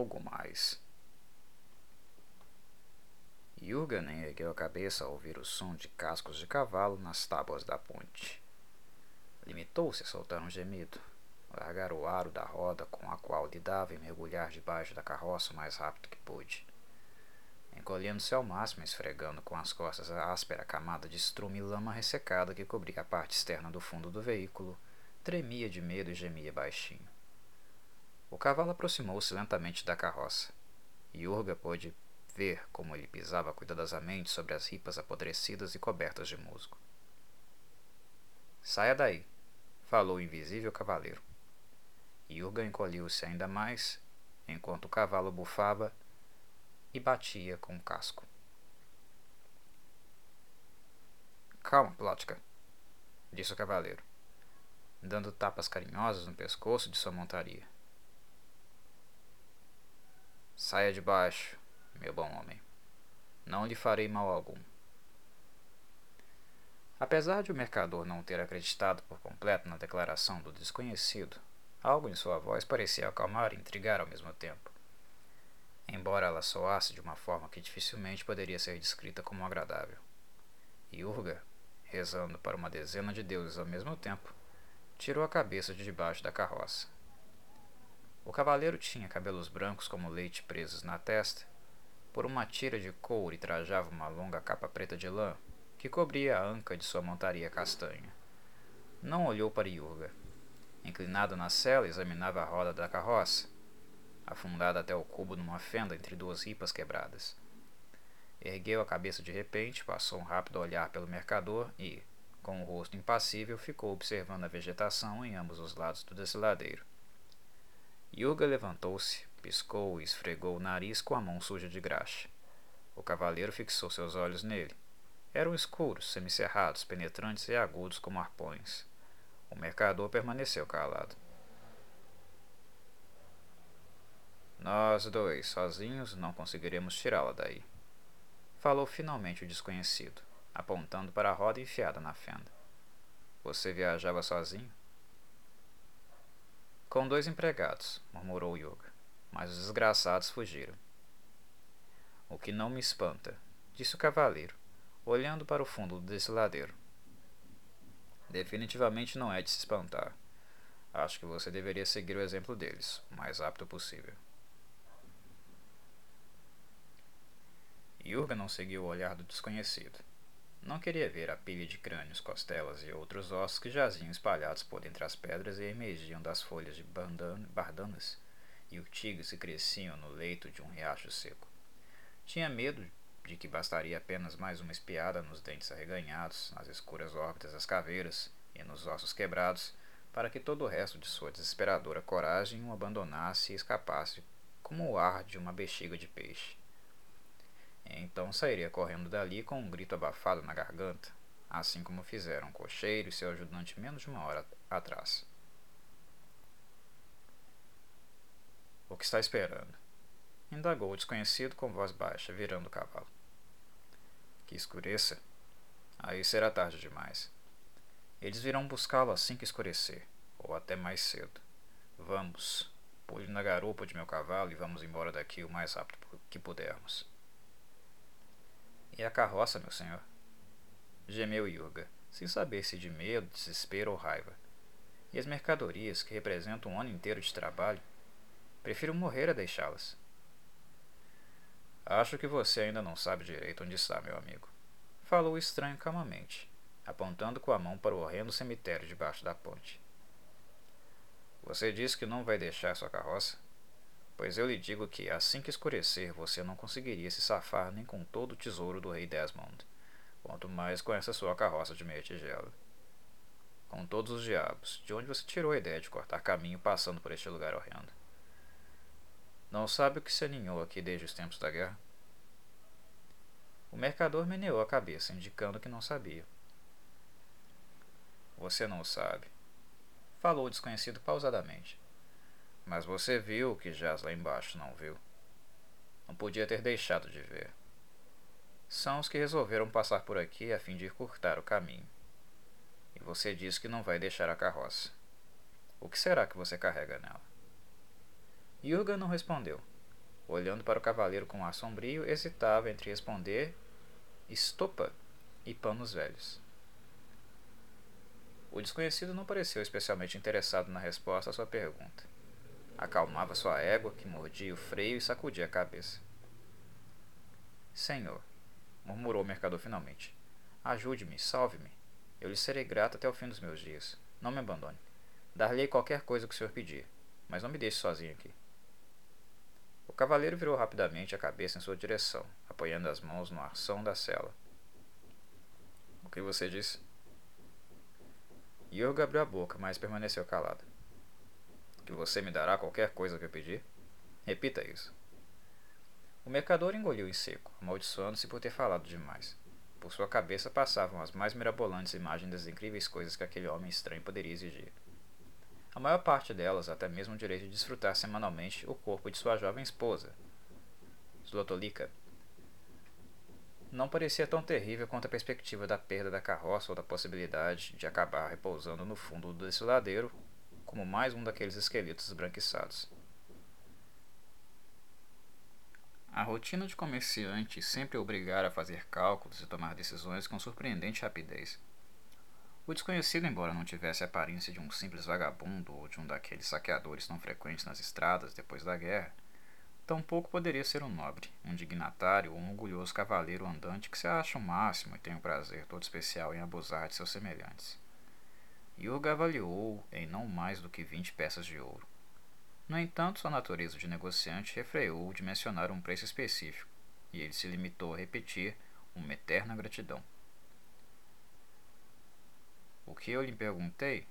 algo mais. Jurgen ergueu a cabeça ao ouvir o som de cascos de cavalo nas tábuas da ponte. Limitou-se a soltar um gemido, largar o aro da roda com a qual lidava e mergulhar debaixo da carroça o mais rápido que pôde. Encolhendo-se ao máximo, esfregando com as costas a áspera camada de estrume e lama ressecada que cobria a parte externa do fundo do veículo, tremia de medo e gemia baixinho. O cavalo aproximou-se lentamente da carroça. Yurga pôde ver como ele pisava cuidadosamente sobre as ripas apodrecidas e cobertas de musgo. Saia daí, falou o invisível cavaleiro. Yurga encolheu-se ainda mais, enquanto o cavalo bufava e batia com o casco. Calma, Plotka, disse o cavaleiro, dando tapas carinhosas no pescoço de sua montaria. Saia de baixo, meu bom homem. Não lhe farei mal algum. Apesar de o mercador não ter acreditado por completo na declaração do desconhecido, algo em sua voz parecia acalmar e intrigar ao mesmo tempo. Embora ela soasse de uma forma que dificilmente poderia ser descrita como agradável. Urga, rezando para uma dezena de deuses ao mesmo tempo, tirou a cabeça de debaixo da carroça. O cavaleiro tinha cabelos brancos como leite presos na testa por uma tira de couro e trajava uma longa capa preta de lã que cobria a anca de sua montaria castanha. Não olhou para Yurga. Inclinado na cela, examinava a roda da carroça, afundada até o cubo numa fenda entre duas ripas quebradas. Ergueu a cabeça de repente, passou um rápido olhar pelo mercador e, com o rosto impassível, ficou observando a vegetação em ambos os lados do desfiladeiro. Yurga levantou-se, Piscou e esfregou o nariz com a mão suja de graxa. O cavaleiro fixou seus olhos nele. Eram escuros, semicerrados, penetrantes e agudos como arpões. O mercador permaneceu calado. Nós dois, sozinhos, não conseguiremos tirá-la daí. Falou finalmente o desconhecido, apontando para a roda enfiada na fenda. Você viajava sozinho? Com dois empregados, murmurou Yoga mas os desgraçados fugiram. O que não me espanta, disse o cavaleiro, olhando para o fundo desse ladeiro. Definitivamente não é de se espantar. Acho que você deveria seguir o exemplo deles, o mais rápido possível. Yurga não seguiu o olhar do desconhecido. Não queria ver a pilha de crânios, costelas e outros ossos que jaziam espalhados por entre as pedras e emergiam das folhas de bardanas e urtigas que cresciam no leito de um riacho seco. Tinha medo de que bastaria apenas mais uma espiada nos dentes arreganhados, nas escuras órbitas das caveiras e nos ossos quebrados, para que todo o resto de sua desesperadora coragem o abandonasse e escapasse como o ar de uma bexiga de peixe. Então sairia correndo dali com um grito abafado na garganta, assim como fizeram o cocheiro e seu ajudante menos de uma hora atrás. O que está esperando? Indagou o desconhecido com voz baixa, virando o cavalo. Que escureça? Aí será tarde demais. Eles virão buscá-lo assim que escurecer, ou até mais cedo. Vamos, pule na garupa de meu cavalo e vamos embora daqui o mais rápido que pudermos. E a carroça, meu senhor? Gemeu Yurga, sem saber se de medo, desespero ou raiva. E as mercadorias, que representam um ano inteiro de trabalho, Prefiro morrer a deixá-las. Acho que você ainda não sabe direito onde está, meu amigo. Falou o estranho calmamente, apontando com a mão para o horrendo cemitério debaixo da ponte. Você disse que não vai deixar sua carroça? Pois eu lhe digo que, assim que escurecer, você não conseguiria se safar nem com todo o tesouro do rei Desmond, quanto mais com essa sua carroça de meia tigela. Com todos os diabos, de onde você tirou a ideia de cortar caminho passando por este lugar horrendo? Não sabe o que se aninhou aqui desde os tempos da guerra? O mercador meneou a cabeça, indicando que não sabia. Você não sabe. Falou o desconhecido pausadamente. Mas você viu o que jaz lá embaixo, não viu? Não podia ter deixado de ver. São os que resolveram passar por aqui a fim de encurtar o caminho. E você diz que não vai deixar a carroça. O que será que você carrega nela? Yurga não respondeu. olhando para o cavaleiro com ar sombrio, hesitava entre responder estopa e panos velhos. O desconhecido não pareceu especialmente interessado na resposta à sua pergunta. Acalmava sua égua, que mordia o freio e sacudia a cabeça. Senhor, murmurou o mercador finalmente, ajude-me, salve-me. Eu lhe serei grato até o fim dos meus dias. Não me abandone. Dar-lhe qualquer coisa que o senhor pedir, mas não me deixe sozinho aqui. O cavaleiro virou rapidamente a cabeça em sua direção, apoiando as mãos no arção da cela. O que você disse? Yorga abriu a boca, mas permaneceu calado. Que você me dará qualquer coisa que eu pedir? Repita isso. O mercador engoliu em seco, amaldiçoando-se por ter falado demais. Por sua cabeça passavam as mais mirabolantes imagens das incríveis coisas que aquele homem estranho poderia exigir. A maior parte delas até mesmo o direito de desfrutar semanalmente o corpo de sua jovem esposa, Zlotolika. Não parecia tão terrível quanto a perspectiva da perda da carroça ou da possibilidade de acabar repousando no fundo do desfiladeiro como mais um daqueles esqueletos esbranquiçados. A rotina de comerciante sempre o obrigara a fazer cálculos e tomar decisões com surpreendente rapidez. O desconhecido, embora não tivesse a aparência de um simples vagabundo ou de um daqueles saqueadores tão frequentes nas estradas depois da guerra, tampouco poderia ser um nobre, um dignatário ou um orgulhoso cavaleiro andante que se acha o máximo e tem um prazer todo especial em abusar de seus semelhantes. Yurga avaliou em não mais do que vinte peças de ouro. No entanto, sua natureza de negociante refreou de mencionar um preço específico, e ele se limitou a repetir uma eterna gratidão. O que eu lhe perguntei?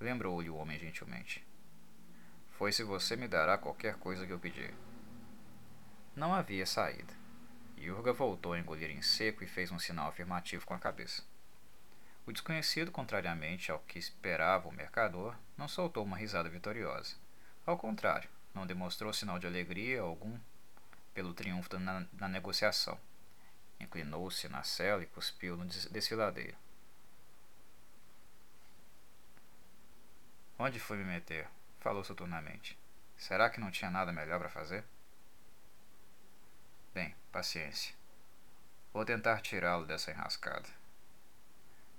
Lembrou-lhe o homem gentilmente. Foi se você me dará qualquer coisa que eu pedir. Não havia saída. Yurga voltou a engolir em seco e fez um sinal afirmativo com a cabeça. O desconhecido, contrariamente ao que esperava o mercador, não soltou uma risada vitoriosa. Ao contrário, não demonstrou sinal de alegria algum pelo triunfo na, na negociação. Inclinou-se na cela e cuspiu no desfiladeiro. Onde fui me meter? Falou soturnamente. Será que não tinha nada melhor para fazer? Bem, paciência. Vou tentar tirá-lo dessa enrascada.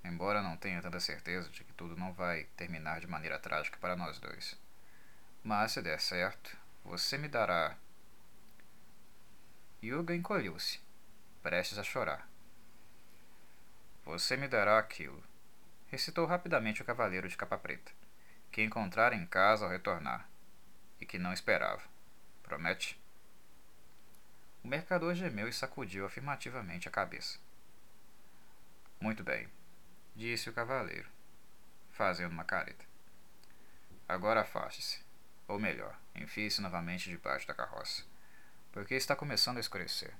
Embora não tenha tanta certeza de que tudo não vai terminar de maneira trágica para nós dois. Mas se der certo, você me dará. Yuga encolheu-se, prestes a chorar. Você me dará aquilo, recitou rapidamente o cavaleiro de capa preta, que encontrara em casa ao retornar, e que não esperava. Promete? O mercador gemeu e sacudiu afirmativamente a cabeça. Muito bem, disse o cavaleiro, fazendo uma careta. Agora afaste-se. Ou melhor, enfie-se novamente debaixo da carroça, porque está começando a escurecer.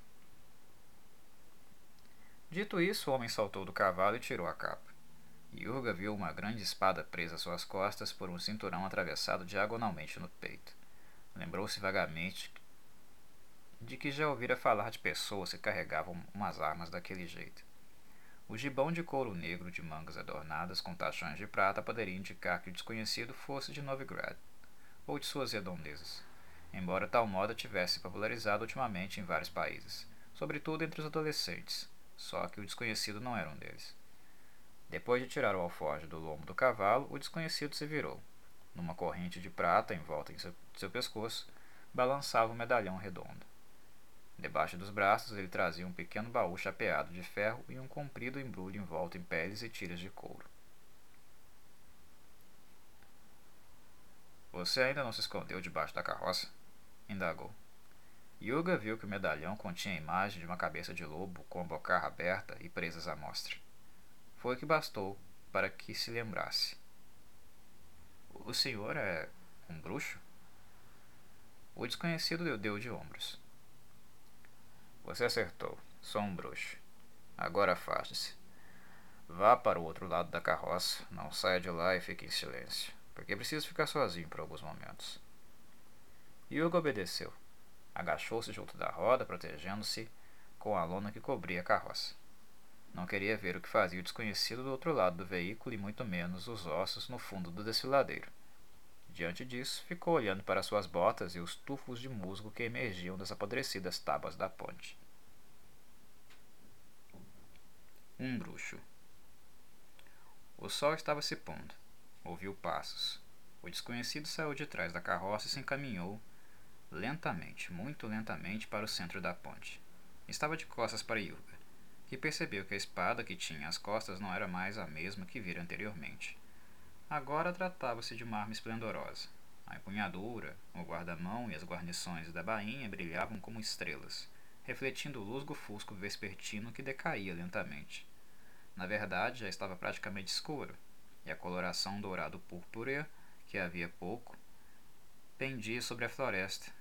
Dito isso, o homem saltou do cavalo e tirou a capa. Yurga viu uma grande espada presa às suas costas por um cinturão atravessado diagonalmente no peito. Lembrou-se vagamente de que já ouvira falar de pessoas que carregavam umas armas daquele jeito. O gibão de couro negro de mangas adornadas com tachões de prata poderia indicar que o desconhecido fosse de Novigrad ou de suas redondezas, embora tal moda tivesse popularizado ultimamente em vários países, sobretudo entre os adolescentes, só que o desconhecido não era um deles. Depois de tirar o alforje do lombo do cavalo, o desconhecido se virou. Numa corrente de prata em volta seu, seu pescoço, balançava um medalhão redondo. Debaixo dos braços ele trazia um pequeno baú chapeado de ferro e um comprido embrulho envolto em peles e tiras de couro. Você ainda não se escondeu debaixo da carroça? indagou. Yuga viu que o medalhão continha a imagem de uma cabeça de lobo com a bocarra aberta e presas à mostra. Foi o que bastou para que se lembrasse. O senhor é um bruxo? O desconhecido deu de ombros. Você acertou. Sou um bruxo. Agora afaste-se. Vá para o outro lado da carroça, não saia de lá e fique em silêncio porque preciso ficar sozinho por alguns momentos. Hugo obedeceu. Agachou-se junto da roda, protegendo-se com a lona que cobria a carroça. Não queria ver o que fazia o desconhecido do outro lado do veículo e muito menos os ossos no fundo do desfiladeiro. Diante disso, ficou olhando para suas botas e os tufos de musgo que emergiam das apodrecidas tábuas da ponte. Um bruxo. O sol estava se pondo. Ouviu passos. O desconhecido saiu de trás da carroça e se encaminhou lentamente, muito lentamente, para o centro da ponte. Estava de costas para Yurga, que percebeu que a espada que tinha às costas não era mais a mesma que vira anteriormente. Agora tratava-se de uma arma esplendorosa. A empunhadura, o guarda-mão e as guarnições da bainha brilhavam como estrelas, refletindo o lusgo fusco vespertino que decaía lentamente. Na verdade, já estava praticamente escuro, e a coloração dourado-púrpura, que havia pouco, pendia sobre a floresta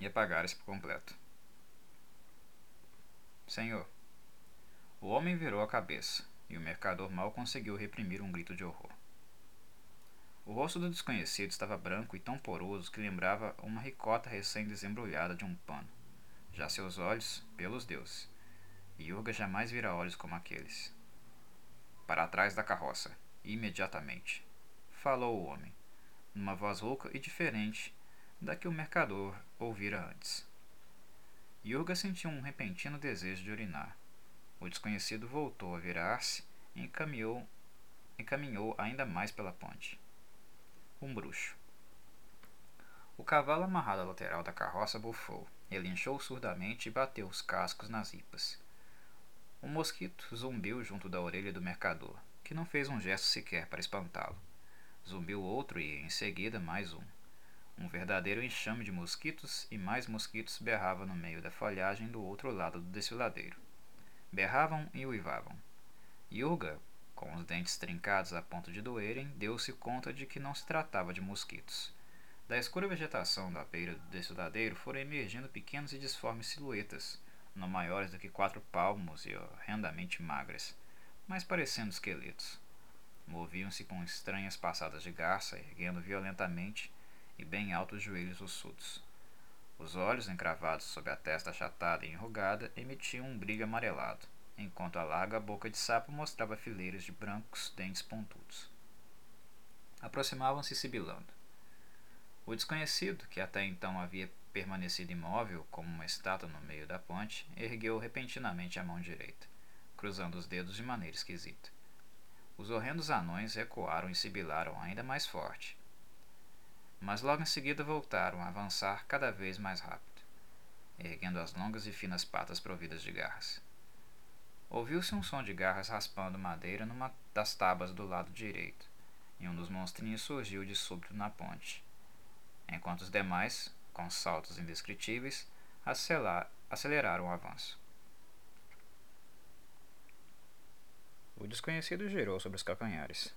e apagara-se por completo. Senhor, o homem virou a cabeça, e o mercador mal conseguiu reprimir um grito de horror. O rosto do desconhecido estava branco e tão poroso que lembrava uma ricota recém-desembrulhada de um pano. Já seus olhos, pelos deuses, Yurga jamais vira olhos como aqueles. Para trás da carroça, imediatamente, falou o homem, numa voz rouca e diferente da que o mercador ouvira antes. Yurga sentiu um repentino desejo de urinar. O desconhecido voltou a virar-se e encaminhou, encaminhou ainda mais pela ponte. Um bruxo. O cavalo amarrado à lateral da carroça bufou. Ele inchou surdamente e bateu os cascos nas ripas. Um mosquito zumbiu junto da orelha do mercador, que não fez um gesto sequer para espantá-lo. Zumbiu outro e, em seguida, mais um. Um verdadeiro enxame de mosquitos e mais mosquitos berrava no meio da folhagem do outro lado do desfiladeiro. Berravam e uivavam. Yurga, com os dentes trincados a ponto de doerem, deu-se conta de que não se tratava de mosquitos. Da escura vegetação da beira do desfiladeiro foram emergindo pequenas e disformes silhuetas, não maiores do que quatro palmos e horrendamente magras, mas parecendo esqueletos. Moviam-se com estranhas passadas de garça, erguendo violentamente e bem altos joelhos ossudos. Os olhos, encravados sob a testa achatada e enrugada, emitiam um brilho amarelado, enquanto a larga boca de sapo mostrava fileiras de brancos dentes pontudos. Aproximavam-se sibilando. O desconhecido, que até então havia permanecido imóvel como uma estátua no meio da ponte, ergueu repentinamente a mão direita, cruzando os dedos de maneira esquisita. Os horrendos anões recuaram e sibilaram ainda mais forte. Mas logo em seguida voltaram a avançar cada vez mais rápido, erguendo as longas e finas patas providas de garras. Ouviu-se um som de garras raspando madeira numa das tábuas do lado direito, e um dos monstrinhos surgiu de súbito na ponte, enquanto os demais, com saltos indescritíveis, aceleraram o avanço. O desconhecido girou sobre os calcanhares.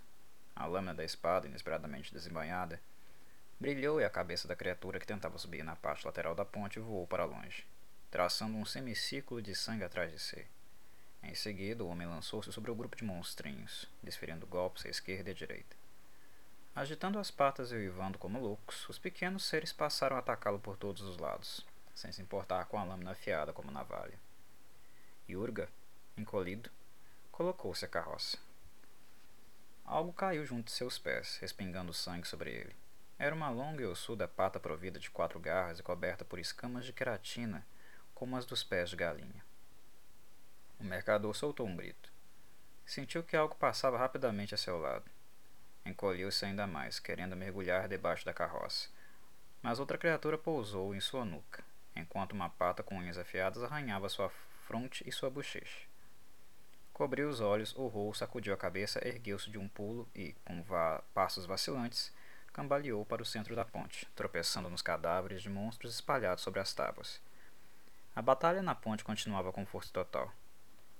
A lâmina da espada, inesperadamente desembanhada, brilhou e a cabeça da criatura que tentava subir na parte lateral da ponte voou para longe, traçando um semicírculo de sangue atrás de si. Em seguida, o homem lançou-se sobre o grupo de monstrinhos, desferindo golpes à esquerda e à direita. Agitando as patas e uivando como loucos, os pequenos seres passaram a atacá-lo por todos os lados, sem se importar com a lâmina afiada como navalha. Yurga, encolhido, colocou-se à carroça. Algo caiu junto de seus pés, respingando sangue sobre ele. Era uma longa e ossuda pata provida de quatro garras e coberta por escamas de queratina, como as dos pés de galinha. O mercador soltou um grito. Sentiu que algo passava rapidamente a seu lado. Encolheu-se ainda mais, querendo mergulhar debaixo da carroça. Mas outra criatura pousou em sua nuca, enquanto uma pata com unhas afiadas arranhava sua fronte e sua bochecha. Cobriu os olhos, urrou, sacudiu a cabeça, ergueu-se de um pulo e, com va passos vacilantes, cambaleou para o centro da ponte, tropeçando nos cadáveres de monstros espalhados sobre as tábuas. A batalha na ponte continuava com força total.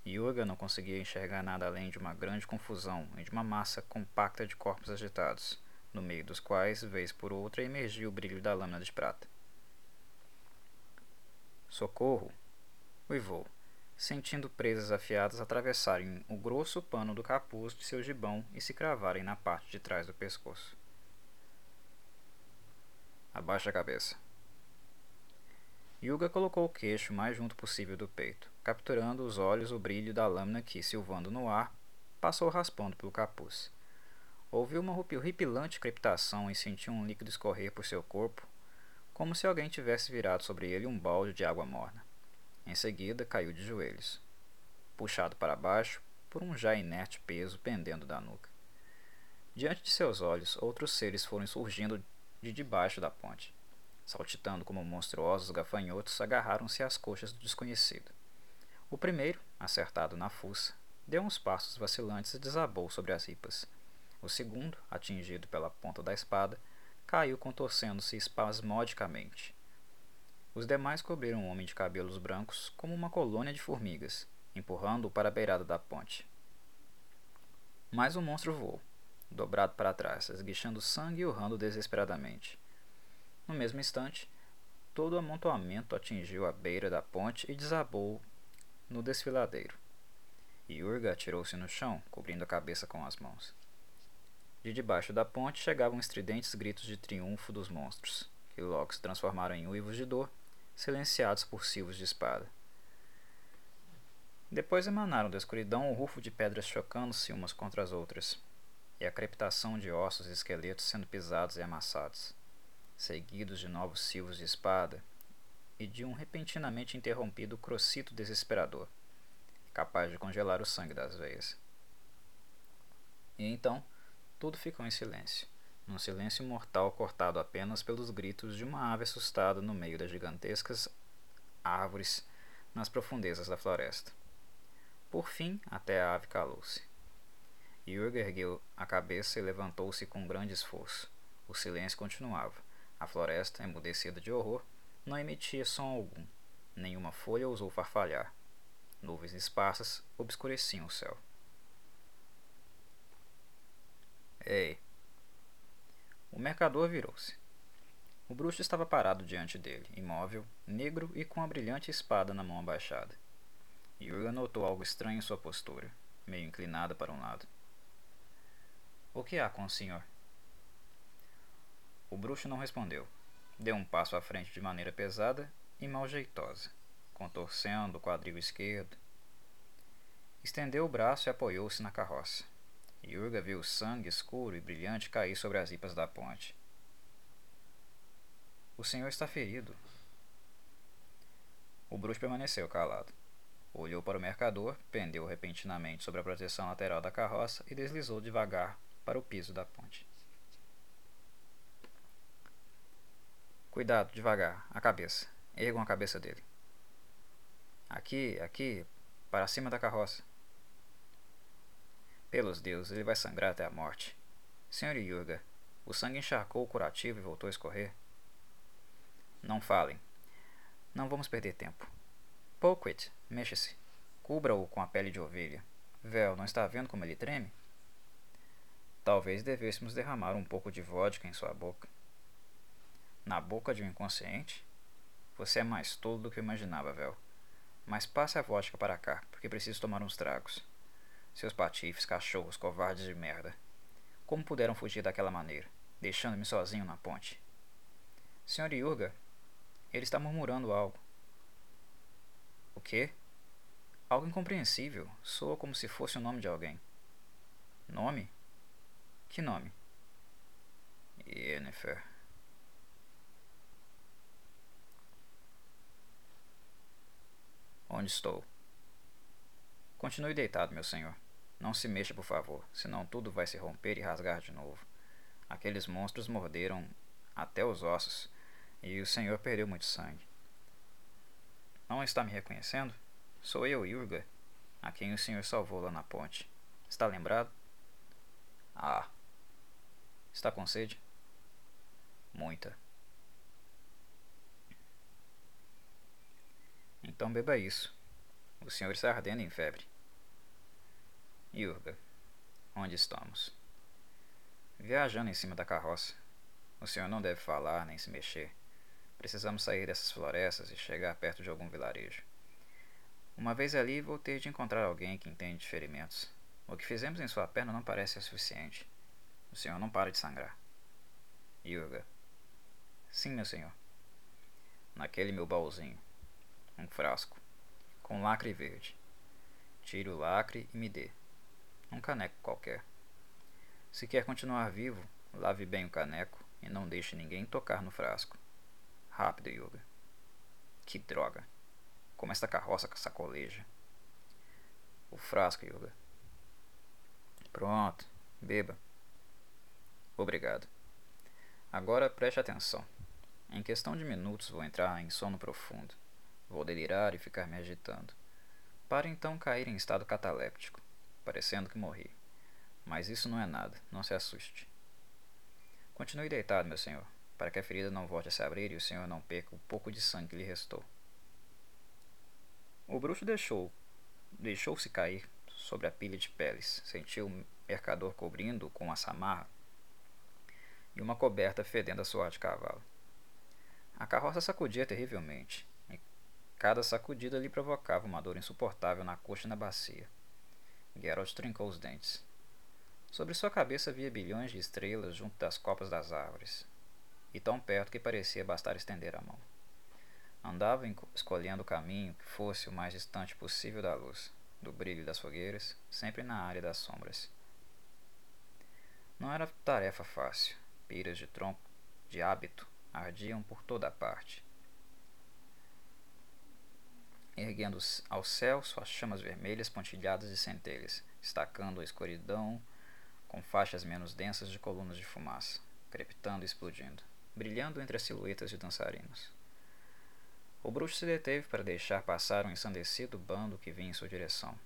Yurga não conseguia enxergar nada além de uma grande confusão e de uma massa compacta de corpos agitados, no meio dos quais, vez por outra, emergia o brilho da lâmina de prata. Socorro! Uivou, sentindo presas afiadas atravessarem o grosso pano do capuz de seu gibão e se cravarem na parte de trás do pescoço. Abaixa a cabeça. Yuga colocou o queixo mais junto possível do peito, capturando os olhos o brilho da lâmina que, silvando no ar, passou raspando pelo capuz. Ouviu uma horripilante crepitação e sentiu um líquido escorrer por seu corpo, como se alguém tivesse virado sobre ele um balde de água morna. Em seguida, caiu de joelhos, puxado para baixo por um já inerte peso pendendo da nuca. Diante de seus olhos, outros seres foram surgindo de debaixo da ponte. Saltitando como monstruosos gafanhotos, agarraram-se às coxas do desconhecido. O primeiro, acertado na fuça, deu uns passos vacilantes e desabou sobre as ripas. O segundo, atingido pela ponta da espada, caiu contorcendo-se espasmodicamente. Os demais cobriram o homem de cabelos brancos como uma colônia de formigas, empurrando-o para a beirada da ponte. Mas o monstro voou, dobrado para trás, esguichando sangue e urrando desesperadamente. No mesmo instante, todo o amontoamento atingiu a beira da ponte e desabou no desfiladeiro. Yurga atirou-se no chão, cobrindo a cabeça com as mãos. De debaixo da ponte chegavam estridentes gritos de triunfo dos monstros, que logo se transformaram em uivos de dor, silenciados por silvos de espada. Depois emanaram da escuridão o rufo de pedras chocando-se umas contra as outras, e a crepitação de ossos e esqueletos sendo pisados e amassados, seguidos de novos silvos de espada e de um repentinamente interrompido crocito desesperador, capaz de congelar o sangue das veias. E então, tudo ficou em silêncio, num silêncio mortal cortado apenas pelos gritos de uma ave assustada no meio das gigantescas árvores nas profundezas da floresta. Por fim, até a ave calou-se. Yurga ergueu a cabeça e levantou-se com grande esforço. O silêncio continuava. A floresta, emudecida de horror, não emitia som algum. Nenhuma folha ousou farfalhar. Nuvens esparsas obscureciam o céu. Ei! O mercador virou-se. O bruxo estava parado diante dele, imóvel, negro e com a brilhante espada na mão abaixada. Yurga notou algo estranho em sua postura, meio inclinada para um lado. O que há com o senhor? O bruxo não respondeu. Deu um passo à frente de maneira pesada e mal jeitosa, contorcendo o quadril esquerdo. Estendeu o braço e apoiou-se na carroça. Yurga viu o sangue escuro e brilhante cair sobre as ripas da ponte. O senhor está ferido. O bruxo permaneceu calado. Olhou para o mercador, pendeu repentinamente sobre a proteção lateral da carroça e deslizou devagar para o piso da ponte. Cuidado, devagar, a cabeça. Ergam a cabeça dele. Aqui, aqui, para cima da carroça. Pelos deuses, ele vai sangrar até a morte. Senhor Yurga, o sangue encharcou o curativo e voltou a escorrer. Não falem. Não vamos perder tempo. Polquit, mexa-se. Cubra-o com a pele de ovelha. Vel, não está vendo como ele treme? Talvez devêssemos derramar um pouco de vodka em sua boca. Na boca de um inconsciente? Você é mais tolo do que eu imaginava, Vel. Mas passe a vodka para cá, porque preciso tomar uns tragos. Seus patifes, cachorros, covardes de merda. Como puderam fugir daquela maneira, deixando-me sozinho na ponte? Senhor Yurga, ele está murmurando algo. O quê? Algo incompreensível. Soa como se fosse o nome de alguém. Nome? Que nome? Yennefer. Onde estou? Continue deitado, meu senhor. Não se mexa, por favor, senão tudo vai se romper e rasgar de novo. Aqueles monstros morderam até os ossos, e o senhor perdeu muito sangue. Não está me reconhecendo? Sou eu, Yurga, a quem o senhor salvou lá na ponte. Está lembrado? Ah. Está com sede? Muita. Então beba isso. O senhor está ardendo em febre. Yurga, onde estamos? Viajando em cima da carroça. O senhor não deve falar nem se mexer. Precisamos sair dessas florestas e chegar perto de algum vilarejo. Uma vez ali, vou ter de encontrar alguém que entende de ferimentos. O que fizemos em sua perna não parece ser suficiente. O senhor não para de sangrar. Yurga. Sim, meu senhor. Naquele meu baúzinho. Um frasco. Com lacre verde. Tire o lacre e me dê um caneco qualquer. Se quer continuar vivo, lave bem o caneco e não deixe ninguém tocar no frasco. Rápido, Yuga. Que droga! Como esta carroça sacoleja. O frasco, Yuga. Pronto, beba. Obrigado. Agora preste atenção. Em questão de minutos vou entrar em sono profundo. Vou delirar e ficar me agitando. Para então cair em estado cataléptico, parecendo que morri. Mas isso não é nada, não se assuste. Continue deitado, meu senhor, para que a ferida não volte a se abrir e o senhor não perca o pouco de sangue que lhe restou. O bruxo deixou, deixou-se cair sobre a pilha de peles, sentiu o mercador cobrindo-o com uma samarra e uma coberta fedendo a suor de cavalo. A carroça sacudia terrivelmente, e cada sacudida lhe provocava uma dor insuportável na coxa e na bacia. Geralt trincou os dentes. Sobre sua cabeça via bilhões de estrelas junto das copas das árvores, e tão perto que parecia bastar estender a mão. Andava escolhendo o caminho que fosse o mais distante possível da luz, do brilho das fogueiras, sempre na área das sombras. Não era tarefa fácil. Piras de tronco, de hábito, ardiam por toda a parte. Erguendo ao céu suas chamas vermelhas pontilhadas de centelhas, destacando a escuridão com faixas menos densas de colunas de fumaça, crepitando e explodindo, brilhando entre as silhuetas de dançarinos. O bruxo se deteve para deixar passar um ensandecido bando que vinha em sua direção,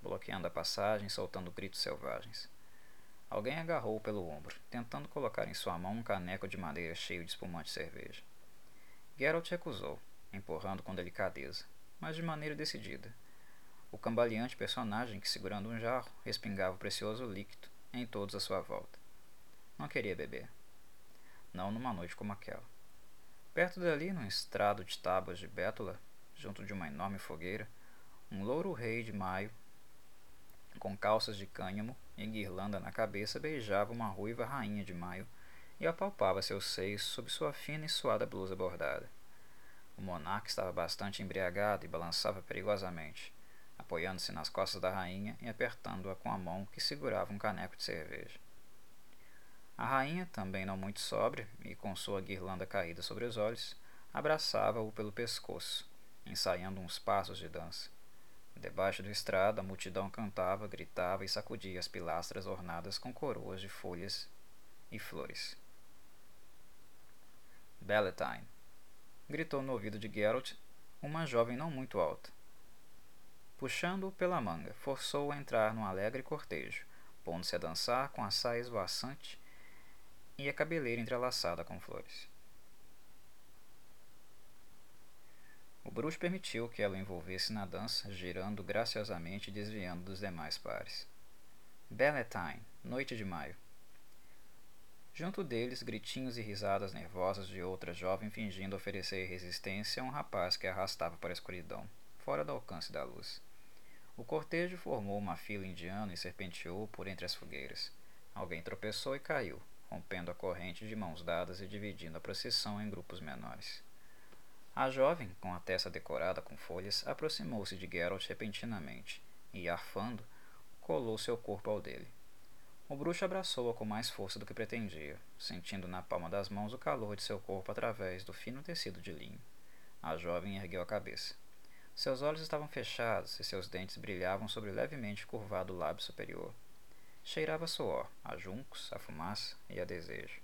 bloqueando a passagem e soltando gritos selvagens. Alguém agarrou-o pelo ombro, tentando colocar em sua mão um caneco de madeira cheio de espumante cerveja. Geralt recusou, empurrando com delicadeza, mas de maneira decidida. O cambaleante personagem que, segurando um jarro, respingava o precioso líquido em todos à sua volta. Não queria beber. Não numa noite como aquela. Perto dali, num estrado de tábuas de bétula, junto de uma enorme fogueira, um louro rei de maio com calças de cânhamo e guirlanda na cabeça, beijava uma ruiva rainha de maio e apalpava seus seios sob sua fina e suada blusa bordada. O monarca estava bastante embriagado e balançava perigosamente, apoiando-se nas costas da rainha e apertando-a com a mão que segurava um caneco de cerveja. A rainha, também não muito sóbria e com sua guirlanda caída sobre os olhos, abraçava-o pelo pescoço, ensaiando uns passos de dança. Debaixo do estrado, a multidão cantava, gritava e sacudia as pilastras ornadas com coroas de folhas e flores. Belletine! gritou no ouvido de Geralt uma jovem não muito alta. Puxando-o pela manga, forçou-o a entrar num alegre cortejo, pondo-se a dançar com a saia esvoaçante e a cabeleira entrelaçada com flores. O bruxo permitiu que ela o envolvesse na dança, girando graciosamente e desviando dos demais pares. Belletine, noite de maio. Junto deles, gritinhos e risadas nervosas de outra jovem fingindo oferecer resistência a um rapaz que arrastava para a escuridão, fora do alcance da luz. O cortejo formou uma fila indiana e serpenteou por entre as fogueiras. Alguém tropeçou e caiu, rompendo a corrente de mãos dadas e dividindo a procissão em grupos menores. A jovem, com a testa decorada com folhas, aproximou-se de Geralt repentinamente e, arfando, colou seu corpo ao dele. O bruxo abraçou-a com mais força do que pretendia, sentindo na palma das mãos o calor de seu corpo através do fino tecido de linho. A jovem ergueu a cabeça. Seus olhos estavam fechados e seus dentes brilhavam sobre o levemente curvado lábio superior. Cheirava suor, a juncos, a fumaça e a desejo.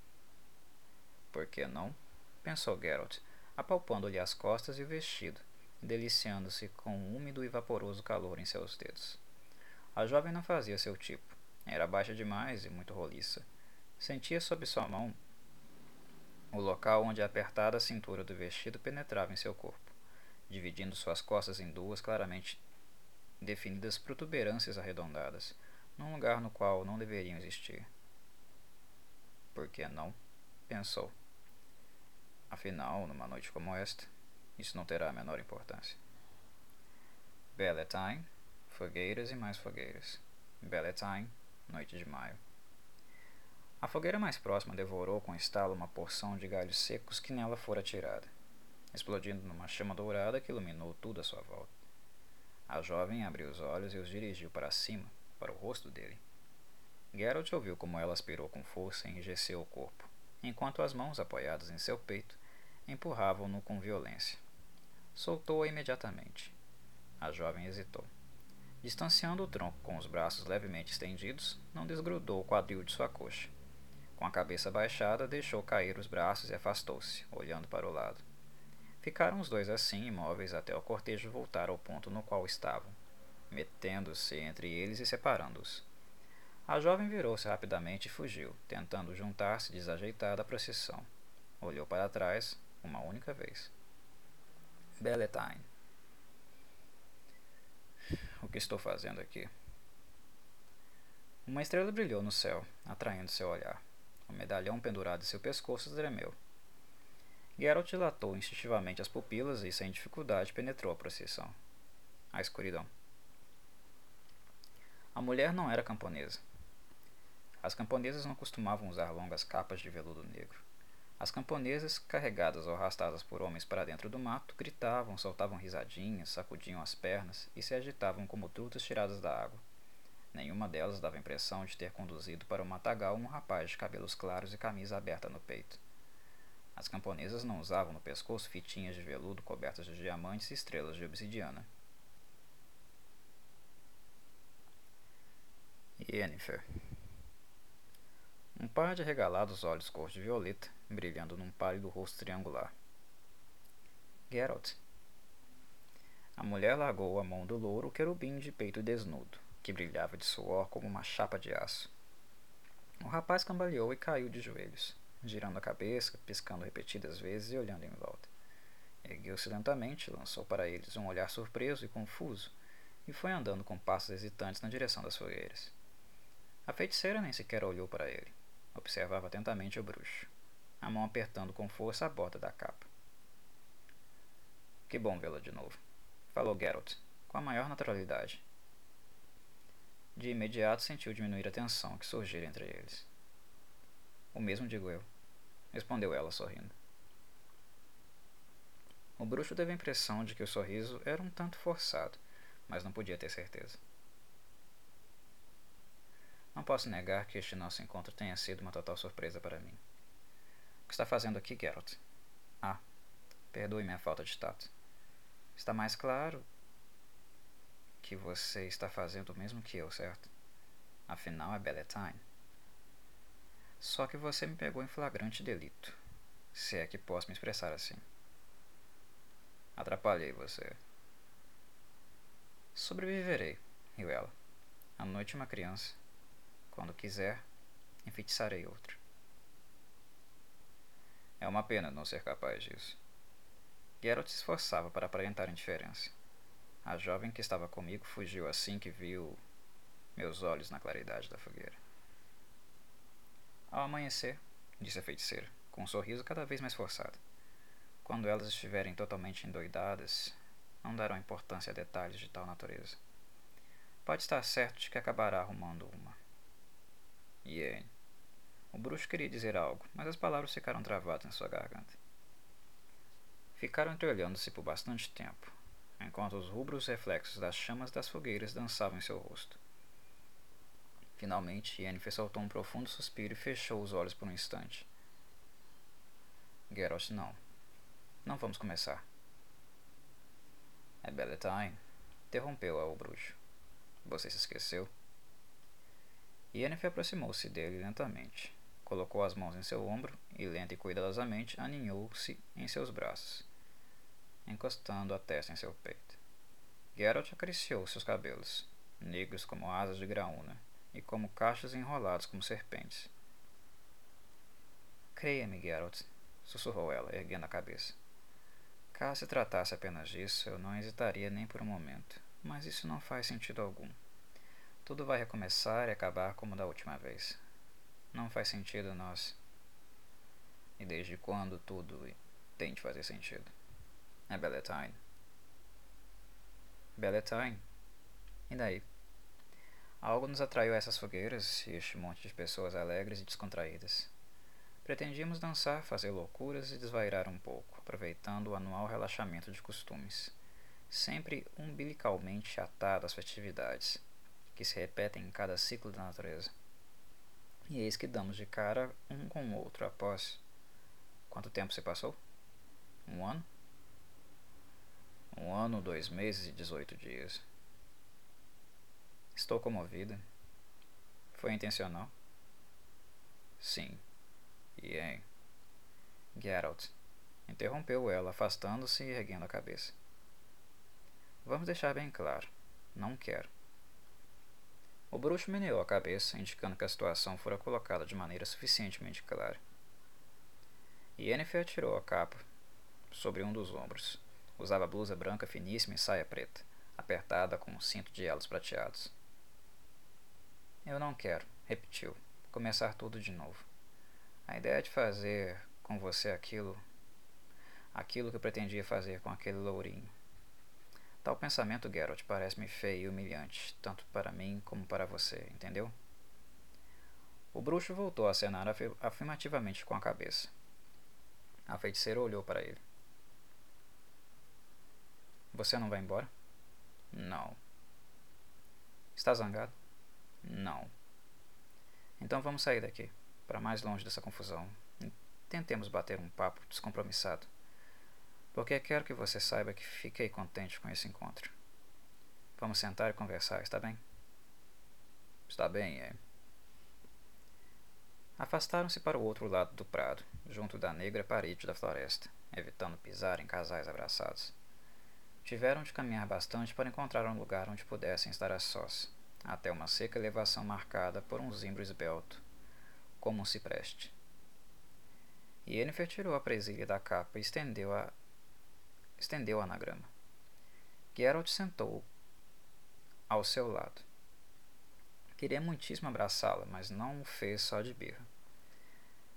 Por que não? pensou Geralt, apalpando-lhe as costas e o vestido, deliciando-se com o úmido e vaporoso calor em seus dedos. A jovem não fazia seu tipo. Era baixa demais e muito roliça. Sentia sob sua mão o local onde a apertada cintura do vestido penetrava em seu corpo, dividindo suas costas em duas claramente definidas protuberâncias arredondadas, num lugar no qual não deveriam existir. Por que não? pensou. Afinal, numa noite como esta, isso não terá a menor importância. Belletine, fogueiras e mais fogueiras. Belletine, noite de maio. A fogueira mais próxima devorou com estalo uma porção de galhos secos que nela fora tirada, explodindo numa chama dourada que iluminou tudo à sua volta. A jovem abriu os olhos e os dirigiu para cima, para o rosto dele. Geralt ouviu como ela aspirou com força e enrijeceu o corpo, enquanto as mãos apoiadas em seu peito empurravam-no com violência. Soltou-a imediatamente. A jovem hesitou. Distanciando o tronco com os braços levemente estendidos, não desgrudou o quadril de sua coxa. Com a cabeça baixada, deixou cair os braços e afastou-se, olhando para o lado. Ficaram os dois assim, imóveis, até o cortejo voltar ao ponto no qual estavam, metendo-se entre eles e separando-os. A jovem virou-se rapidamente e fugiu, tentando juntar-se desajeitada à procissão. Olhou para trás uma única vez. Belletine. O que estou fazendo aqui? Uma estrela brilhou no céu, atraindo seu olhar. O medalhão pendurado em seu pescoço tremeu. Geralt dilatou instintivamente as pupilas e, sem dificuldade, penetrou a procissão. A escuridão. A mulher não era camponesa. As camponesas não costumavam usar longas capas de veludo negro. As camponesas, carregadas ou arrastadas por homens para dentro do mato, gritavam, soltavam risadinhas, sacudiam as pernas e se agitavam como trutas tiradas da água. Nenhuma delas dava impressão de ter conduzido para o matagal um rapaz de cabelos claros e camisa aberta no peito. As camponesas não usavam no pescoço fitinhas de veludo cobertas de diamantes e estrelas de obsidiana. Yennefer. Um par de regalados olhos cor de violeta, brilhando num pálido rosto triangular. Geralt. A mulher largou a mão do louro querubim de peito desnudo, que brilhava de suor como uma chapa de aço. O rapaz cambaleou e caiu de joelhos, girando a cabeça, piscando repetidas vezes e olhando em volta. Ergueu-se lentamente, lançou para eles um olhar surpreso e confuso, e foi andando com passos hesitantes na direção das fogueiras. A feiticeira nem sequer olhou para ele. Observava atentamente o bruxo, a mão apertando com força a borda da capa. Que bom vê-la de novo, falou Geralt, com a maior naturalidade. De imediato sentiu diminuir a tensão que surgira entre eles. O mesmo digo eu, respondeu ela sorrindo. O bruxo teve a impressão de que o sorriso era um tanto forçado, mas não podia ter certeza. Não posso negar que este nosso encontro tenha sido uma total surpresa para mim. O que está fazendo aqui, Geralt? Ah, perdoe minha falta de tato. Está mais claro que você está fazendo o mesmo que eu, certo? Afinal, é Belletine. Só que você me pegou em flagrante delito, se é que posso me expressar assim. Atrapalhei você. Sobreviverei, riu ela. A noite uma criança. Quando quiser, enfeitiçarei outro. É uma pena não ser capaz disso. Geralt se esforçava para aparentar indiferença. A jovem que estava comigo fugiu assim que viu meus olhos na claridade da fogueira. Ao amanhecer, disse a feiticeira, com um sorriso cada vez mais forçado. Quando elas estiverem totalmente endoidadas, não darão importância a detalhes de tal natureza. Pode estar certo de que acabará arrumando uma. Yen. O bruxo queria dizer algo, mas as palavras ficaram travadas em sua garganta. Ficaram entreolhando-se por bastante tempo, enquanto os rubros reflexos das chamas das fogueiras dançavam em seu rosto. Finalmente, Yennefer soltou um profundo suspiro e fechou os olhos por um instante. Geralt, não. Não vamos começar. É Belletine, interrompeu-a o bruxo. Você se esqueceu? Yennefer aproximou-se dele lentamente, colocou as mãos em seu ombro e, lenta e cuidadosamente, aninhou-se em seus braços, encostando a testa em seu peito. Geralt acariciou seus cabelos, negros como asas de graúna e como cachos enrolados como serpentes. Creia-me, Geralt, sussurrou ela, erguendo a cabeça. Caso se tratasse apenas disso, eu não hesitaria nem por um momento, mas isso não faz sentido algum. Tudo vai recomeçar e acabar como da última vez. Não faz sentido nós. E desde quando tudo tem de fazer sentido? É Belletine. Belletine? E daí? Algo nos atraiu a essas fogueiras e este monte de pessoas alegres e descontraídas. Pretendíamos dançar, fazer loucuras e desvairar um pouco, aproveitando o anual relaxamento de costumes, sempre umbilicalmente atado às festividades que se repetem em cada ciclo da natureza. E eis que damos de cara um com o outro após. Quanto tempo se passou? Um ano? Um ano, dois meses e dezoito dias. Estou comovida. Foi intencional? Sim. E em. Geralt. Interrompeu ela, afastando-se e erguendo a cabeça. Vamos deixar bem claro. Não quero. O bruxo meneou a cabeça, indicando que a situação fora colocada de maneira suficientemente clara. Yennefer tirou a capa sobre um dos ombros. Usava blusa branca finíssima e saia preta, apertada com um cinto de elos prateados. Eu não quero, repetiu, começar tudo de novo. A ideia de fazer com você aquilo aquilo que eu pretendia fazer com aquele lourinho. Tal pensamento, Geralt, parece-me feio e humilhante, tanto para mim como para você, entendeu? O bruxo voltou a acenar afirmativamente com a cabeça. A feiticeira olhou para ele. Você não vai embora? Não. Está zangado? Não. Então vamos sair daqui, para mais longe dessa confusão. Tentemos bater um papo descompromissado porque quero que você saiba que fiquei contente com esse encontro. Vamos sentar e conversar, está bem? Está bem, é. Afastaram-se para o outro lado do prado, junto da negra parede da floresta, evitando pisar em casais abraçados. Tiveram de caminhar bastante para encontrar um lugar onde pudessem estar a sós, até uma seca elevação marcada por um zimbro esbelto, como um cipreste. E ele tirou a presilha da capa e estendeu-a estendeu o anagrama. Geralt sentou ao seu lado. Queria muitíssimo abraçá-la, mas não o fez só de birra.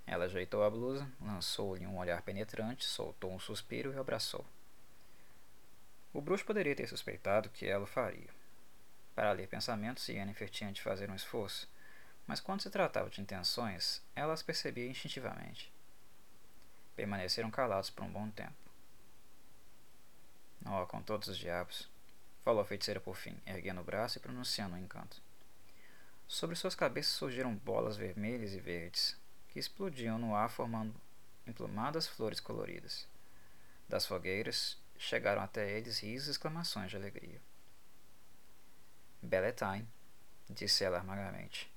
Ela ajeitou a blusa, lançou-lhe um olhar penetrante, soltou um suspiro e o abraçou. O bruxo poderia ter suspeitado que ela o faria. Para ler pensamentos, Yennefer tinha de fazer um esforço, mas quando se tratava de intenções, ela as percebia instintivamente. Permaneceram calados por um bom tempo. Oh, com todos os diabos! Falou a feiticeira por fim, erguendo o braço e pronunciando um encanto. Sobre suas cabeças surgiram bolas vermelhas e verdes, que explodiam no ar formando emplumadas flores coloridas. Das fogueiras chegaram até eles risos e exclamações de alegria. Belletine, disse ela amargamente.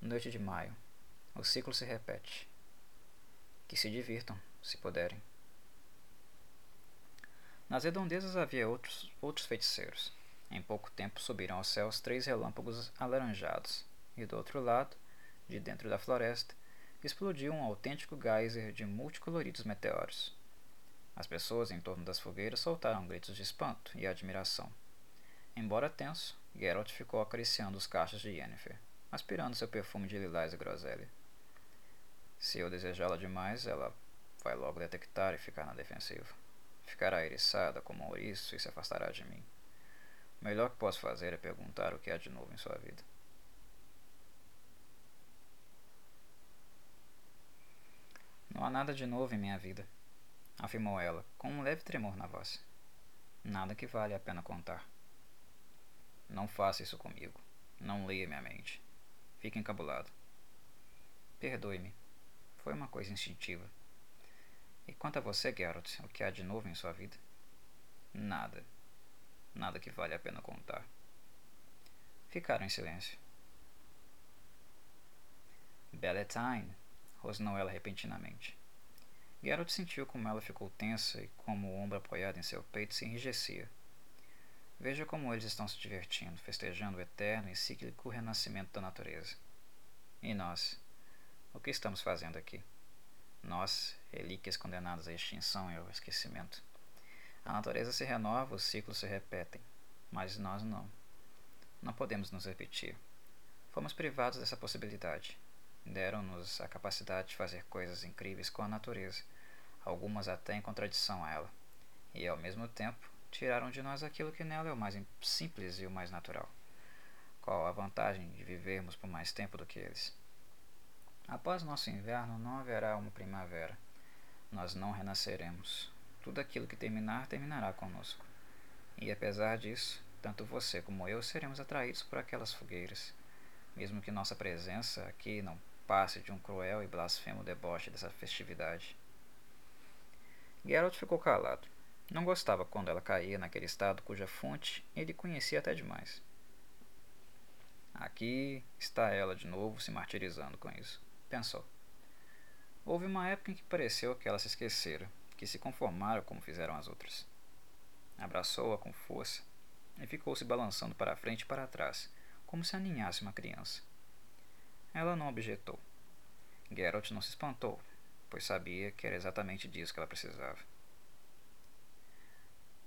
Noite de maio. O ciclo se repete. Que se divirtam, se puderem. Nas redondezas havia outros, outros feiticeiros. Em pouco tempo subiram aos céus três relâmpagos alaranjados, e do outro lado, de dentro da floresta, explodiu um autêntico geyser de multicoloridos meteoros. As pessoas em torno das fogueiras soltaram gritos de espanto e admiração. Embora tenso, Geralt ficou acariciando os cachos de Yennefer, aspirando seu perfume de lilás e groselha. Se eu desejá-la demais, ela vai logo detectar e ficar na defensiva. Ficará eriçada como um ouriço e se afastará de mim. O melhor que posso fazer é perguntar o que há de novo em sua vida. Não há nada de novo em minha vida, afirmou ela, com um leve tremor na voz. Nada que vale a pena contar. Não faça isso comigo. Não leia minha mente. Fique encabulado. Perdoe-me. Foi uma coisa instintiva. E quanto a você, Geralt, o que há de novo em sua vida? Nada. Nada que vale a pena contar. Ficaram em silêncio. Belletine, rosnou ela repentinamente. Geralt sentiu como ela ficou tensa e como o ombro apoiado em seu peito se enrijecia. Veja como eles estão se divertindo, festejando o eterno e cíclico renascimento da natureza. E nós? O que estamos fazendo aqui? Nós, relíquias condenadas à extinção e ao esquecimento. A natureza se renova, os ciclos se repetem, mas nós não. Não podemos nos repetir. Fomos privados dessa possibilidade. Deram-nos a capacidade de fazer coisas incríveis com a natureza, algumas até em contradição a ela, e ao mesmo tempo tiraram de nós aquilo que nela é o mais simples e o mais natural. Qual a vantagem de vivermos por mais tempo do que eles? Após nosso inverno não haverá uma primavera. Nós não renasceremos. Tudo aquilo que terminar, terminará conosco. E apesar disso, tanto você como eu seremos atraídos por aquelas fogueiras. mesmo que nossa presença aqui não passe de um cruel e blasfemo deboche dessa festividade. Geralt ficou calado. Não gostava quando ela caía naquele estado cuja fonte ele conhecia até demais. Aqui está ela de novo se martirizando com isso, pensou. Houve uma época em que pareceu que ela se esquecera, que se conformara como fizeram as outras. Abraçou-a com força e ficou se balançando para frente e para trás, como se aninhasse uma criança. Ela não objetou. Geralt não se espantou, pois sabia que era exatamente disso que ela precisava.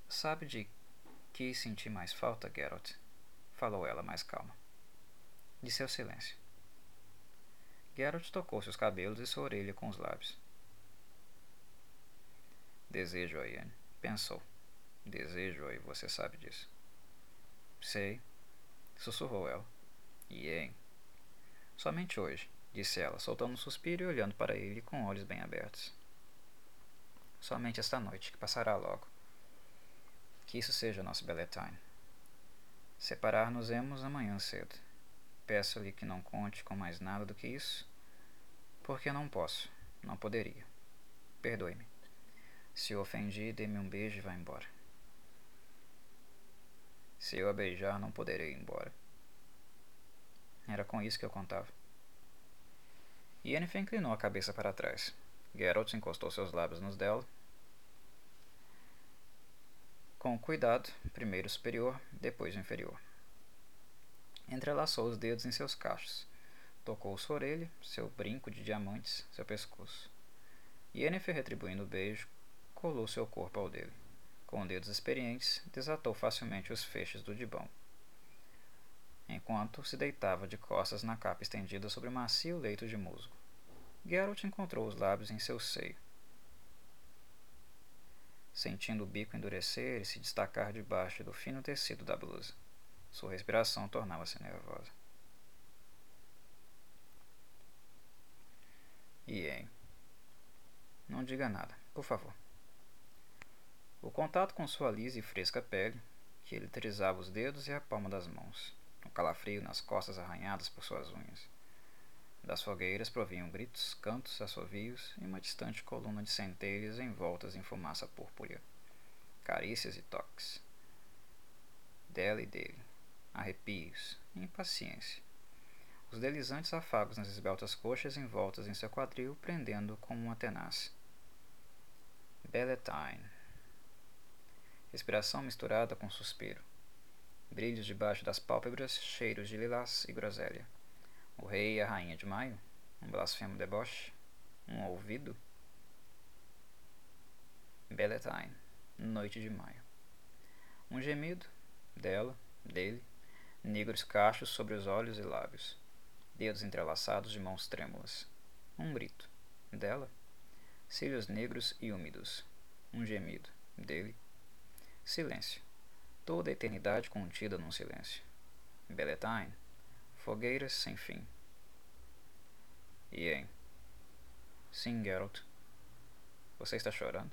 Sabe de que senti mais falta, Geralt? Falou ela mais calma. De seu silêncio. Geralt tocou seus cabelos e sua orelha com os lábios. Desejo-a, Ian. Pensou. Desejo-a e você sabe disso. Sei, sussurrou ela. Ian. Somente hoje, disse ela, soltando um suspiro e olhando para ele com olhos bem abertos. Somente esta noite, que passará logo. Que isso seja nosso Belletine. Separar-nos-emos amanhã cedo. Peço-lhe que não conte com mais nada do que isso, porque não posso, não poderia. Perdoe-me. Se o ofendi, dê-me um beijo e vá embora. Se eu a beijar, não poderei ir embora. Era com isso que eu contava. Yennefer inclinou a cabeça para trás. Geralt encostou seus lábios nos dela. Com cuidado, primeiro superior, depois inferior. Entrelaçou os dedos em seus cachos. Tocou sua orelha, seu brinco de diamantes, seu pescoço. Yennefer, retribuindo o beijo, colou seu corpo ao dele. Com dedos experientes, desatou facilmente os feixes do dibão enquanto se deitava de costas na capa estendida sobre o macio leito de musgo. Geralt encontrou os lábios em seu seio. Sentindo o bico endurecer e se destacar debaixo do fino tecido da blusa, sua respiração tornava-se nervosa. Ien. Não diga nada, por favor. O contato com sua lisa e fresca pele, que eletrizava os dedos e a palma das mãos, um calafrio nas costas arranhadas por suas unhas. Das fogueiras provinham gritos, cantos, assovios e uma distante coluna de centelhas envoltas em fumaça púrpura. Carícias e toques. Dela e dele. Arrepios impaciência. Os deslizantes afagos nas esbeltas coxas envoltas em seu quadril, prendendo como uma tenaz. Belletine. Respiração misturada com suspiro brilhos debaixo das pálpebras, cheiros de lilás e groselha. O rei e a rainha de maio, um blasfemo deboche, um ouvido. Belletine, noite de maio. Um gemido, dela, dele, negros cachos sobre os olhos e lábios, dedos entrelaçados de mãos trêmulas. Um grito, dela, cílios negros e úmidos. Um gemido, dele. Silêncio toda a eternidade contida num silêncio. Belletine, fogueiras sem fim. Ien. Sim, Geralt. Você está chorando?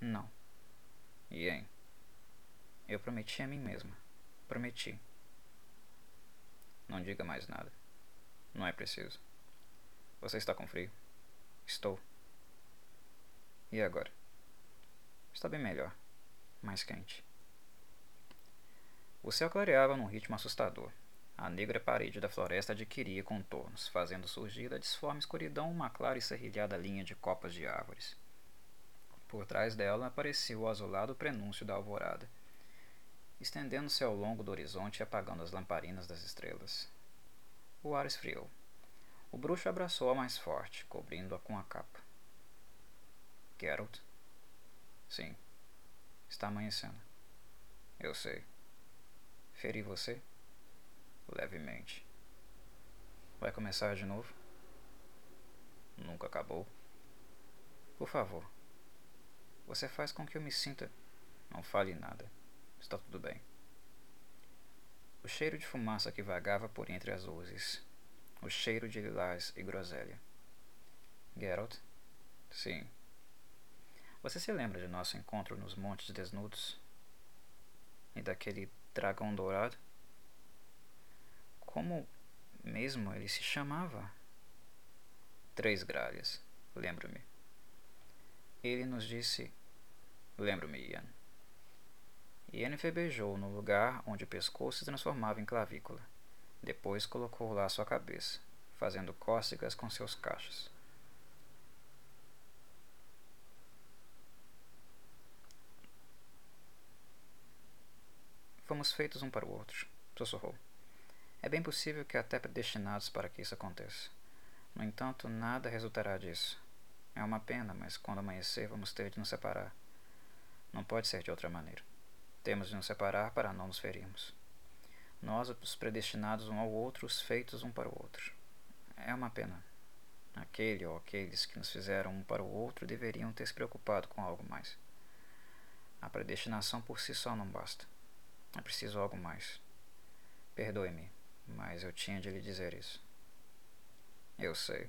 Não. Ien. Eu prometi a mim mesma. Prometi. Não diga mais nada. Não é preciso. Você está com frio? Estou. E agora? Está bem melhor. Mais quente. O céu clareava num ritmo assustador. A negra parede da floresta adquiria contornos, fazendo surgir da disforme escuridão uma clara e serrilhada linha de copas de árvores. Por trás dela aparecia o azulado prenúncio da alvorada, estendendo-se ao longo do horizonte e apagando as lamparinas das estrelas. O ar esfriou. O bruxo abraçou-a mais forte, cobrindo-a com a capa. Geralt? Sim. Está amanhecendo. Eu sei. Feri você? Levemente. Vai começar de novo? Nunca acabou. Por favor. Você faz com que eu me sinta. Não fale nada. Está tudo bem. O cheiro de fumaça que vagava por entre as luzes. O cheiro de lilás e groselha. Geralt? Sim. Você se lembra de nosso encontro nos Montes Desnudos? E daquele dragão dourado? Como mesmo ele se chamava? Três gralhas, lembro-me. Ele nos disse: Lembro-me, Ian. Ian beijou no lugar onde o pescoço se transformava em clavícula. Depois colocou lá sua cabeça, fazendo cócegas com seus cachos. Fomos feitos um para o outro, sussurrou. É bem possível que até predestinados para que isso aconteça. No entanto, nada resultará disso. É uma pena, mas quando amanhecer vamos ter de nos separar. Não pode ser de outra maneira. Temos de nos separar para não nos ferirmos. Nós, os predestinados um ao outro, os feitos um para o outro. É uma pena. Aquele ou aqueles que nos fizeram um para o outro deveriam ter se preocupado com algo mais. A predestinação por si só não basta. É preciso algo mais. Perdoe-me, mas eu tinha de lhe dizer isso. Eu sei.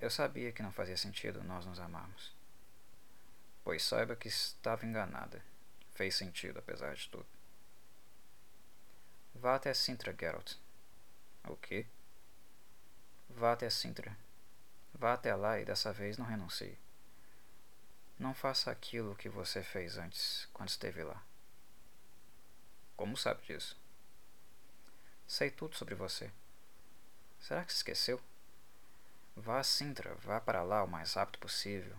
Eu sabia que não fazia sentido nós nos amarmos. Pois saiba que estava enganada. Fez sentido, apesar de tudo. Vá até Sintra, Geralt. O quê? Vá até Sintra. Vá até lá e dessa vez não renuncie. Não faça aquilo que você fez antes, quando esteve lá. Como sabe disso? Sei tudo sobre você. Será que se esqueceu? Vá a Sintra, vá para lá o mais rápido possível.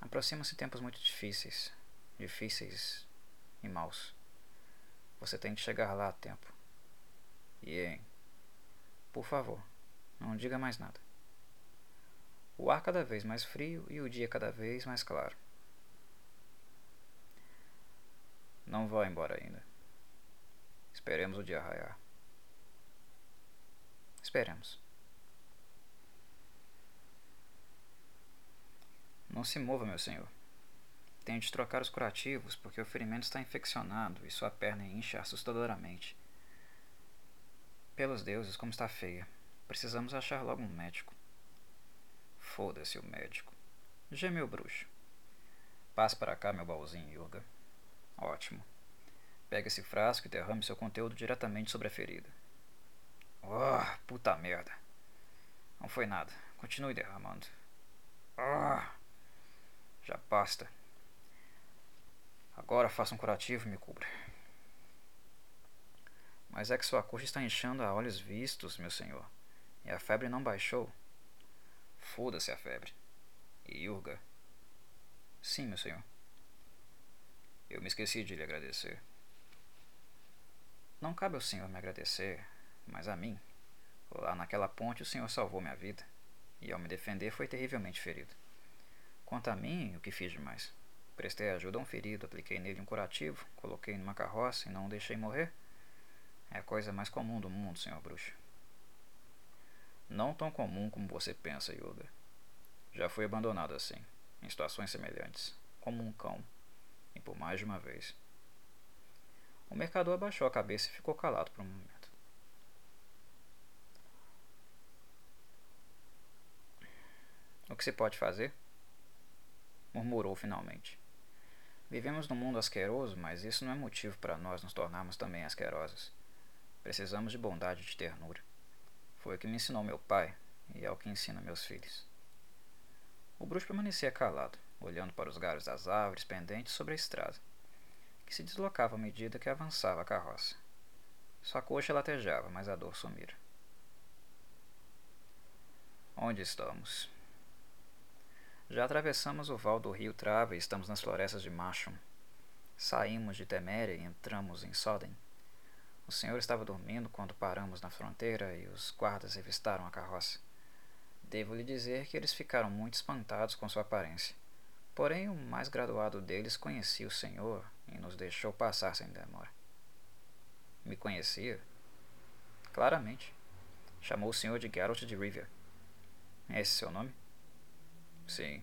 Aproximam-se tempos muito difíceis, difíceis e maus. Você tem de chegar lá a tempo. E, hein? Por favor, não diga mais nada. O ar cada vez mais frio e o dia cada vez mais claro. Não vá embora ainda. Esperemos o dia raiar. Esperemos. Não se mova, meu senhor. Tenho de trocar os curativos porque o ferimento está infeccionado e sua perna incha assustadoramente. Pelos deuses, como está feia. Precisamos achar logo um médico. Foda-se o médico. Gemeu o bruxo. Passe para cá meu baúzinho, Yurga. Ótimo. Pegue esse frasco e derrame seu conteúdo diretamente sobre a ferida. Oh, puta merda. Não foi nada. Continue derramando. Ah, já basta. Agora faça um curativo e me cubra. Mas é que sua coxa está inchando a olhos vistos, meu senhor. E a febre não baixou. Foda-se a febre. E Yurga? Sim, meu senhor. Eu me esqueci de lhe agradecer. Não cabe ao senhor me agradecer, mas a mim. Lá naquela ponte o senhor salvou minha vida, e ao me defender foi terrivelmente ferido. Quanto a mim, o que fiz demais? Prestei ajuda a um ferido, apliquei nele um curativo, coloquei numa carroça e não o deixei morrer? É a coisa mais comum do mundo, senhor bruxo. Não tão comum como você pensa, Yoga. Já fui abandonado assim, em situações semelhantes, como um cão, e por mais de uma vez. O mercador abaixou a cabeça e ficou calado por um momento. O que se pode fazer? murmurou finalmente. Vivemos num mundo asqueroso, mas isso não é motivo para nós nos tornarmos também asquerosos. Precisamos de bondade e de ternura. Foi o que me ensinou meu pai e é o que ensina meus filhos. O bruxo permanecia calado, olhando para os galhos das árvores pendentes sobre a estrada que se deslocava à medida que avançava a carroça. Sua coxa latejava, mas a dor sumira. Onde estamos? Já atravessamos o val do rio Trava e estamos nas florestas de Machum. Saímos de Teméria e entramos em Soden. O senhor estava dormindo quando paramos na fronteira e os guardas revistaram a carroça. Devo lhe dizer que eles ficaram muito espantados com sua aparência. Porém, o mais graduado deles conhecia o senhor e nos deixou passar sem demora. Me conhecia? Claramente. Chamou o senhor de Geralt de Rivia. É esse seu nome? Sim.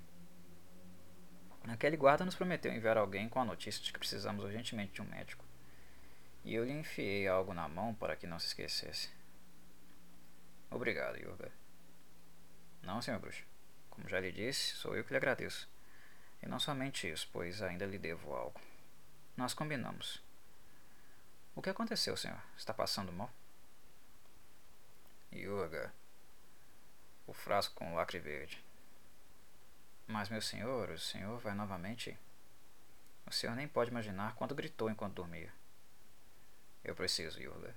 Aquele guarda nos prometeu enviar alguém com a notícia de que precisamos urgentemente de um médico. E eu lhe enfiei algo na mão para que não se esquecesse. Obrigado, Yurga. Não, senhor bruxo. Como já lhe disse, sou eu que lhe agradeço. E não somente isso, pois ainda lhe devo algo. Nós combinamos. O que aconteceu, senhor? Está passando mal? Yurga. O frasco com o lacre verde. Mas, meu senhor, o senhor vai novamente. O senhor nem pode imaginar quanto gritou enquanto dormia. Eu preciso, Yurga.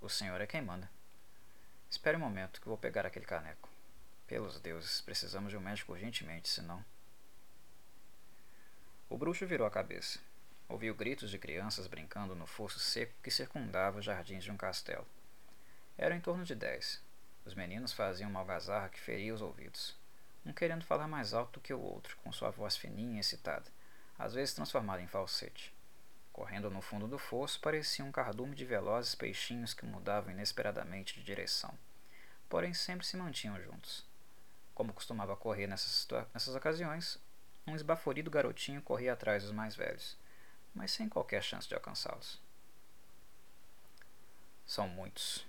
O senhor é quem manda. Espere um momento que vou pegar aquele caneco. Pelos deuses, precisamos de um médico urgentemente, senão. O bruxo virou a cabeça. Ouviu gritos de crianças brincando no fosso seco que circundava os jardins de um castelo. Eram em torno de dez. Os meninos faziam uma algazarra que feria os ouvidos, um querendo falar mais alto do que o outro, com sua voz fininha e excitada, às vezes transformada em falsete. Correndo no fundo do fosso parecia um cardume de velozes peixinhos que mudavam inesperadamente de direção, porém sempre se mantinham juntos. Como costumava correr nessas, nessas ocasiões, um esbaforido garotinho corria atrás dos mais velhos, mas sem qualquer chance de alcançá-los. São muitos,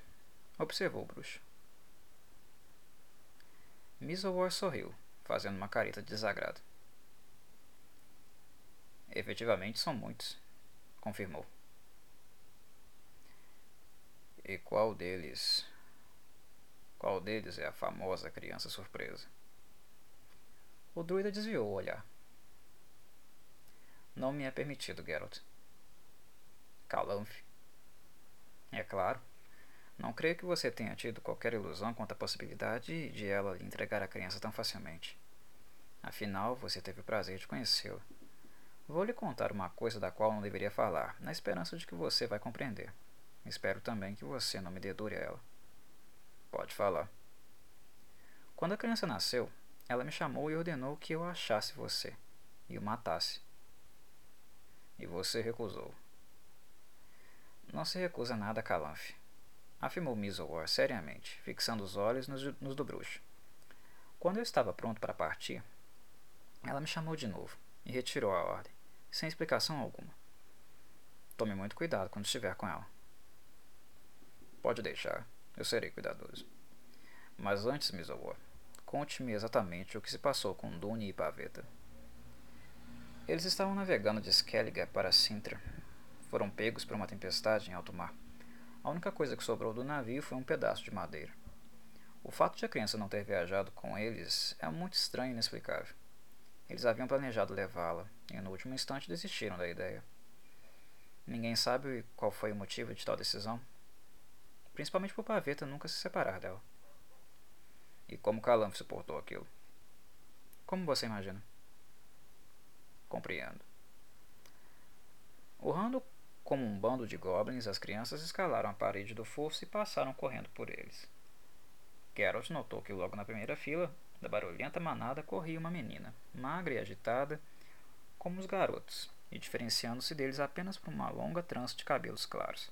observou o bruxo. War sorriu, fazendo uma careta de desagrado. Efetivamente são muitos, confirmou. E qual deles? Qual deles é a famosa criança surpresa? O druida desviou o olhar. Não me é permitido, Geralt. Calanfe. É claro. Não creio que você tenha tido qualquer ilusão quanto à possibilidade de ela lhe entregar a criança tão facilmente. Afinal, você teve o prazer de conhecê-la. Vou lhe contar uma coisa da qual não deveria falar, na esperança de que você vai compreender. Espero também que você não me dedure a ela. Pode falar. Quando a criança nasceu, ela me chamou e ordenou que eu achasse você e o matasse. E você recusou. Não se recusa nada, Calanfe, afirmou Misowar seriamente, fixando os olhos nos, nos do bruxo. Quando eu estava pronto para partir, ela me chamou de novo e retirou a ordem, sem explicação alguma. Tome muito cuidado quando estiver com ela. Pode deixar, eu serei cuidadoso. Mas antes, Misowar, Conte-me exatamente o que se passou com Duni e Paveta. Eles estavam navegando de Skellige para Sintra. Foram pegos por uma tempestade em alto mar. A única coisa que sobrou do navio foi um pedaço de madeira. O fato de a criança não ter viajado com eles é muito estranho e inexplicável. Eles haviam planejado levá-la e no último instante desistiram da ideia. Ninguém sabe qual foi o motivo de tal decisão, principalmente por Paveta nunca se separar dela. E como Calanf suportou aquilo? Como você imagina? Compreendo. Urrando como um bando de goblins, as crianças escalaram a parede do fosso e passaram correndo por eles. Geralt notou que logo na primeira fila da barulhenta manada corria uma menina, magra e agitada, como os garotos, e diferenciando-se deles apenas por uma longa trança de cabelos claros.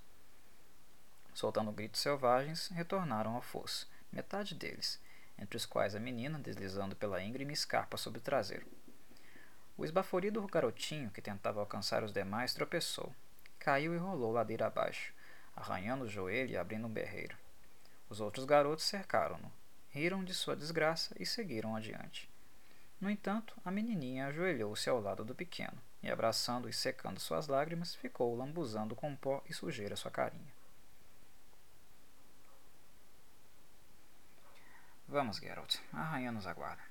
Soltando gritos selvagens, retornaram ao fosso, metade deles, entre os quais a menina deslizando pela íngreme escarpa sobre o traseiro. O esbaforido garotinho que tentava alcançar os demais tropeçou, caiu e rolou ladeira abaixo, arranhando o joelho e abrindo um berreiro. Os outros garotos cercaram-no, riram de sua desgraça e seguiram adiante. No entanto, a menininha ajoelhou-se ao lado do pequeno e, abraçando e secando suas lágrimas, ficou lambuzando com pó e sujeira sua carinha. Vamos, Geralt. A rainha nos aguarda.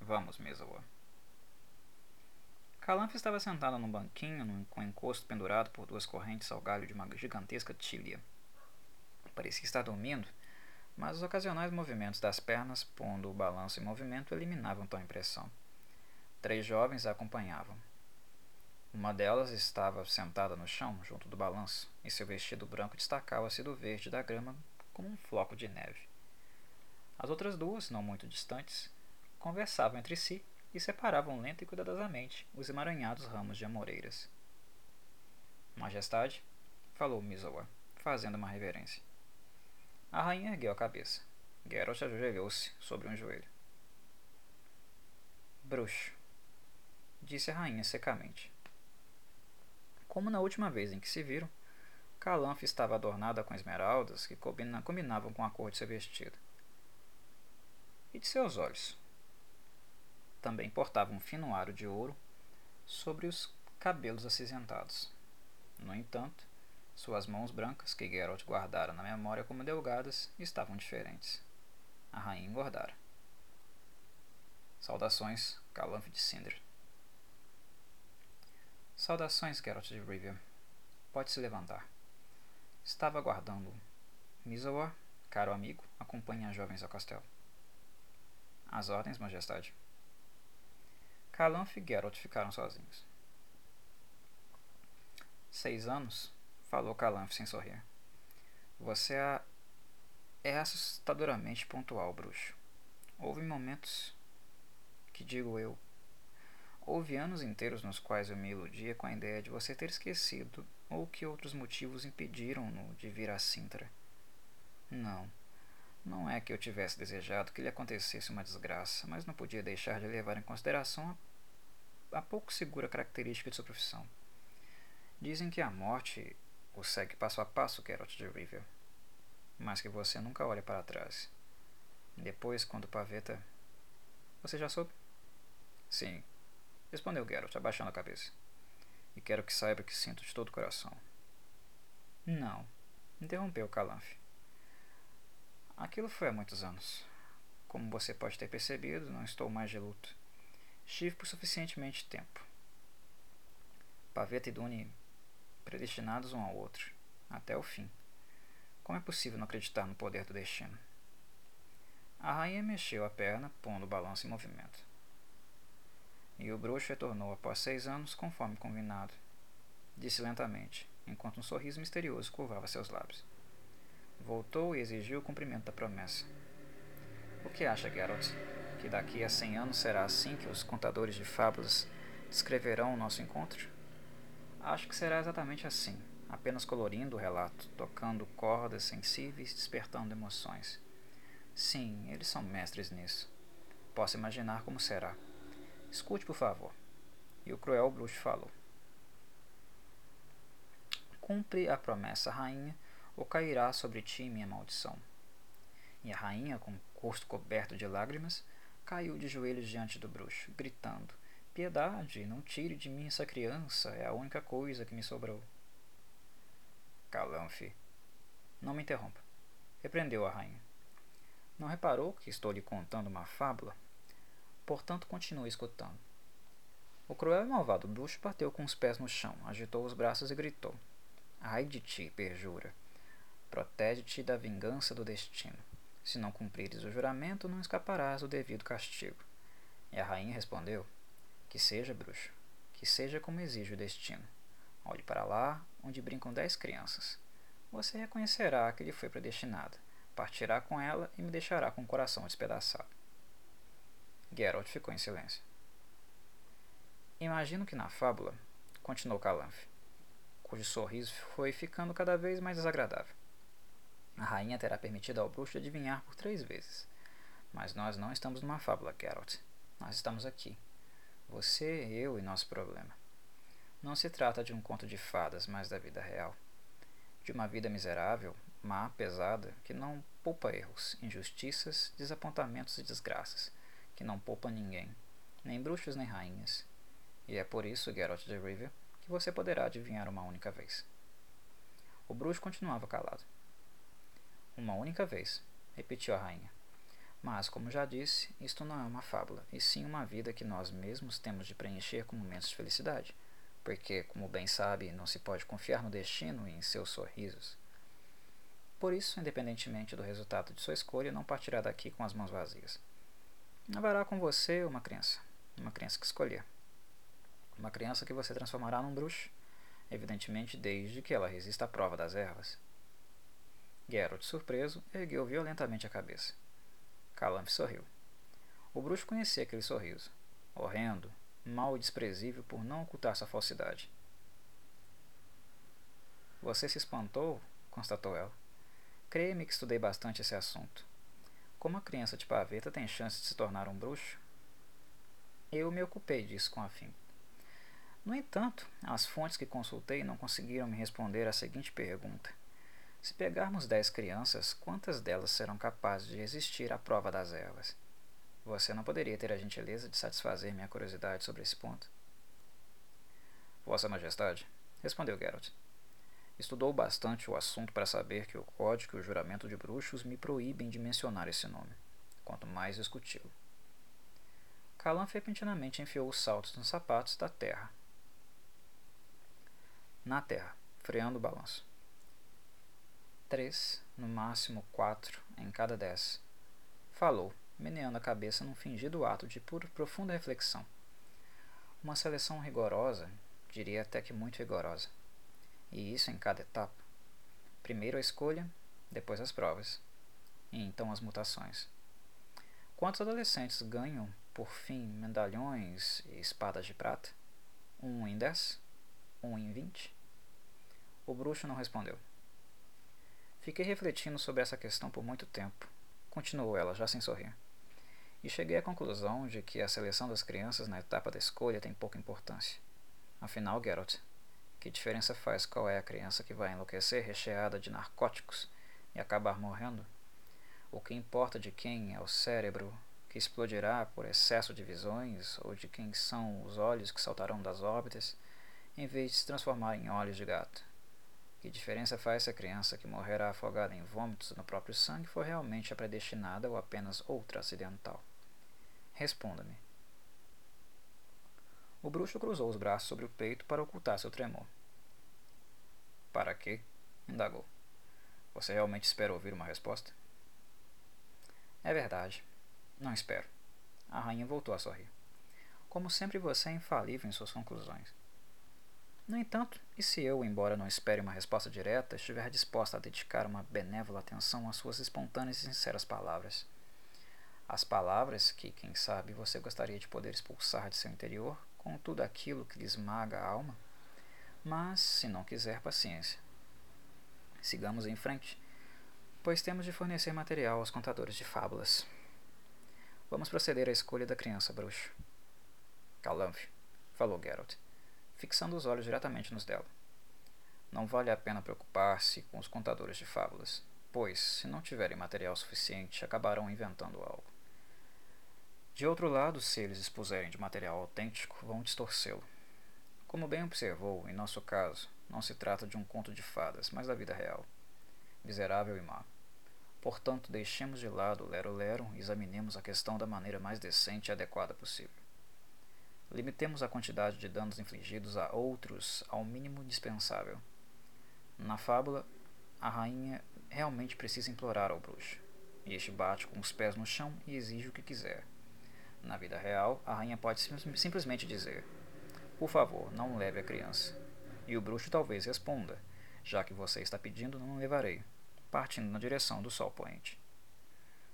Vamos, Mesoa. Calanf estava sentada num banquinho com encosto pendurado por duas correntes ao galho de uma gigantesca tília. Parecia estar dormindo, mas os ocasionais movimentos das pernas, pondo o balanço em movimento, eliminavam tal impressão. Três jovens a acompanhavam. Uma delas estava sentada no chão, junto do balanço, e seu vestido branco destacava-se do verde da grama como um floco de neve. As outras duas, não muito distantes, conversavam entre si e separavam lenta e cuidadosamente os emaranhados ramos de amoreiras. Majestade, falou Misowa, fazendo uma reverência. A rainha ergueu a cabeça. Geralt ajoelhou-se sobre um joelho. Bruxo, disse a rainha secamente. Como na última vez em que se viram, Calanfe estava adornada com esmeraldas que combinavam com a cor de seu vestido e de seus olhos. Também portava um fino aro de ouro sobre os cabelos acinzentados. No entanto, Suas mãos brancas, que Geralt guardara na memória como delgadas, estavam diferentes. A rainha engordara. Saudações, Calanf de Cinder. Saudações, Geralt de Rivia. Pode se levantar. Estava aguardando. Misawar, caro amigo, acompanhe as jovens ao castelo. As ordens, majestade. Calanf e Geralt ficaram sozinhos. Seis anos? Falou Calanf sem sorrir. Você é, é assustadoramente pontual, bruxo. Houve momentos que digo eu. Houve anos inteiros nos quais eu me iludia com a ideia de você ter esquecido ou que outros motivos impediram-no de vir a Sintra. Não. Não é que eu tivesse desejado que lhe acontecesse uma desgraça, mas não podia deixar de levar em consideração a, a pouco segura característica de sua profissão. Dizem que a morte o segue passo a passo, Geralt de Rivia, mas que você nunca olha para trás. Depois, quando Paveta. Você já soube? Sim, respondeu Geralt, abaixando a cabeça. E quero que saiba que sinto de todo o coração. Não, interrompeu Calanfe. Aquilo foi há muitos anos. Como você pode ter percebido, não estou mais de luto. Estive por suficientemente tempo. Paveta e Duni predestinados um ao outro, até o fim. Como é possível não acreditar no poder do destino? A rainha mexeu a perna, pondo o balanço em movimento. E o bruxo retornou após seis anos, conforme combinado. Disse lentamente, enquanto um sorriso misterioso curvava seus lábios. Voltou e exigiu o cumprimento da promessa. O que acha, Geralt? Que daqui a cem anos será assim que os contadores de fábulas descreverão o nosso encontro? Acho que será exatamente assim, apenas colorindo o relato, tocando cordas sensíveis, despertando emoções. Sim, eles são mestres nisso. Posso imaginar como será. Escute, por favor. E o cruel bruxo falou. Cumpre a promessa, rainha, ou cairá sobre ti minha maldição. E a rainha, com o rosto coberto de lágrimas, caiu de joelhos diante do bruxo, gritando: Piedade, não tire de mim essa criança, é a única coisa que me sobrou. Calanfe, não me interrompa, repreendeu a rainha. Não reparou que estou lhe contando uma fábula? portanto continue escutando. O cruel e malvado bruxo bateu com os pés no chão, agitou os braços e gritou: Ai de ti, perjura! Protege-te da vingança do destino. Se não cumprires o juramento, não escaparás do devido castigo. E a rainha respondeu: Que seja, bruxo, que seja como exige o destino. Olhe para lá, onde brincam dez crianças. Você reconhecerá que lhe foi predestinada, partirá com ela e me deixará com o coração despedaçado. Geralt ficou em silêncio. Imagino que na fábula, continuou Calanfe, cujo sorriso foi ficando cada vez mais desagradável. A rainha terá permitido ao bruxo adivinhar por três vezes. Mas nós não estamos numa fábula, Geralt. Nós estamos aqui. Você, eu e nosso problema. Não se trata de um conto de fadas, mas da vida real. De uma vida miserável, má, pesada, que não poupa erros, injustiças, desapontamentos e desgraças que não poupa ninguém, nem bruxos nem rainhas. E é por isso, Geralt de Rivia, que você poderá adivinhar uma única vez. O bruxo continuava calado. Uma única vez, repetiu a rainha. Mas, como já disse, isto não é uma fábula, e sim uma vida que nós mesmos temos de preencher com momentos de felicidade, porque, como bem sabe, não se pode confiar no destino e em seus sorrisos. Por isso, independentemente do resultado de sua escolha, não partirá daqui com as mãos vazias. Haverá com você uma criança, uma criança que escolher. Uma criança que você transformará num bruxo, evidentemente desde que ela resista à prova das ervas. Geralt, surpreso, ergueu violentamente a cabeça. Calamp sorriu. O bruxo conhecia aquele sorriso, horrendo, mau e desprezível por não ocultar sua falsidade. Você se espantou? constatou ela. Creia-me que estudei bastante esse assunto. Como a criança de paveta tem chance de se tornar um bruxo? Eu me ocupei disso com afinco. No entanto, as fontes que consultei não conseguiram me responder a seguinte pergunta: Se pegarmos dez crianças, quantas delas serão capazes de resistir à prova das ervas? Você não poderia ter a gentileza de satisfazer minha curiosidade sobre esse ponto? Vossa Majestade, respondeu Geralt. Estudou bastante o assunto para saber que o código e o juramento de bruxos me proíbem de mencionar esse nome, quanto mais discuti-lo. Calan repentinamente enfiou os saltos nos sapatos da terra. Na terra, freando o balanço. Três, no máximo quatro, em cada dez. Falou, meneando a cabeça num fingido ato de pura profunda reflexão. Uma seleção rigorosa, diria até que muito rigorosa. E isso em cada etapa. Primeiro a escolha, depois as provas, e então as mutações. Quantos adolescentes ganham, por fim, medalhões e espadas de prata? Um em dez? Um em vinte? O bruxo não respondeu. Fiquei refletindo sobre essa questão por muito tempo, continuou ela, já sem sorrir. E cheguei à conclusão de que a seleção das crianças na etapa da escolha tem pouca importância. Afinal, Geralt, que diferença faz qual é a criança que vai enlouquecer recheada de narcóticos e acabar morrendo? O que importa de quem é o cérebro que explodirá por excesso de visões ou de quem são os olhos que saltarão das órbitas em vez de se transformar em olhos de gato? Que diferença faz se a criança que morrerá afogada em vômitos no próprio sangue for realmente a predestinada ou apenas outra acidental? Responda-me. O bruxo cruzou os braços sobre o peito para ocultar seu tremor. Para quê? indagou. Você realmente espera ouvir uma resposta? É verdade. Não espero. A rainha voltou a sorrir. Como sempre, você é infalível em suas conclusões. No entanto, e se eu, embora não espere uma resposta direta, estiver disposta a dedicar uma benévola atenção às suas espontâneas e sinceras palavras? As palavras que, quem sabe, você gostaria de poder expulsar de seu interior com tudo aquilo que lhe esmaga a alma? Mas, se não quiser, paciência. Sigamos em frente, pois temos de fornecer material aos contadores de fábulas. Vamos proceder à escolha da criança bruxo. Calanfe, falou Geralt, fixando os olhos diretamente nos dela. Não vale a pena preocupar-se com os contadores de fábulas, pois, se não tiverem material suficiente, acabarão inventando algo. De outro lado, se eles expuserem de material autêntico, vão distorcê-lo. Como bem observou, em nosso caso, não se trata de um conto de fadas, mas da vida real. Miserável e má. Portanto, deixemos de lado o lero-lero e examinemos a questão da maneira mais decente e adequada possível. Limitemos a quantidade de danos infligidos a outros ao mínimo indispensável. Na fábula, a rainha realmente precisa implorar ao bruxo, e este bate com os pés no chão e exige o que quiser. Na vida real, a rainha pode sim simplesmente dizer: Por favor, não leve a criança. E o bruxo talvez responda: Já que você está pedindo, não levarei, partindo na direção do sol poente.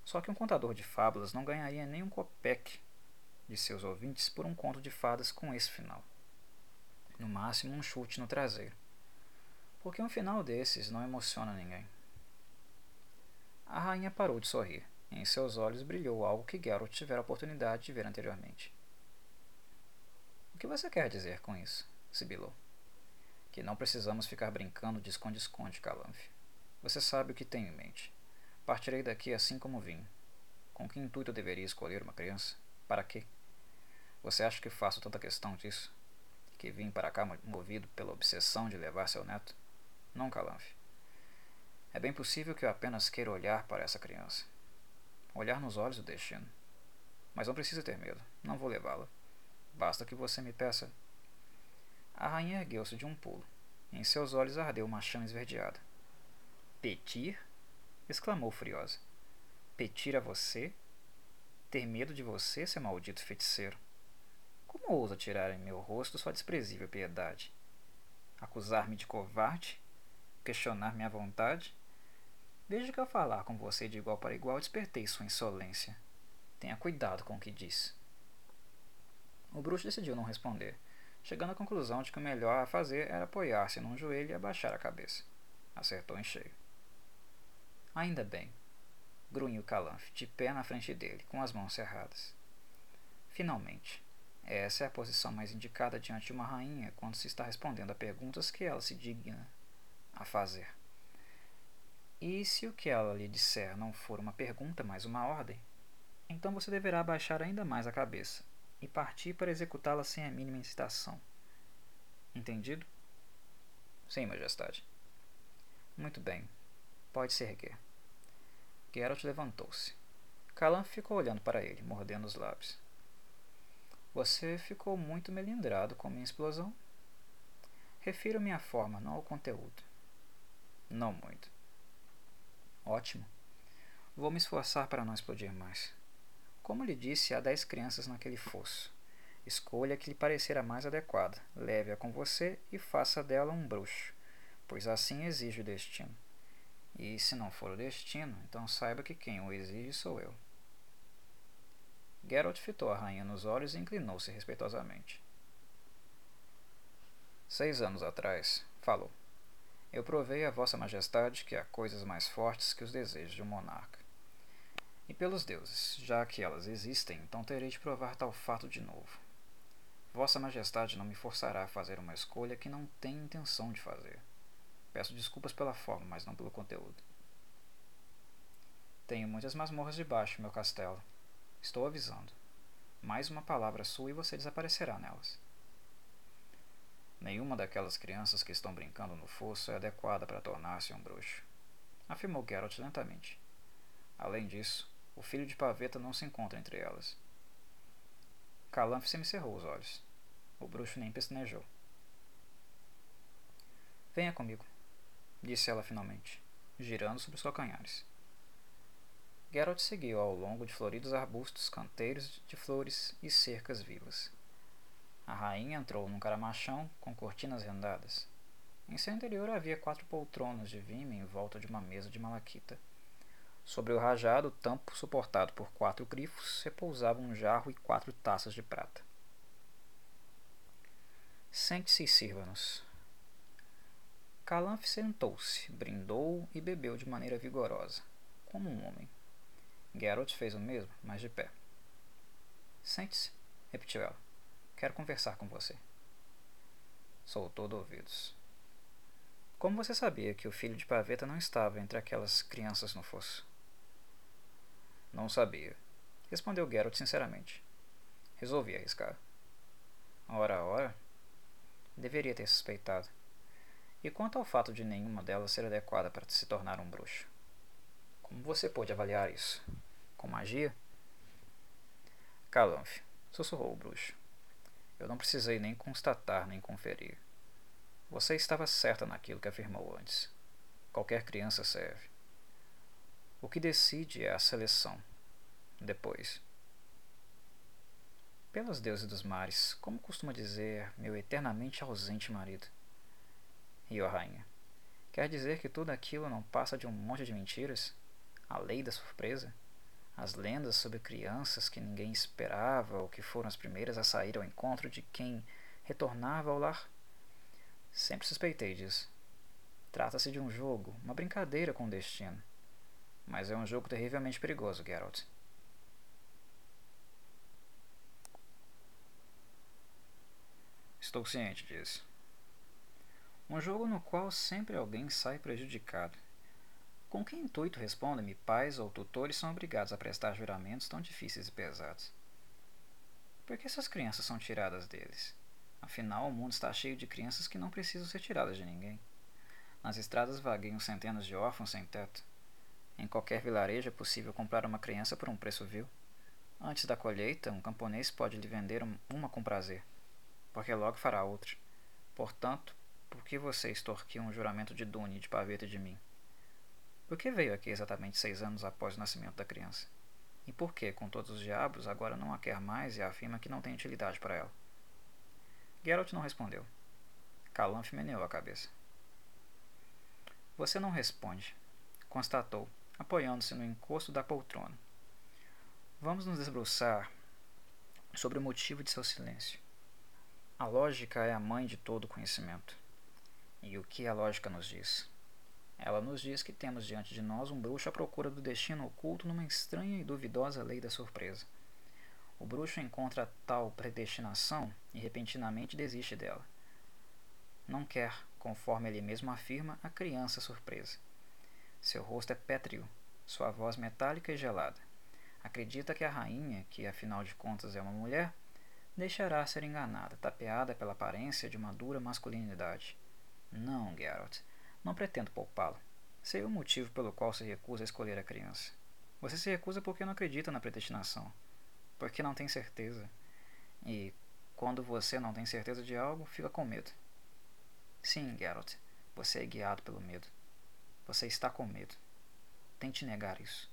Só que um contador de fábulas não ganharia nem um copec de seus ouvintes por um conto de fadas com esse final. No máximo, um chute no traseiro. Porque um final desses não emociona ninguém. A rainha parou de sorrir. Em seus olhos brilhou algo que Geralt tivera a oportunidade de ver anteriormente. O que você quer dizer com isso? sibilou. Que não precisamos ficar brincando de esconde-esconde, Calanfe. Você sabe o que tenho em mente. Partirei daqui assim como vim. Com que intuito eu deveria escolher uma criança? Para quê? Você acha que faço tanta questão disso? Que vim para cá movido pela obsessão de levar seu neto? Não, Calanfe. É bem possível que eu apenas queira olhar para essa criança olhar nos olhos do destino. Mas não precisa ter medo, não vou levá-la. Basta que você me peça. A rainha ergueu-se de um pulo. Em seus olhos ardeu uma chama esverdeada. Petir? exclamou furiosa. Petir a você? Ter medo de você, seu maldito feiticeiro? Como ousa tirar em meu rosto sua desprezível piedade? Acusar-me de covarde? Questionar minha vontade? Desde que ao falar com você de igual para igual, despertei sua insolência. Tenha cuidado com o que diz. O bruxo decidiu não responder, chegando à conclusão de que o melhor a fazer era apoiar-se num joelho e abaixar a cabeça. Acertou em cheio. Ainda bem, grunhiu Calanfe, de pé na frente dele, com as mãos cerradas. Finalmente, essa é a posição mais indicada diante de uma rainha quando se está respondendo a perguntas que ela se digna a fazer. E se o que ela lhe disser não for uma pergunta, mas uma ordem, então você deverá abaixar ainda mais a cabeça e partir para executá-la sem a mínima incitação. Entendido? Sim, Majestade. Muito bem. Pode se erguer. Geralt levantou-se. Calan ficou olhando para ele, mordendo os lábios. Você ficou muito melindrado com minha explosão? Refiro-me à forma, não ao conteúdo. Não muito. Ótimo. Vou me esforçar para não explodir mais. Como lhe disse, há dez crianças naquele fosso. Escolha a que lhe parecer a mais adequada, leve-a com você e faça dela um bruxo, pois assim exige o destino. E se não for o destino, então saiba que quem o exige sou eu. Geralt fitou a rainha nos olhos e inclinou-se respeitosamente. Seis anos atrás, falou, eu provei a Vossa Majestade que há coisas mais fortes que os desejos de um monarca. E pelos deuses, já que elas existem, então terei de provar tal fato de novo. Vossa Majestade não me forçará a fazer uma escolha que não tenho intenção de fazer. Peço desculpas pela forma, mas não pelo conteúdo. Tenho muitas masmorras debaixo, meu castelo, Estou avisando. Mais uma palavra sua e você desaparecerá nelas. Nenhuma daquelas crianças que estão brincando no fosso é adequada para tornar-se um bruxo, afirmou Geralt lentamente. Além disso, o filho de Paveta não se encontra entre elas. Calanf cerrou os olhos. O bruxo nem pestanejou. Venha comigo, disse ela finalmente, girando sobre os calcanhares. Geralt seguiu ao longo de floridos arbustos, canteiros de flores e cercas vivas. A rainha entrou num caramachão com cortinas rendadas. Em seu interior havia quatro poltronas de vime em volta de uma mesa de malaquita. Sobre o rajado, tampo suportado por quatro grifos, repousava um jarro e quatro taças de prata. Sente-se e sirva-nos. Calanf sentou-se, brindou e bebeu de maneira vigorosa, como um homem. Geralt fez o mesmo, mas de pé. Sente-se, repetiu ela. Quero conversar com você. Sou todo ouvidos. Como você sabia que o filho de Paveta não estava entre aquelas crianças no fosso? Não sabia, respondeu Geralt sinceramente. Resolvi arriscar. Ora, ora. Deveria ter suspeitado. E quanto ao fato de nenhuma delas ser adequada para se tornar um bruxo? Como você pôde avaliar isso? Com magia? Calanfe, sussurrou o bruxo. Eu não precisei nem constatar nem conferir. Você estava certa naquilo que afirmou antes. Qualquer criança serve. O que decide é a seleção. Depois. Pelos deuses dos mares, como costuma dizer meu eternamente ausente marido. Riu a rainha. Quer dizer que tudo aquilo não passa de um monte de mentiras? A lei da surpresa? As lendas sobre crianças que ninguém esperava ou que foram as primeiras a sair ao encontro de quem retornava ao lar. Sempre suspeitei disso. Trata-se de um jogo, uma brincadeira com o destino. Mas é um jogo terrivelmente perigoso, Geralt. Estou ciente disso. Um jogo no qual sempre alguém sai prejudicado. Com que intuito, responda-me, pais ou tutores são obrigados a prestar juramentos tão difíceis e pesados? Por que essas crianças são tiradas deles? Afinal, o mundo está cheio de crianças que não precisam ser tiradas de ninguém. Nas estradas vagueiam centenas de órfãos sem teto. Em qualquer vilarejo é possível comprar uma criança por um preço vil. Antes da colheita, um camponês pode lhe vender uma com prazer, porque logo fará outra. Portanto, por que você extorquiu um juramento de Dune de paveta de mim? Por que veio aqui exatamente seis anos após o nascimento da criança? E por que, com todos os diabos, agora não a quer mais e afirma que não tem utilidade para ela? Geralt não respondeu. Calanf meneou a cabeça. Você não responde, constatou, apoiando-se no encosto da poltrona. Vamos nos debruçar sobre o motivo de seu silêncio. A lógica é a mãe de todo conhecimento. E o que a lógica nos diz? Ela nos diz que temos diante de nós um bruxo à procura do destino oculto numa estranha e duvidosa lei da surpresa. O bruxo encontra tal predestinação e repentinamente desiste dela. Não quer, conforme ele mesmo afirma, a criança surpresa. Seu rosto é pétreo, sua voz metálica e gelada. Acredita que a rainha, que afinal de contas é uma mulher, deixará ser enganada, tapeada pela aparência de uma dura masculinidade. Não, Geralt. Não pretendo poupá-lo. Sei o motivo pelo qual se recusa a escolher a criança. Você se recusa porque não acredita na predestinação, porque não tem certeza. E quando você não tem certeza de algo, fica com medo. Sim, Geralt, você é guiado pelo medo. Você está com medo. Tente negar isso.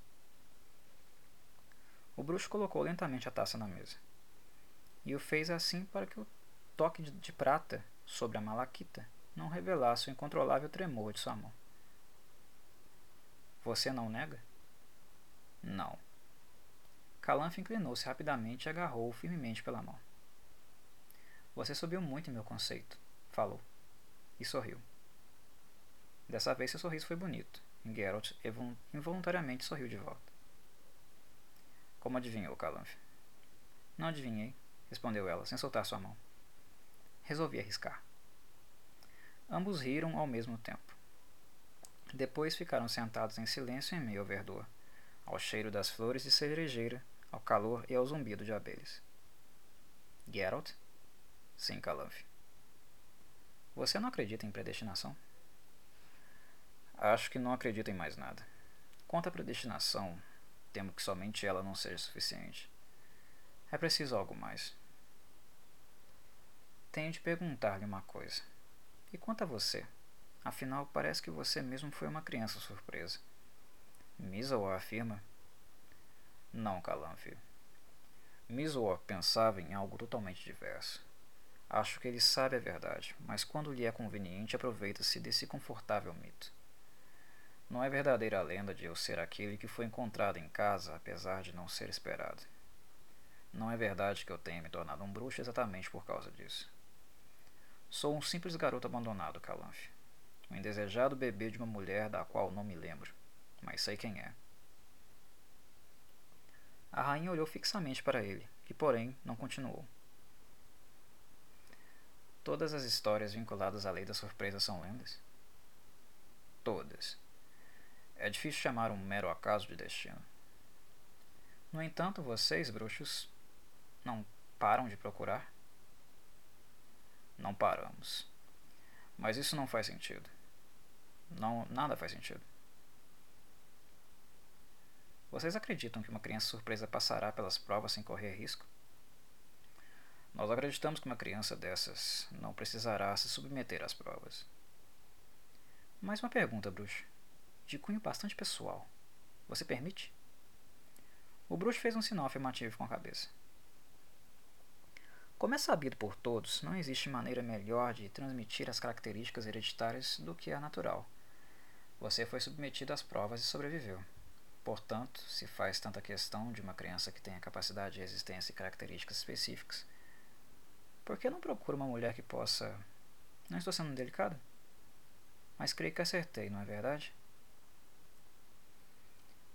O bruxo colocou lentamente a taça na mesa. E o fez assim para que o toque de prata sobre a malaquita não revelasse o incontrolável tremor de sua mão. Você não nega? Não. Calanf inclinou-se rapidamente e agarrou-o firmemente pela mão. Você subiu muito em meu conceito, falou, e sorriu. Dessa vez seu sorriso foi bonito, Geralt involuntariamente sorriu de volta. Como adivinhou, Calanf? Não adivinhei, respondeu ela, sem soltar sua mão. Resolvi arriscar. Ambos riram ao mesmo tempo. Depois ficaram sentados em silêncio em meio ao verdor, ao cheiro das flores de cerejeira, ao calor e ao zumbido de abelhas. Geralt? Sim, Calanf. Você não acredita em predestinação? Acho que não acredito em mais nada. Quanto à predestinação, temo que somente ela não seja suficiente. É preciso algo mais. Tenho de perguntar-lhe uma coisa. E quanto a você? Afinal, parece que você mesmo foi uma criança surpresa. Misawa afirma. Não, Calanfi. Misawa pensava em algo totalmente diverso. Acho que ele sabe a verdade, mas quando lhe é conveniente, aproveita-se desse confortável mito. Não é verdadeira a lenda de eu ser aquele que foi encontrado em casa, apesar de não ser esperado. Não é verdade que eu tenha me tornado um bruxo exatamente por causa disso. Sou um simples garoto abandonado, Calanfe um indesejado bebê de uma mulher da qual não me lembro, mas sei quem é. A rainha olhou fixamente para ele, que porém não continuou. Todas as histórias vinculadas à lei da surpresa são lendas? Todas. É difícil chamar um mero acaso de destino. No entanto, vocês, bruxos, não param de procurar? Não paramos. Mas isso não faz sentido. Não, nada faz sentido. Vocês acreditam que uma criança surpresa passará pelas provas sem correr risco? Nós acreditamos que uma criança dessas não precisará se submeter às provas. Mais uma pergunta, bruxo. De cunho bastante pessoal. Você permite? O bruxo fez um sinal afirmativo com a cabeça. Como é sabido por todos, não existe maneira melhor de transmitir as características hereditárias do que a natural. Você foi submetido às provas e sobreviveu. Portanto, se faz tanta questão de uma criança que tenha capacidade de resistência e características específicas, por que não procura uma mulher que possa. Não estou sendo delicado? Mas creio que acertei, não é verdade?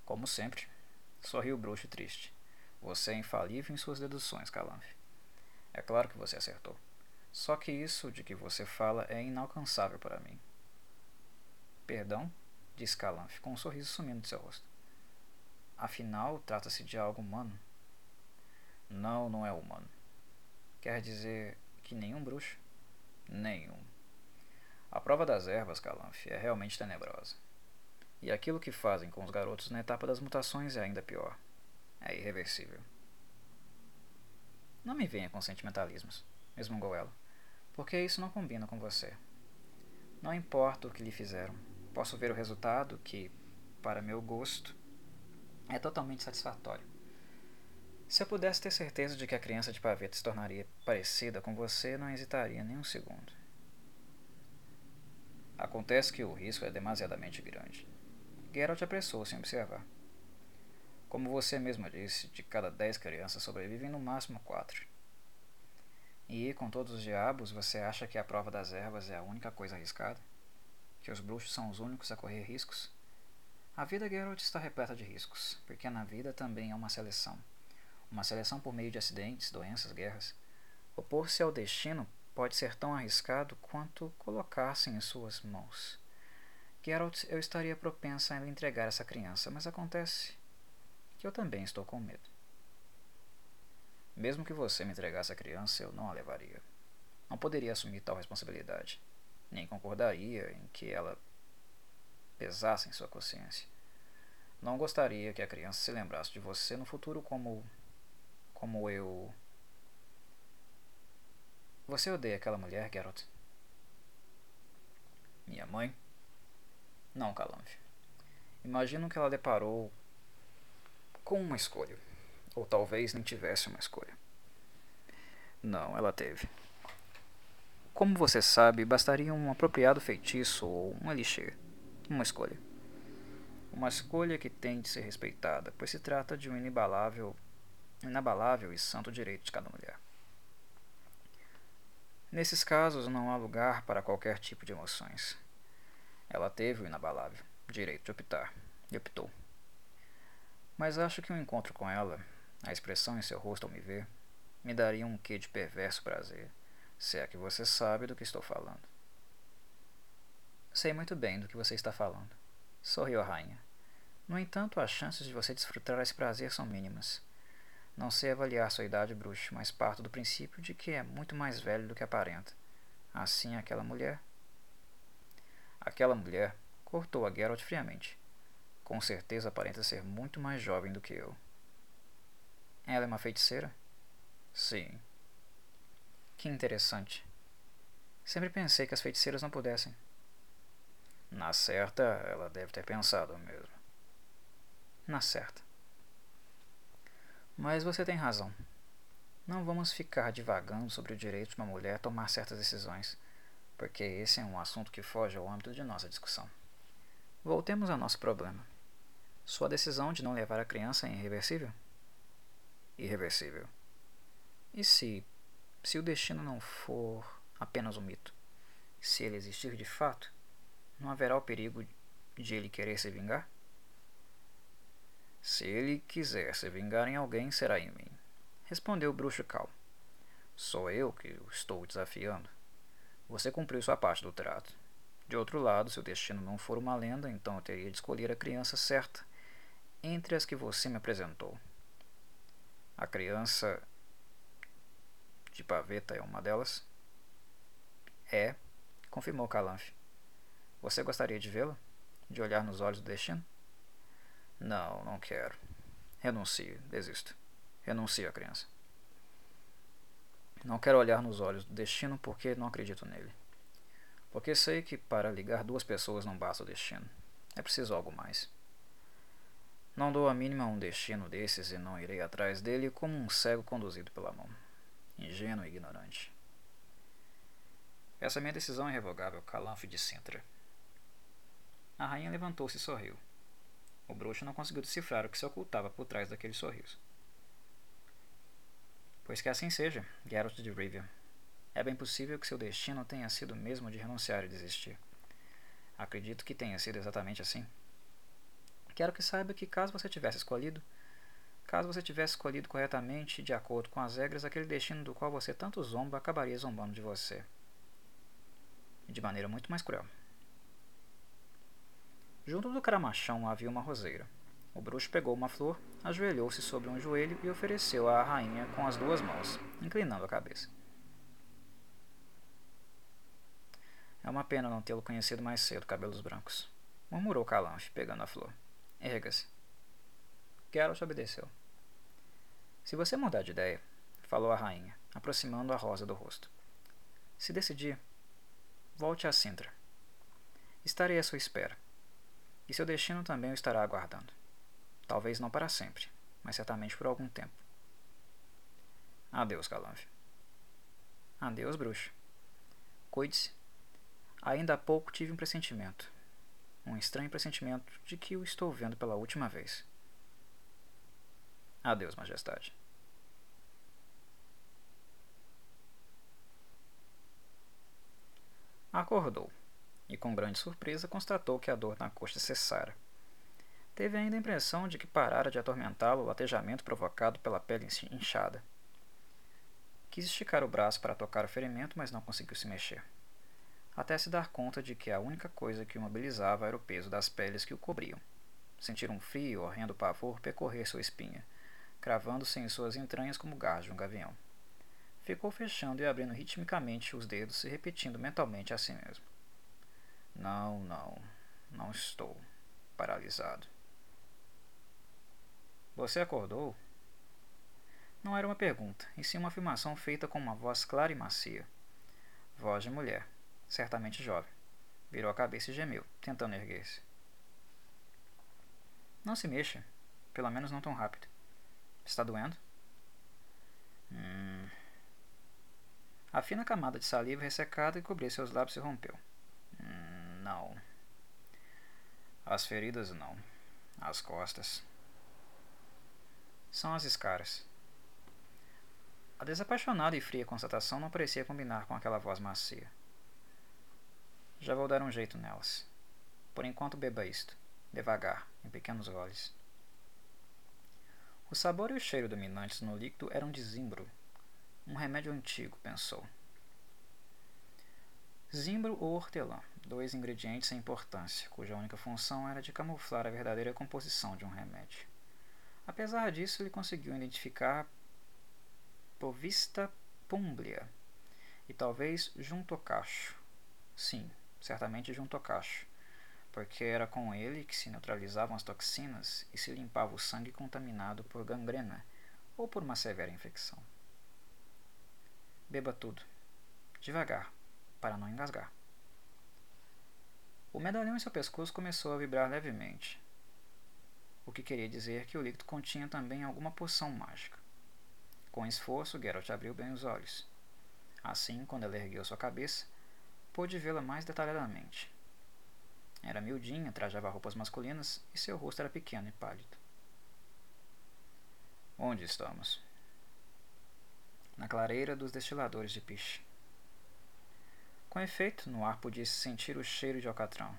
Como sempre, sorriu o bruxo triste. Você é infalível em suas deduções, Calanfe. É claro que você acertou. Só que isso de que você fala é inalcançável para mim. Perdão? disse Calanf, com um sorriso sumindo de seu rosto. Afinal, trata-se de algo humano. Não, não é humano. Quer dizer que nenhum bruxo? Nenhum. A prova das ervas, Calanf, é realmente tenebrosa. E aquilo que fazem com os garotos na etapa das mutações é ainda pior. É irreversível. Não me venha com sentimentalismos, resmungou ela, porque isso não combina com você. Não importa o que lhe fizeram, posso ver o resultado, que, para meu gosto, é totalmente satisfatório. Se eu pudesse ter certeza de que a criança de paveta se tornaria parecida com você, não hesitaria nem um segundo. Acontece que o risco é demasiadamente grande. Geralt apressou-se em observar. Como você mesma disse, de cada dez crianças sobrevivem no máximo quatro. E, com todos os diabos, você acha que a prova das ervas é a única coisa arriscada? Que os bruxos são os únicos a correr riscos? A vida Geralt está repleta de riscos, porque na vida também é uma seleção. Uma seleção por meio de acidentes, doenças, guerras. Opor-se ao destino pode ser tão arriscado quanto colocar-se em suas mãos. Geralt, eu estaria propensa a entregar essa criança, mas acontece que eu também estou com medo. Mesmo que você me entregasse a criança, eu não a levaria. Não poderia assumir tal responsabilidade, nem concordaria em que ela pesassem sua consciência. Não gostaria que a criança se lembrasse de você no futuro como. como eu. Você odeia aquela mulher, Geralt? Minha mãe? Não, Calanfe. Imagino que ela deparou com uma escolha. Ou talvez nem tivesse uma escolha. Não, ela teve. Como você sabe, bastaria um apropriado feitiço ou um elixir. Uma escolha. Uma escolha que tem de ser respeitada, pois se trata de um inabalável, inabalável e santo direito de cada mulher. Nesses casos, não há lugar para qualquer tipo de emoções. Ela teve o inabalável direito de optar, e optou. Mas acho que um encontro com ela, a expressão em seu rosto ao me ver, me daria um quê de perverso prazer, se é que você sabe do que estou falando. Sei muito bem do que você está falando, sorriu a rainha. No entanto, as chances de você desfrutar esse prazer são mínimas. Não sei avaliar sua idade, bruxo, mas parto do princípio de que é muito mais velho do que aparenta. Assim, aquela mulher. Aquela mulher cortou a Geralt friamente. Com certeza aparenta ser muito mais jovem do que eu. Ela é uma feiticeira? Sim. Que interessante. Sempre pensei que as feiticeiras não pudessem. Na certa, ela deve ter pensado mesmo. Na certa. Mas você tem razão. Não vamos ficar divagando sobre o direito de uma mulher tomar certas decisões, porque esse é um assunto que foge ao âmbito de nossa discussão. Voltemos ao nosso problema. Sua decisão de não levar a criança é irreversível? Irreversível. E se, se o destino não for apenas um mito? Se ele existir de fato, não haverá o perigo de ele querer se vingar? Se ele quiser se vingar em alguém, será em mim. Respondeu o bruxo calmo. Sou eu que o estou desafiando. Você cumpriu sua parte do trato. De outro lado, se o destino não for uma lenda, então eu teria de escolher a criança certa entre as que você me apresentou. A criança de paveta é uma delas? É, confirmou Calanfe. Você gostaria de vê-la? De olhar nos olhos do destino? Não, não quero. Renuncio, desisto. Renuncio à criança. Não quero olhar nos olhos do destino porque não acredito nele. Porque sei que para ligar duas pessoas não basta o destino. É preciso algo mais. Não dou a mínima a um destino desses e não irei atrás dele como um cego conduzido pela mão. Ingênuo e ignorante. Essa minha decisão é irrevogável, Calanfe de Sintra. A rainha levantou-se e sorriu. O bruxo não conseguiu decifrar o que se ocultava por trás daquele sorriso. Pois que assim seja, Geralt de Rivia. É bem possível que seu destino tenha sido mesmo de renunciar e desistir. Acredito que tenha sido exatamente assim. Quero que saiba que caso você tivesse escolhido, caso você tivesse escolhido corretamente, de acordo com as regras, aquele destino do qual você tanto zomba acabaria zombando de você. De maneira muito mais cruel. Junto do caramachão havia uma roseira. O bruxo pegou uma flor, ajoelhou-se sobre um joelho e ofereceu à rainha com as duas mãos, inclinando a cabeça. É uma pena não tê-lo conhecido mais cedo, cabelos brancos, murmurou Calanfe, pegando a flor. Erga-se. Geralt obedeceu. Se você mudar de ideia, falou a rainha, aproximando a rosa do rosto. Se decidir, volte a Sintra. Estarei à sua espera. E seu destino também o estará aguardando. Talvez não para sempre, mas certamente por algum tempo. Adeus, Calanfe. Adeus, bruxo. Cuide-se. Ainda há pouco tive um pressentimento. Um estranho pressentimento de que o estou vendo pela última vez. Adeus, Majestade. Acordou e, com grande surpresa, constatou que a dor na coxa cessara. Teve ainda a impressão de que parara de atormentá-lo o latejamento provocado pela pele inchada. Quis esticar o braço para tocar o ferimento, mas não conseguiu se mexer. Até se dar conta de que a única coisa que o mobilizava era o peso das peles que o cobriam. Sentir um frio horrendo pavor percorrer sua espinha, cravando-se em suas entranhas como gás de um gavião. Ficou fechando e abrindo ritmicamente os dedos e repetindo mentalmente a si mesmo. Não, não. Não estou paralisado. Você acordou? Não era uma pergunta, e sim uma afirmação feita com uma voz clara e macia. Voz de mulher, certamente jovem. Virou a cabeça e gemeu, tentando erguer-se. Não se mexa, pelo menos não tão rápido. Está doendo? Hum. A fina camada de saliva ressecada que cobria seus lábios se rompeu. Hum, não. As feridas não. As costas. São as escaras. A desapaixonada e fria constatação não parecia combinar com aquela voz macia. Já vou dar um jeito nelas. Por enquanto beba isto, devagar, em pequenos goles. O sabor e o cheiro dominantes no líquido eram de zimbro. Um remédio antigo, pensou. Zimbro ou hortelã, dois ingredientes sem importância, cuja única função era de camuflar a verdadeira composição de um remédio. Apesar disso, ele conseguiu identificar Povista pumblia e talvez juntocacho. Sim, certamente juntocacho porque era com ele que se neutralizavam as toxinas e se limpava o sangue contaminado por gangrena ou por uma severa infecção. Beba tudo, devagar, para não engasgar. O medalhão em seu pescoço começou a vibrar levemente, o que queria dizer que o líquido continha também alguma poção mágica. Com esforço, Geralt abriu bem os olhos. Assim, quando ela ergueu sua cabeça, pôde vê-la mais detalhadamente. Era miudinha, trajava roupas masculinas e seu rosto era pequeno e pálido. Onde estamos? Na clareira dos destiladores de piche. Com efeito, no ar podia-se sentir o cheiro de alcatrão.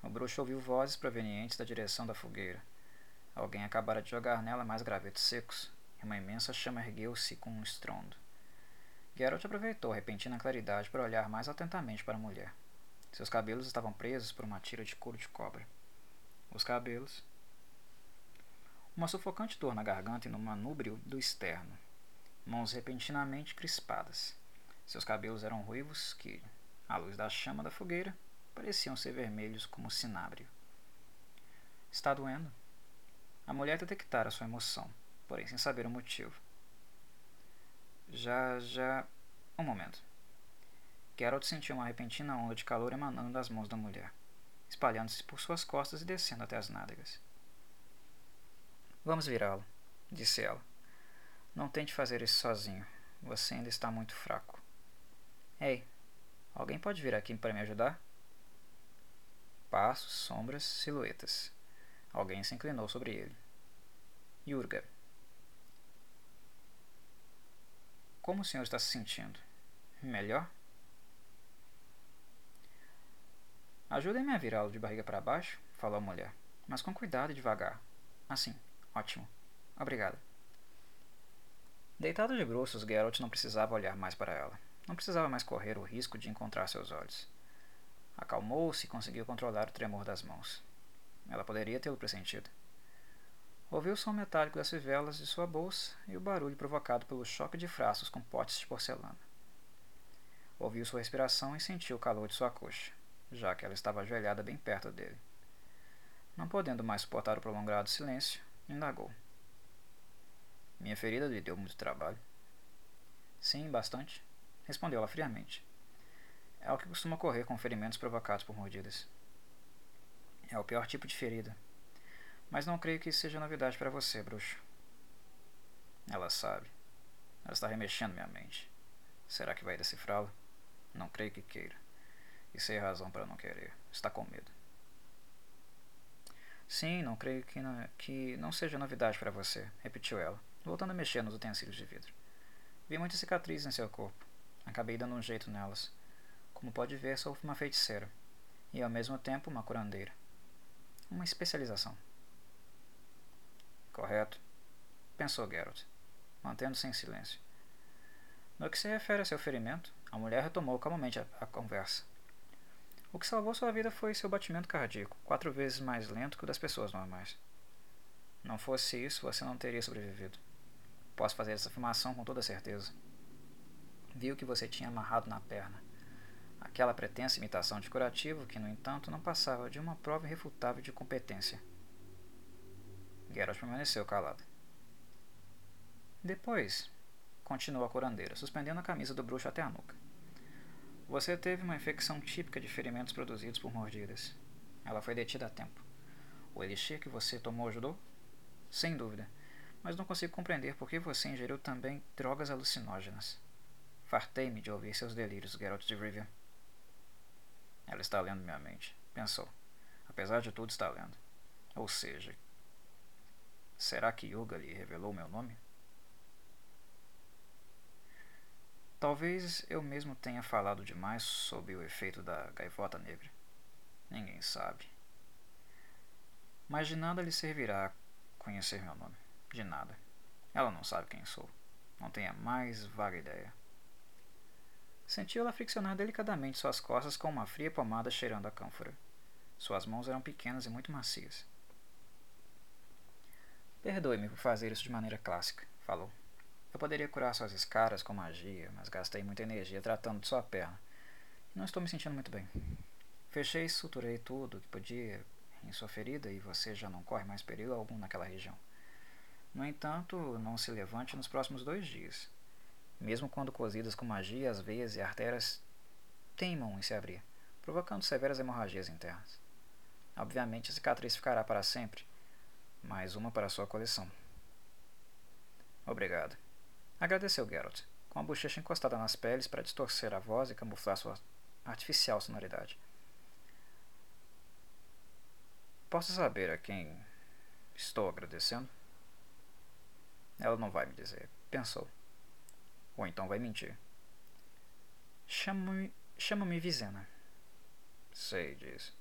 O bruxo ouviu vozes provenientes da direção da fogueira. Alguém acabara de jogar nela mais gravetos secos, e uma imensa chama ergueu-se com um estrondo. Geralt aproveitou a repentina claridade para olhar mais atentamente para a mulher. Seus cabelos estavam presos por uma tira de couro de cobra. Os cabelos. Uma sufocante dor na garganta e no manúbrio do externo. Mãos repentinamente crispadas. Seus cabelos eram ruivos que, à luz da chama da fogueira, pareciam ser vermelhos como cinábrio. Está doendo? A mulher detectara sua emoção, porém sem saber o motivo. Já, já. Um momento. Geralt sentiu uma repentina onda de calor emanando das mãos da mulher, espalhando-se por suas costas e descendo até as nádegas. Vamos virá-lo, disse ela. Não tente fazer isso sozinho. Você ainda está muito fraco. Ei, alguém pode vir aqui para me ajudar? Passos, sombras, silhuetas. Alguém se inclinou sobre ele. Yurga. Como o senhor está se sentindo? Melhor? Ajudem-me a virá-lo de barriga para baixo, falou a mulher, mas com cuidado e devagar. Assim, ótimo. Obrigada. Deitado de bruços, Geralt não precisava olhar mais para ela. Não precisava mais correr o risco de encontrar seus olhos. Acalmou-se e conseguiu controlar o tremor das mãos. Ela poderia tê-lo pressentido. Ouviu o som metálico das fivelas de sua bolsa e o barulho provocado pelo choque de frascos com potes de porcelana. Ouviu sua respiração e sentiu o calor de sua coxa já que ela estava ajoelhada bem perto dele. Não podendo mais suportar o prolongado silêncio, indagou. Minha ferida lhe deu muito trabalho. Sim, bastante, respondeu ela friamente. É o que costuma ocorrer com ferimentos provocados por mordidas. É o pior tipo de ferida. Mas não creio que isso seja novidade para você, bruxo. Ela sabe. Ela está remexendo minha mente. Será que vai decifrá-la? Não creio que queira. E sem razão para não querer. Está com medo. Sim, não creio que não, que não seja novidade para você, repetiu ela, voltando a mexer nos utensílios de vidro. Vi muitas cicatrizes em seu corpo. Acabei dando um jeito nelas. Como pode ver, sou uma feiticeira. E ao mesmo tempo uma curandeira. Uma especialização. Correto, pensou Geralt, mantendo-se em silêncio. No que se refere a seu ferimento, a mulher retomou calmamente a, a conversa. O que salvou sua vida foi seu batimento cardíaco, quatro vezes mais lento que o das pessoas normais. Não fosse isso, você não teria sobrevivido. Posso fazer essa afirmação com toda certeza. Viu que você tinha amarrado na perna. Aquela pretensa imitação de curativo que, no entanto, não passava de uma prova irrefutável de competência. Geralt permaneceu calado. Depois, continuou a curandeira, suspendendo a camisa do bruxo até a nuca. Você teve uma infecção típica de ferimentos produzidos por mordidas. Ela foi detida a tempo. O elixir que você tomou ajudou? Sem dúvida. Mas não consigo compreender por que você ingeriu também drogas alucinógenas. Fartei-me de ouvir seus delírios, Geralt de Rivia. Ela está lendo minha mente, pensou. Apesar de tudo, está lendo. Ou seja, será que Yuga lhe revelou meu nome? Talvez eu mesmo tenha falado demais sobre o efeito da gaivota negra. Ninguém sabe. Mas de nada lhe servirá conhecer meu nome. De nada. Ela não sabe quem sou. Não tem a mais vaga ideia. Sentiu-ela friccionar delicadamente suas costas com uma fria pomada cheirando a cânfora. Suas mãos eram pequenas e muito macias. Perdoe-me por fazer isso de maneira clássica, falou. Eu poderia curar suas escaras com magia, mas gastei muita energia tratando de sua perna. Não estou me sentindo muito bem. Fechei e suturei tudo o que podia em sua ferida e você já não corre mais perigo algum naquela região. No entanto, não se levante nos próximos dois dias. Mesmo quando cozidas com magia, as veias e artérias teimam em se abrir, provocando severas hemorragias internas. Obviamente, a cicatriz ficará para sempre, mais uma para sua coleção. Obrigado. Agradeceu Geralt, com a bochecha encostada nas peles para distorcer a voz e camuflar sua artificial sonoridade. Posso saber a quem estou agradecendo? Ela não vai me dizer, pensou. Ou então vai mentir. Chamo-me chamo Vizena. Sei disso.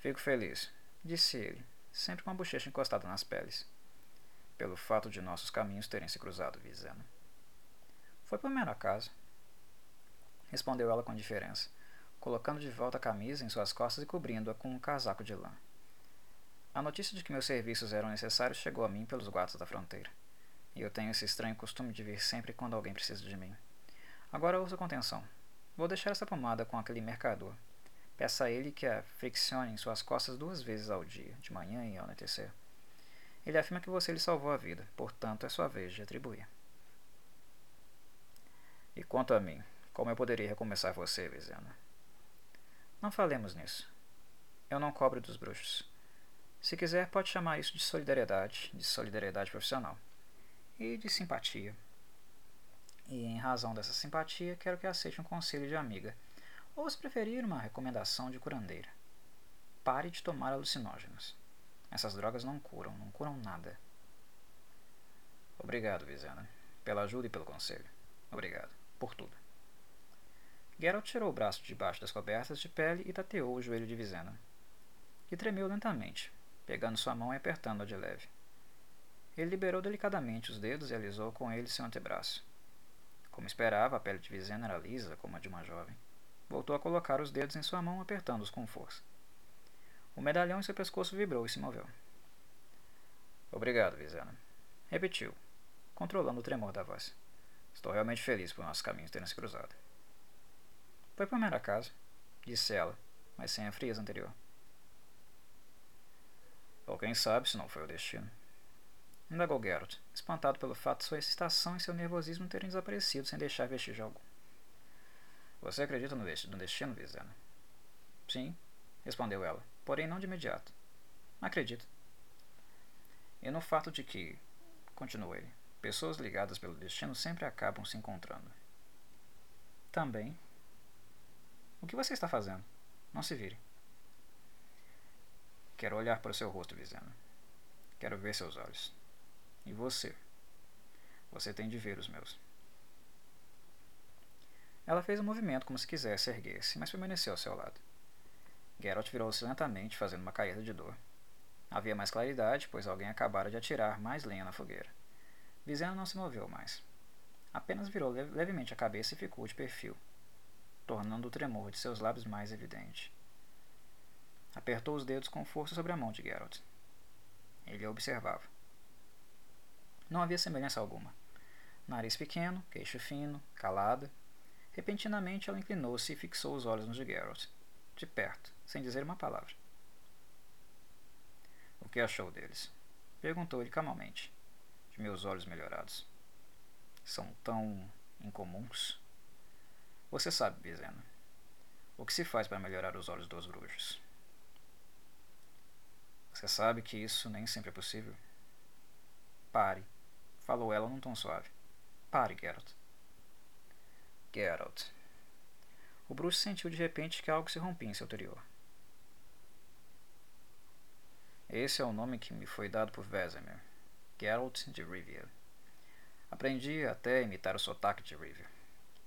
Fico feliz, disse ele, sempre com a bochecha encostada nas peles pelo fato de nossos caminhos terem se cruzado, Vizena. Foi por minha casa. Respondeu ela com diferença, colocando de volta a camisa em suas costas e cobrindo-a com um casaco de lã. A notícia de que meus serviços eram necessários chegou a mim pelos guardas da fronteira. E eu tenho esse estranho costume de vir sempre quando alguém precisa de mim. Agora ouça com atenção. Vou deixar essa pomada com aquele mercador. Peça a ele que a friccione em suas costas duas vezes ao dia, de manhã e ao anoitecer. Ele afirma que você lhe salvou a vida, portanto é sua vez de atribuir. E quanto a mim, como eu poderia recomeçar você, Vizena? Não falemos nisso. Eu não cobro dos bruxos. Se quiser, pode chamar isso de solidariedade, de solidariedade profissional. E de simpatia. E em razão dessa simpatia, quero que aceite um conselho de amiga, ou se preferir, uma recomendação de curandeira. Pare de tomar alucinógenos. Essas drogas não curam, não curam nada. Obrigado, Vizena, pela ajuda e pelo conselho. Obrigado, por tudo. Geralt tirou o braço de debaixo das cobertas de pele e tateou o joelho de Vizena, que tremeu lentamente, pegando sua mão e apertando-a de leve. Ele liberou delicadamente os dedos e alisou com ele seu antebraço. Como esperava, a pele de Vizena era lisa como a de uma jovem. Voltou a colocar os dedos em sua mão, apertando-os com força. O medalhão em seu pescoço vibrou e se moveu. Obrigado, Vizena. Repetiu, controlando o tremor da voz. Estou realmente feliz por nossos caminhos terem se cruzado. Foi por mera casa, disse ela, mas sem a frieza anterior. Ou quem sabe se não foi o destino. Indagou Geralt, espantado pelo fato de sua excitação e seu nervosismo terem desaparecido sem deixar vestígio algum. Você acredita no destino, Vizena? Sim, respondeu ela, porém não de imediato. Acredito. E no fato de que, continuou ele, pessoas ligadas pelo destino sempre acabam se encontrando. Também. O que você está fazendo? Não se vire. Quero olhar para o seu rosto, Vizena. Quero ver seus olhos. E você? Você tem de ver os meus. Ela fez um movimento como se quisesse erguer-se, mas permaneceu ao seu lado. Geralt virou-se lentamente, fazendo uma caída de dor. Havia mais claridade, pois alguém acabara de atirar mais lenha na fogueira. Vizena não se moveu mais. Apenas virou levemente a cabeça e ficou de perfil, tornando o tremor de seus lábios mais evidente. Apertou os dedos com força sobre a mão de Geralt. Ele a observava. Não havia semelhança alguma. Nariz pequeno, queixo fino, calada. Repentinamente ela inclinou-se e fixou os olhos nos de Geralt, de perto, sem dizer uma palavra. O que achou deles? Perguntou-lhe calmamente, de meus olhos melhorados. São tão incomuns? Você sabe, Bizena, o que se faz para melhorar os olhos dos bruxos? Você sabe que isso nem sempre é possível? Pare, falou ela num tom suave. Pare, Geralt. Geralt. O bruxo sentiu de repente que algo se rompia em seu interior. Esse é o nome que me foi dado por Vesemir, Geralt de Rivia. Aprendi até a imitar o sotaque de Rivia,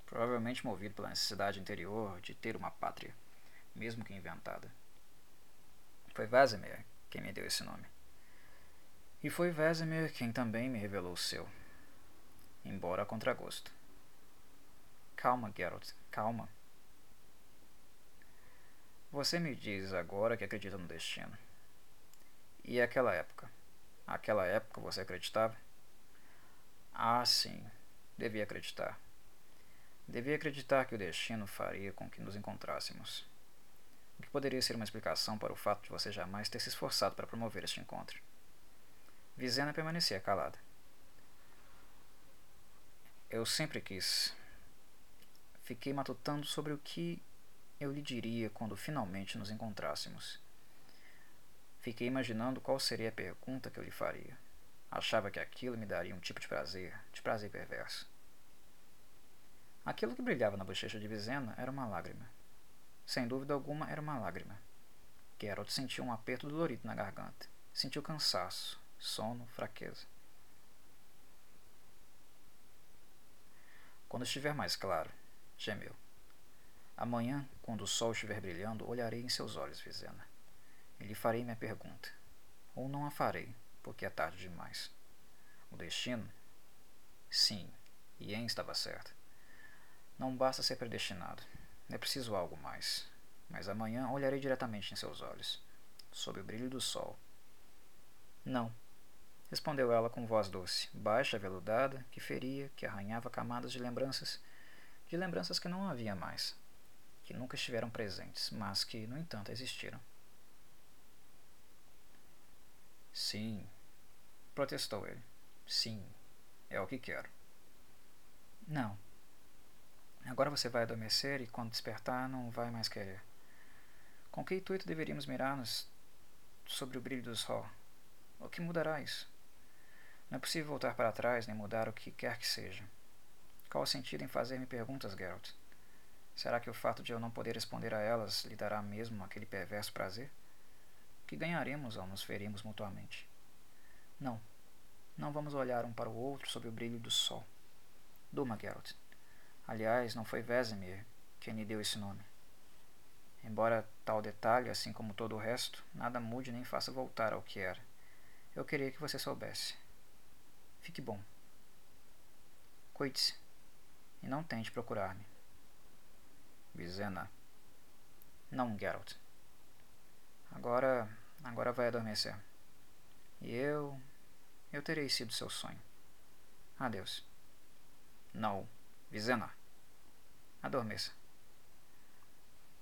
provavelmente movido pela necessidade interior de ter uma pátria, mesmo que inventada. Foi Vesemir quem me deu esse nome. E foi Vesemir quem também me revelou o seu, embora a contragosto. Calma, Geralt, calma. Você me diz agora que acredita no destino. E aquela época? Aquela época você acreditava? Ah, sim, devia acreditar. Devia acreditar que o destino faria com que nos encontrássemos. O que poderia ser uma explicação para o fato de você jamais ter se esforçado para promover este encontro. Vizena permanecia calada. Eu sempre quis Fiquei matutando sobre o que eu lhe diria quando finalmente nos encontrássemos. Fiquei imaginando qual seria a pergunta que eu lhe faria. Achava que aquilo me daria um tipo de prazer, de prazer perverso. Aquilo que brilhava na bochecha de Vizena era uma lágrima. Sem dúvida alguma, era uma lágrima. Geralt sentiu um aperto dolorido na garganta. Sentiu cansaço, sono, fraqueza. Quando estiver mais claro, gemeu. Amanhã, quando o sol estiver brilhando, olharei em seus olhos, Vizena, e lhe farei minha pergunta. Ou não a farei, porque é tarde demais. O destino? Sim, Ien estava certo. Não basta ser predestinado. É preciso algo mais. Mas amanhã olharei diretamente em seus olhos, sob o brilho do sol. Não, respondeu ela com voz doce, baixa, veludada, que feria, que arranhava camadas de lembranças de lembranças que não havia mais, que nunca estiveram presentes, mas que, no entanto, existiram. Sim, protestou ele. Sim, é o que quero. Não. Agora você vai adormecer e, quando despertar, não vai mais querer. Com que intuito deveríamos mirar-nos sobre o brilho dos Ró? O que mudará isso? Não é possível voltar para trás nem mudar o que quer que seja. Qual o sentido em fazer-me perguntas, Geralt? Será que o fato de eu não poder responder a elas lhe dará mesmo aquele perverso prazer? Que ganharemos ao nos ferirmos mutuamente? Não. Não vamos olhar um para o outro sob o brilho do sol. Durma, Geralt. Aliás, não foi Vesemir quem lhe deu esse nome. Embora tal detalhe, assim como todo o resto, nada mude nem faça voltar ao que era. Eu queria que você soubesse. Fique bom. Cuide-se e não tente procurar-me. Vizena. Não, Geralt. Agora, agora vai adormecer. E eu, eu terei sido seu sonho. Adeus. Não, Vizena. Adormeça.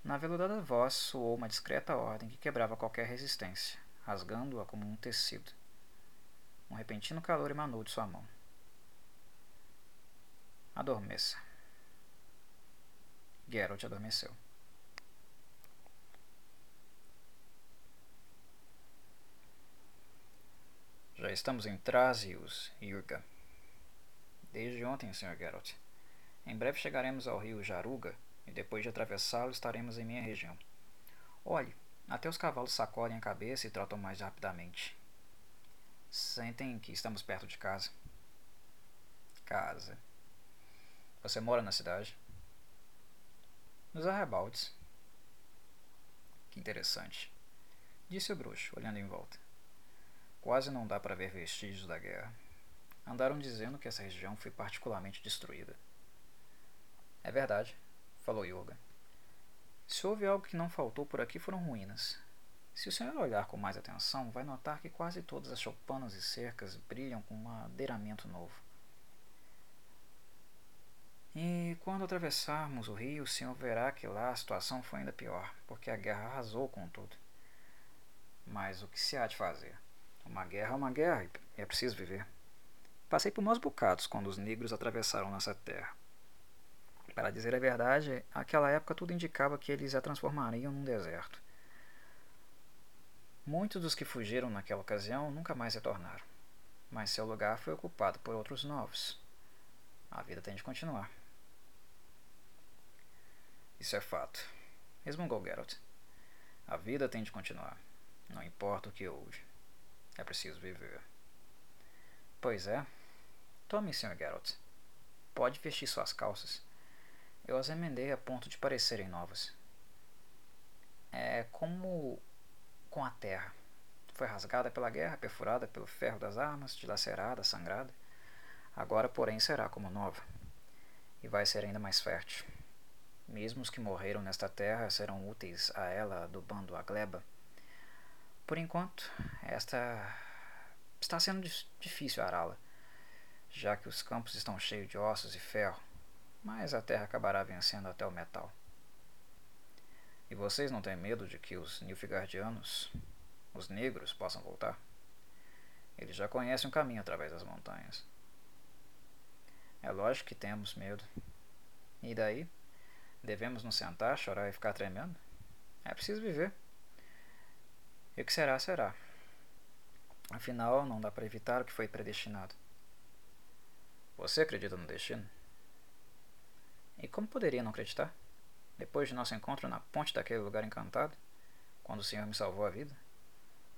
Na veludada voz soou uma discreta ordem que quebrava qualquer resistência, rasgando-a como um tecido. Um repentino calor emanou de sua mão. Adormeça. Geralt adormeceu. Já estamos em Thrasius, Yurga. Desde ontem, Sr. Geralt. Em breve chegaremos ao rio Jaruga e depois de atravessá-lo estaremos em minha região. Olhe, até os cavalos sacodem a cabeça e trotam mais rapidamente. Sentem que estamos perto de casa. Casa. Você mora na cidade? Nos arrabaldes. Que interessante, disse o bruxo, olhando em volta. Quase não dá para ver vestígios da guerra. Andaram dizendo que essa região foi particularmente destruída. É verdade, falou Yoga. Se houve algo que não faltou por aqui foram ruínas. Se o senhor olhar com mais atenção, vai notar que quase todas as choupanas e cercas brilham com um madeiramento novo. E quando atravessarmos o rio, o senhor verá que lá a situação foi ainda pior, porque a guerra arrasou com tudo. Mas o que se há de fazer? Uma guerra é uma guerra e é preciso viver. Passei por maus bocados quando os negros atravessaram nossa terra. Para dizer a verdade, naquela época tudo indicava que eles a transformariam num deserto. Muitos dos que fugiram naquela ocasião nunca mais retornaram, mas seu lugar foi ocupado por outros novos. A vida tem de continuar. Isso é fato. Resmungou Geralt. A vida tem de continuar. Não importa o que houve. É preciso viver. Pois é. Tome, Sr. Geralt. Pode vestir suas calças. Eu as emendei a ponto de parecerem novas. É como com a terra. Foi rasgada pela guerra, perfurada pelo ferro das armas, dilacerada, sangrada. Agora, porém, será como nova. E vai ser ainda mais fértil. Mesmo os que morreram nesta terra serão úteis a ela do bando a gleba. Por enquanto, esta está sendo difícil ará-la, já que os campos estão cheios de ossos e ferro, mas a terra acabará vencendo até o metal. E vocês não têm medo de que os Nilfgaardianos, os negros, possam voltar? Eles já conhecem o caminho através das montanhas. É lógico que temos medo. E daí? Devemos nos sentar, chorar e ficar tremendo? É preciso viver. E o que será, será. Afinal, não dá para evitar o que foi predestinado. Você acredita no destino? E como poderia não acreditar? Depois de nosso encontro na ponte daquele lugar encantado, quando o Senhor me salvou a vida?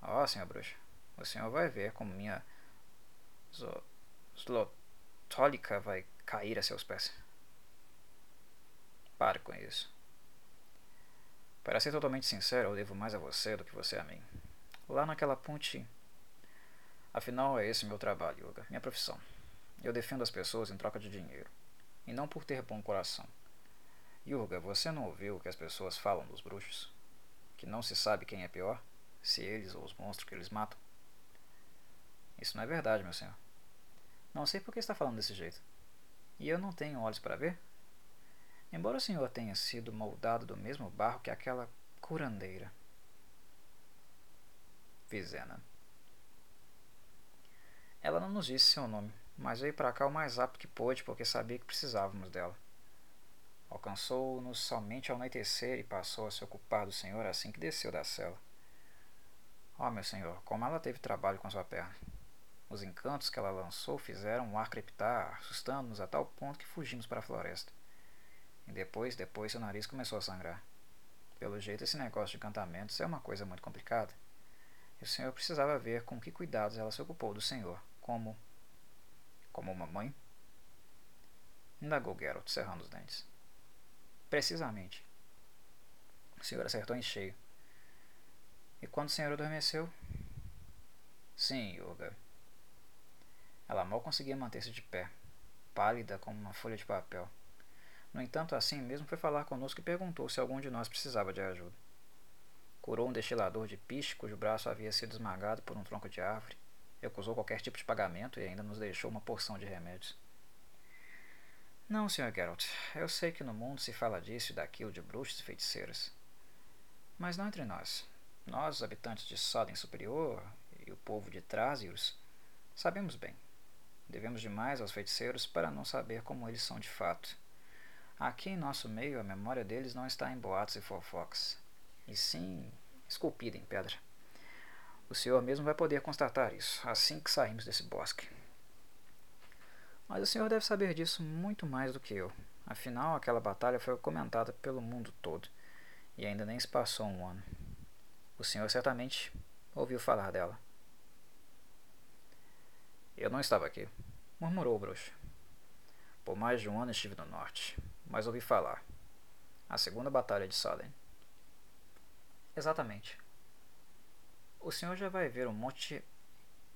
Oh, senhor bruxa, o senhor vai ver como minha zlotólica vai cair a seus pés. Pare com isso. Para ser totalmente sincero, eu devo mais a você do que você a mim. Lá naquela ponte. Afinal, é esse meu trabalho, Yoga, minha profissão. Eu defendo as pessoas em troca de dinheiro, e não por ter bom coração. Yurga, você não ouviu o que as pessoas falam dos bruxos? Que não se sabe quem é pior, se eles ou os monstros que eles matam? Isso não é verdade, meu senhor. Não sei por que está falando desse jeito. E eu não tenho olhos para ver? Embora o senhor tenha sido moldado do mesmo barro que aquela curandeira. Vizena. Ela não nos disse seu nome, mas veio para cá o mais rápido que pôde porque sabia que precisávamos dela. Alcançou-nos somente ao anoitecer e passou a se ocupar do senhor assim que desceu da cela. Oh, meu senhor, como ela teve trabalho com sua perna. Os encantos que ela lançou fizeram o ar crepitar, assustando-nos a tal ponto que fugimos para a floresta. Depois, depois seu nariz começou a sangrar. Pelo jeito, esse negócio de encantamentos é uma coisa muito complicada. E o senhor precisava ver com que cuidados ela se ocupou do senhor, como. como uma mãe? Indagou Geralt, cerrando os dentes. Precisamente. O senhor acertou em cheio. E quando o senhor adormeceu? Sim, Yoga. Ela mal conseguia manter-se de pé, pálida como uma folha de papel. No entanto, assim mesmo foi falar conosco e perguntou se algum de nós precisava de ajuda. Curou um destilador de piche cujo braço havia sido esmagado por um tronco de árvore, recusou qualquer tipo de pagamento e ainda nos deixou uma porção de remédios. Não, Sr. Geralt, eu sei que no mundo se fala disso e daquilo de bruxos e feiticeiras. Mas não entre nós. Nós, os habitantes de Soden Superior e o povo de Trásios, sabemos bem. Devemos demais aos feiticeiros para não saber como eles são de fato. Aqui em nosso meio, a memória deles não está em boatos e fofocas, e sim esculpida em pedra. O senhor mesmo vai poder constatar isso assim que sairmos desse bosque. Mas o senhor deve saber disso muito mais do que eu. Afinal, aquela batalha foi comentada pelo mundo todo, e ainda nem se passou um ano. O senhor certamente ouviu falar dela. Eu não estava aqui, murmurou o bruxo. Por mais de um ano estive no norte mas ouvi falar. A Segunda Batalha de Salem. Exatamente. O senhor já vai ver o Monte.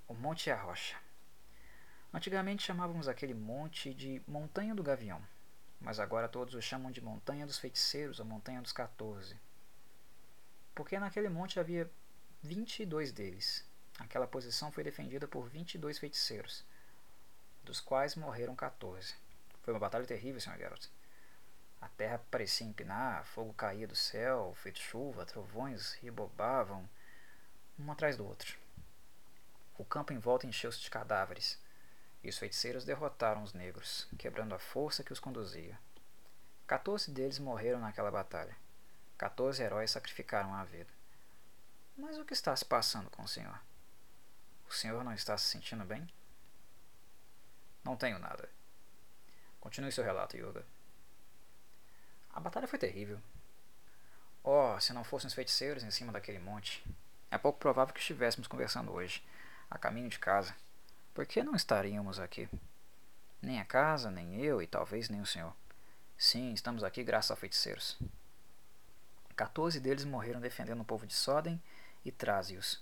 O Monte Arrocha. Antigamente chamávamos aquele monte de Montanha do Gavião, mas agora todos o chamam de Montanha dos Feiticeiros ou Montanha dos 14. Porque naquele monte havia 22 deles. Aquela posição foi defendida por 22 feiticeiros, dos quais morreram 14. Foi uma batalha terrível, Sr. Geralt. A terra parecia empinar, fogo caía do céu, feito chuva, trovões ribobavam um atrás do outro. O campo em volta encheu-se de cadáveres, e os feiticeiros derrotaram os negros, quebrando a força que os conduzia. Quatorze deles morreram naquela batalha. Quatorze heróis sacrificaram a vida. Mas o que está se passando com o senhor? O senhor não está se sentindo bem? Não tenho nada. Continue seu relato, Yoga. A batalha foi terrível. Oh, se não fossem os feiticeiros em cima daquele monte. É pouco provável que estivéssemos conversando hoje, a caminho de casa. Por que não estaríamos aqui? Nem a casa, nem eu e talvez nem o senhor. Sim, estamos aqui graças a feiticeiros. 14 deles morreram defendendo o povo de Soden e Trásios.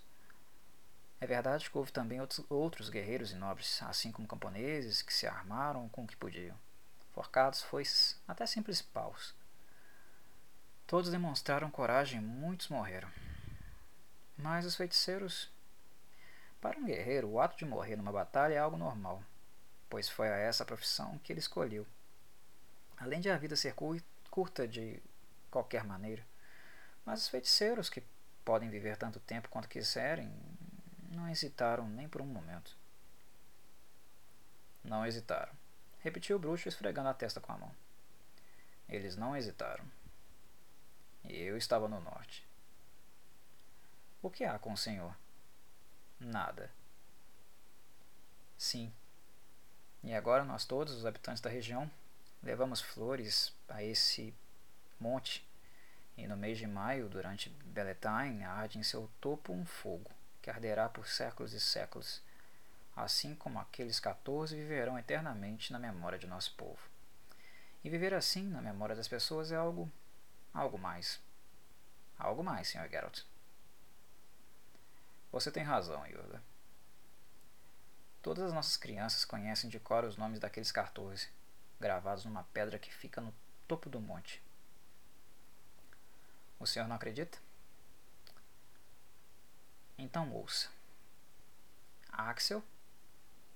É verdade que houve também outros, guerreiros e nobres, assim como camponeses, que se armaram com o que podiam. Forcados, foices, até simples paus. Todos demonstraram coragem muitos morreram. Mas os feiticeiros. Para um guerreiro, o ato de morrer numa batalha é algo normal, pois foi a essa profissão que ele escolheu. Além de a vida ser curta de qualquer maneira, mas os feiticeiros, que podem viver tanto tempo quanto quiserem, não hesitaram nem por um momento. Não hesitaram, repetiu o bruxo esfregando a testa com a mão. Eles não hesitaram. Eu estava no norte. O que há com o senhor? Nada. Sim. E agora nós todos, os habitantes da região, levamos flores a esse monte. E no mês de maio, durante Belletine, arde em seu topo um fogo, que arderá por séculos e séculos, assim como aqueles 14 viverão eternamente na memória de nosso povo. E viver assim na memória das pessoas é algo algo mais. Algo mais, Sr. Geralt. Você tem razão, Yoda. Todas as nossas crianças conhecem de cor os nomes daqueles 14, gravados numa pedra que fica no topo do monte. O senhor não acredita? Então ouça. Axel,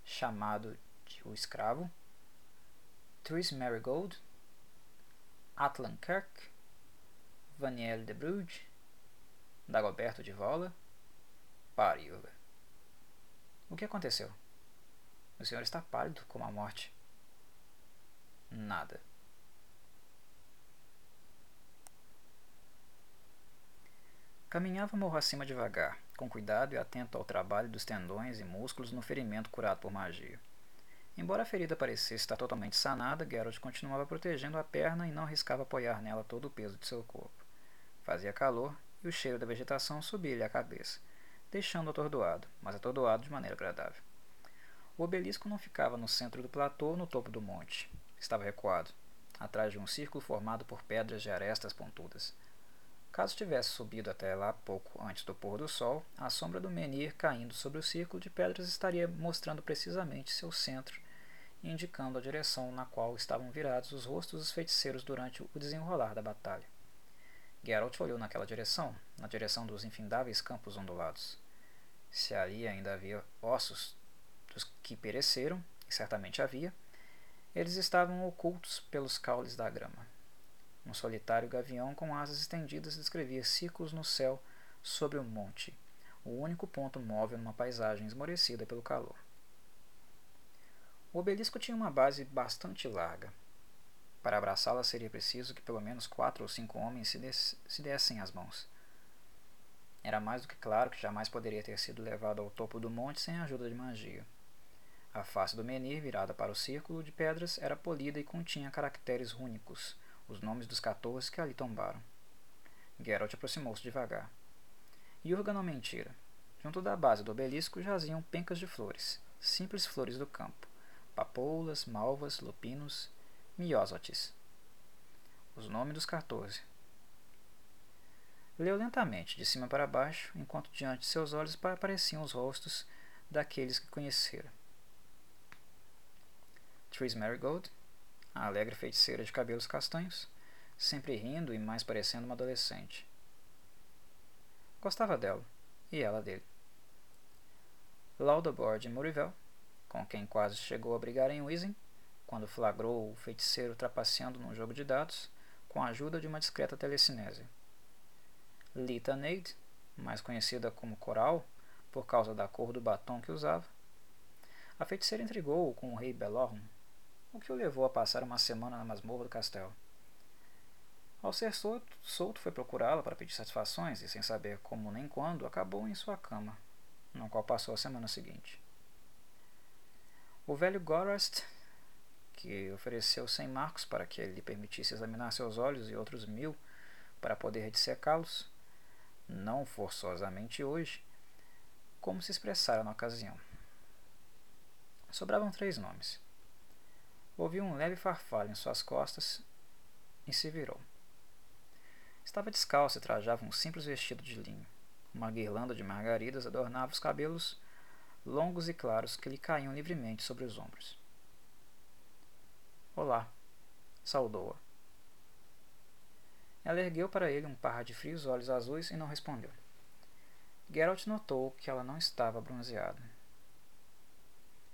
chamado de O Escravo, Tris Marigold, Atlan Kirk, Vaniel de Bruges, Dagoberto de Vola, Pariuga. O que aconteceu? O senhor está pálido como a morte. Nada. Caminhava morro acima devagar, com cuidado e atento ao trabalho dos tendões e músculos no ferimento curado por magia. Embora a ferida parecesse estar totalmente sanada, Geralt continuava protegendo a perna e não arriscava apoiar nela todo o peso de seu corpo. Fazia calor e o cheiro da vegetação subia-lhe à cabeça, deixando-o atordoado, mas atordoado de maneira agradável. O obelisco não ficava no centro do platô no topo do monte. Estava recuado, atrás de um círculo formado por pedras de arestas pontudas. Caso tivesse subido até lá pouco antes do pôr do sol, a sombra do menir caindo sobre o círculo de pedras estaria mostrando precisamente seu centro indicando a direção na qual estavam virados os rostos dos feiticeiros durante o desenrolar da batalha. Geralt olhou naquela direção, na direção dos infindáveis campos ondulados. Se ali ainda havia ossos dos que pereceram, e certamente havia, eles estavam ocultos pelos caules da grama. Um solitário gavião com asas estendidas descrevia círculos no céu sobre o monte, o único ponto móvel numa paisagem esmorecida pelo calor. O obelisco tinha uma base bastante larga, para abraçá-la seria preciso que pelo menos quatro ou cinco homens se, des se dessem as mãos. Era mais do que claro que jamais poderia ter sido levado ao topo do monte sem a ajuda de magia. A face do menir, virada para o círculo de pedras, era polida e continha caracteres rúnicos, os nomes dos 14 que ali tombaram. Geralt aproximou-se devagar. Yurga não mentira. Junto da base do obelisco jaziam pencas de flores, simples flores do campo, papoulas, malvas, lupinos Miósotis. Os nomes dos 14. Leu lentamente, de cima para baixo, enquanto diante de seus olhos apareciam os rostos daqueles que conhecera. Tris Marigold, a alegre feiticeira de cabelos castanhos, sempre rindo e mais parecendo uma adolescente. Gostava dela, e ela dele. Laudabord de Murivel, com quem quase chegou a brigar em Wizen, quando flagrou o feiticeiro trapaceando num jogo de dados com a ajuda de uma discreta telecinese. Lita Neide, mais conhecida como Coral, por causa da cor do batom que usava, a feiticeira intrigou-o com o rei Belorm, o que o levou a passar uma semana na masmorra do castelo. Ao ser solto, solto foi procurá-la para pedir satisfações e, sem saber como nem quando, acabou em sua cama, no qual passou a semana seguinte. O velho Gorast, que ofereceu cem marcos para que ele lhe permitisse examinar seus olhos e outros mil para poder dissecá-los, não forçosamente hoje, como se expressara na ocasião. Sobravam três nomes. Ouviu um leve farfalho em suas costas e se virou. Estava descalço e trajava um simples vestido de linho. Uma guirlanda de margaridas adornava os cabelos longos e claros que lhe caíam livremente sobre os ombros. Olá, saudou-a. Ela ergueu para ele um par de frios olhos azuis e não respondeu. Geralt notou que ela não estava bronzeada.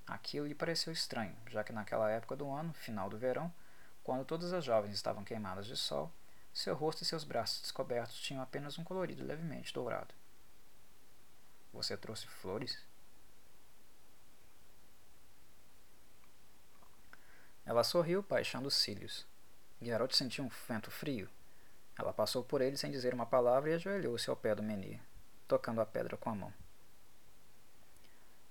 Aquilo lhe pareceu estranho, já que naquela época do ano, final do verão, quando todas as jovens estavam queimadas de sol, seu rosto e seus braços descobertos tinham apenas um colorido levemente dourado. Você trouxe flores? Ela sorriu, baixando os cílios. Geralt sentiu um vento frio. Ela passou por ele sem dizer uma palavra e ajoelhou-se ao pé do menir tocando a pedra com a mão.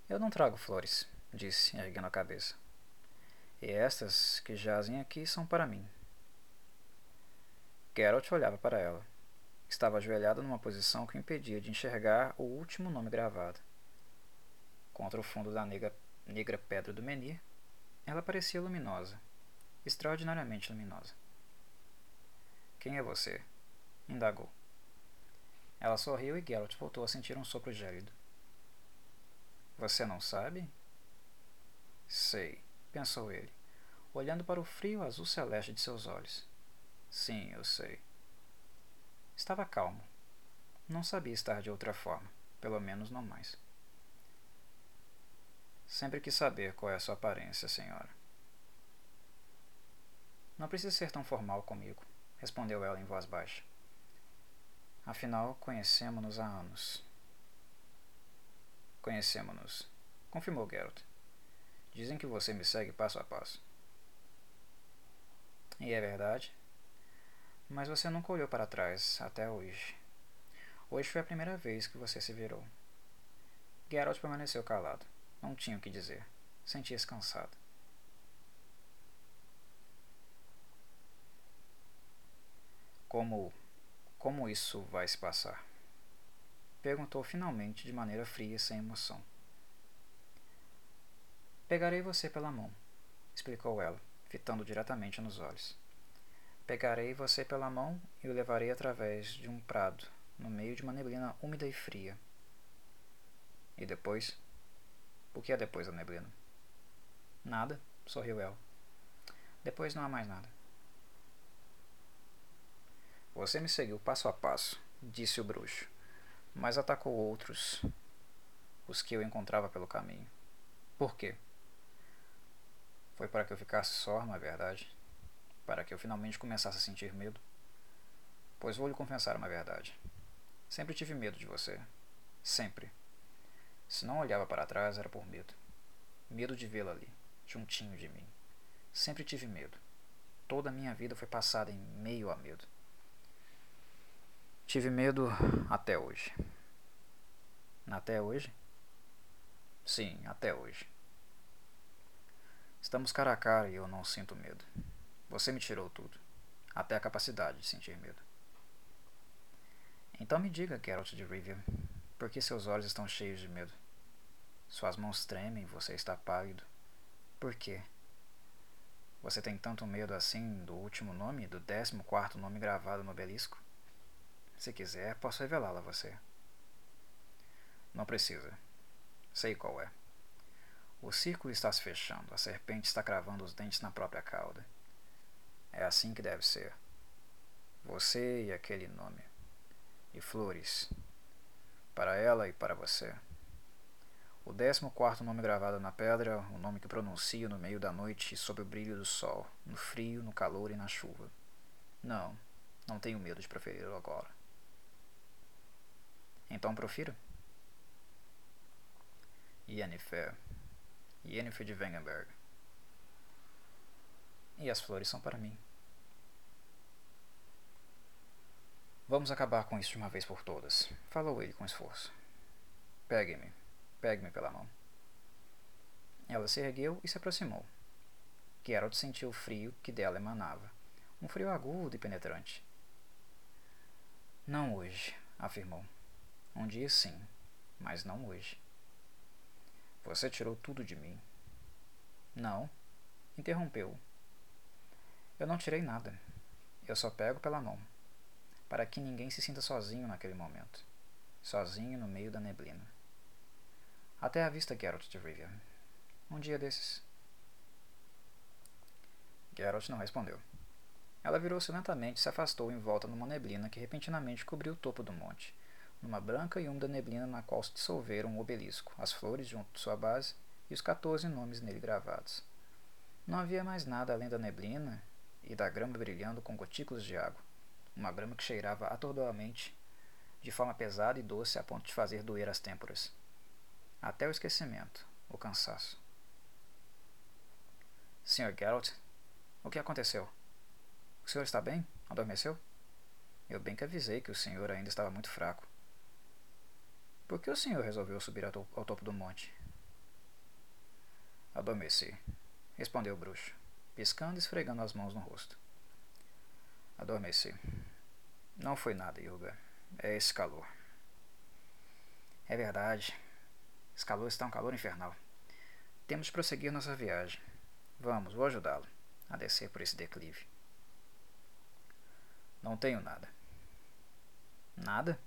Eu não trago flores, disse, erguendo a cabeça. E estas que jazem aqui são para mim. Geralt olhava para ela. Estava ajoelhada numa posição que impedia de enxergar o último nome gravado. Contra o fundo da negra, negra pedra do menir, ela parecia luminosa, extraordinariamente luminosa. Quem é você? indagou. Ela sorriu e Geralt voltou a sentir um sopro gélido. Você não sabe? Sei, pensou ele, olhando para o frio azul celeste de seus olhos. Sim, eu sei. Estava calmo. Não sabia estar de outra forma, pelo menos não mais. Sempre quis saber qual é a sua aparência, senhora. Não precisa ser tão formal comigo, respondeu ela em voz baixa. Afinal, conhecemos-nos há anos. Conhecemos-nos, confirmou Geralt. Dizem que você me segue passo a passo. E é verdade. Mas você nunca olhou para trás até hoje. Hoje foi a primeira vez que você se virou. Geralt permaneceu calado. Não tinha o que dizer. Sentia-se cansado. Como como isso vai se passar? Perguntou finalmente de maneira fria e sem emoção. Pegarei você pela mão, explicou ela, fitando diretamente nos olhos. Pegarei você pela mão e o levarei através de um prado, no meio de uma neblina úmida e fria. E depois? O que é depois da neblina? Nada, sorriu ela. Depois não há mais nada. Você me seguiu passo a passo, disse o bruxo, mas atacou outros, os que eu encontrava pelo caminho. Por quê? Foi para que eu ficasse só, não é verdade? Para que eu finalmente começasse a sentir medo? Pois vou lhe confessar uma verdade. Sempre tive medo de você. Sempre. Se não olhava para trás, era por medo. Medo de vê-la ali, juntinho de mim. Sempre tive medo. Toda a minha vida foi passada em meio a medo. Tive medo até hoje. Até hoje? Sim, até hoje. Estamos cara a cara e eu não sinto medo. Você me tirou tudo, até a capacidade de sentir medo. Então me diga, Geralt de Rivia, por que seus olhos estão cheios de medo? Suas mãos tremem, você está pálido. Por quê? Você tem tanto medo assim do último nome, do décimo quarto nome gravado no obelisco? Se quiser, posso revelá-la a você. Não precisa. Sei qual é. O círculo está se fechando, a serpente está cravando os dentes na própria cauda. É assim que deve ser. Você e aquele nome. E flores. Para ela e para você. O décimo quarto nome gravado na pedra, o nome que pronuncio no meio da noite sob o brilho do sol, no frio, no calor e na chuva. Não, não tenho medo de proferi-lo agora. Então profira. Yennefer. Yennefer de Wengenberg. E as flores são para mim. Vamos acabar com isso de uma vez por todas, falou ele com esforço. Pegue-me, pegue-me pela mão. Ela se ergueu e se aproximou. Geralt sentiu o frio que dela emanava, um frio agudo e penetrante. Não hoje, afirmou. Um dia sim, mas não hoje. Você tirou tudo de mim. Não, interrompeu. Eu não tirei nada. Eu só pego pela mão para que ninguém se sinta sozinho naquele momento, sozinho no meio da neblina. Até a vista, Geralt de Rivia. Um dia desses. Geralt não respondeu. Ela virou-se lentamente e se afastou em volta numa neblina que repentinamente cobriu o topo do monte, numa branca e úmida neblina na qual se dissolveram um obelisco, as flores junto de sua base e os 14 nomes nele gravados. Não havia mais nada além da neblina e da grama brilhando com gotículas de água uma grama que cheirava atordoadamente, de forma pesada e doce a ponto de fazer doer as têmporas. Até o esquecimento, o cansaço. Sr. Geralt, o que aconteceu? O senhor está bem? Adormeceu? Eu bem que avisei que o senhor ainda estava muito fraco. Por que o senhor resolveu subir ao topo do monte? Adormeci, respondeu o bruxo, piscando e esfregando as mãos no rosto. Adormeci. Não foi nada, Yuga. É esse calor. É verdade. Esse calor está um calor infernal. Temos de prosseguir nossa viagem. Vamos, vou ajudá-lo a descer por esse declive. Não tenho nada. Nada?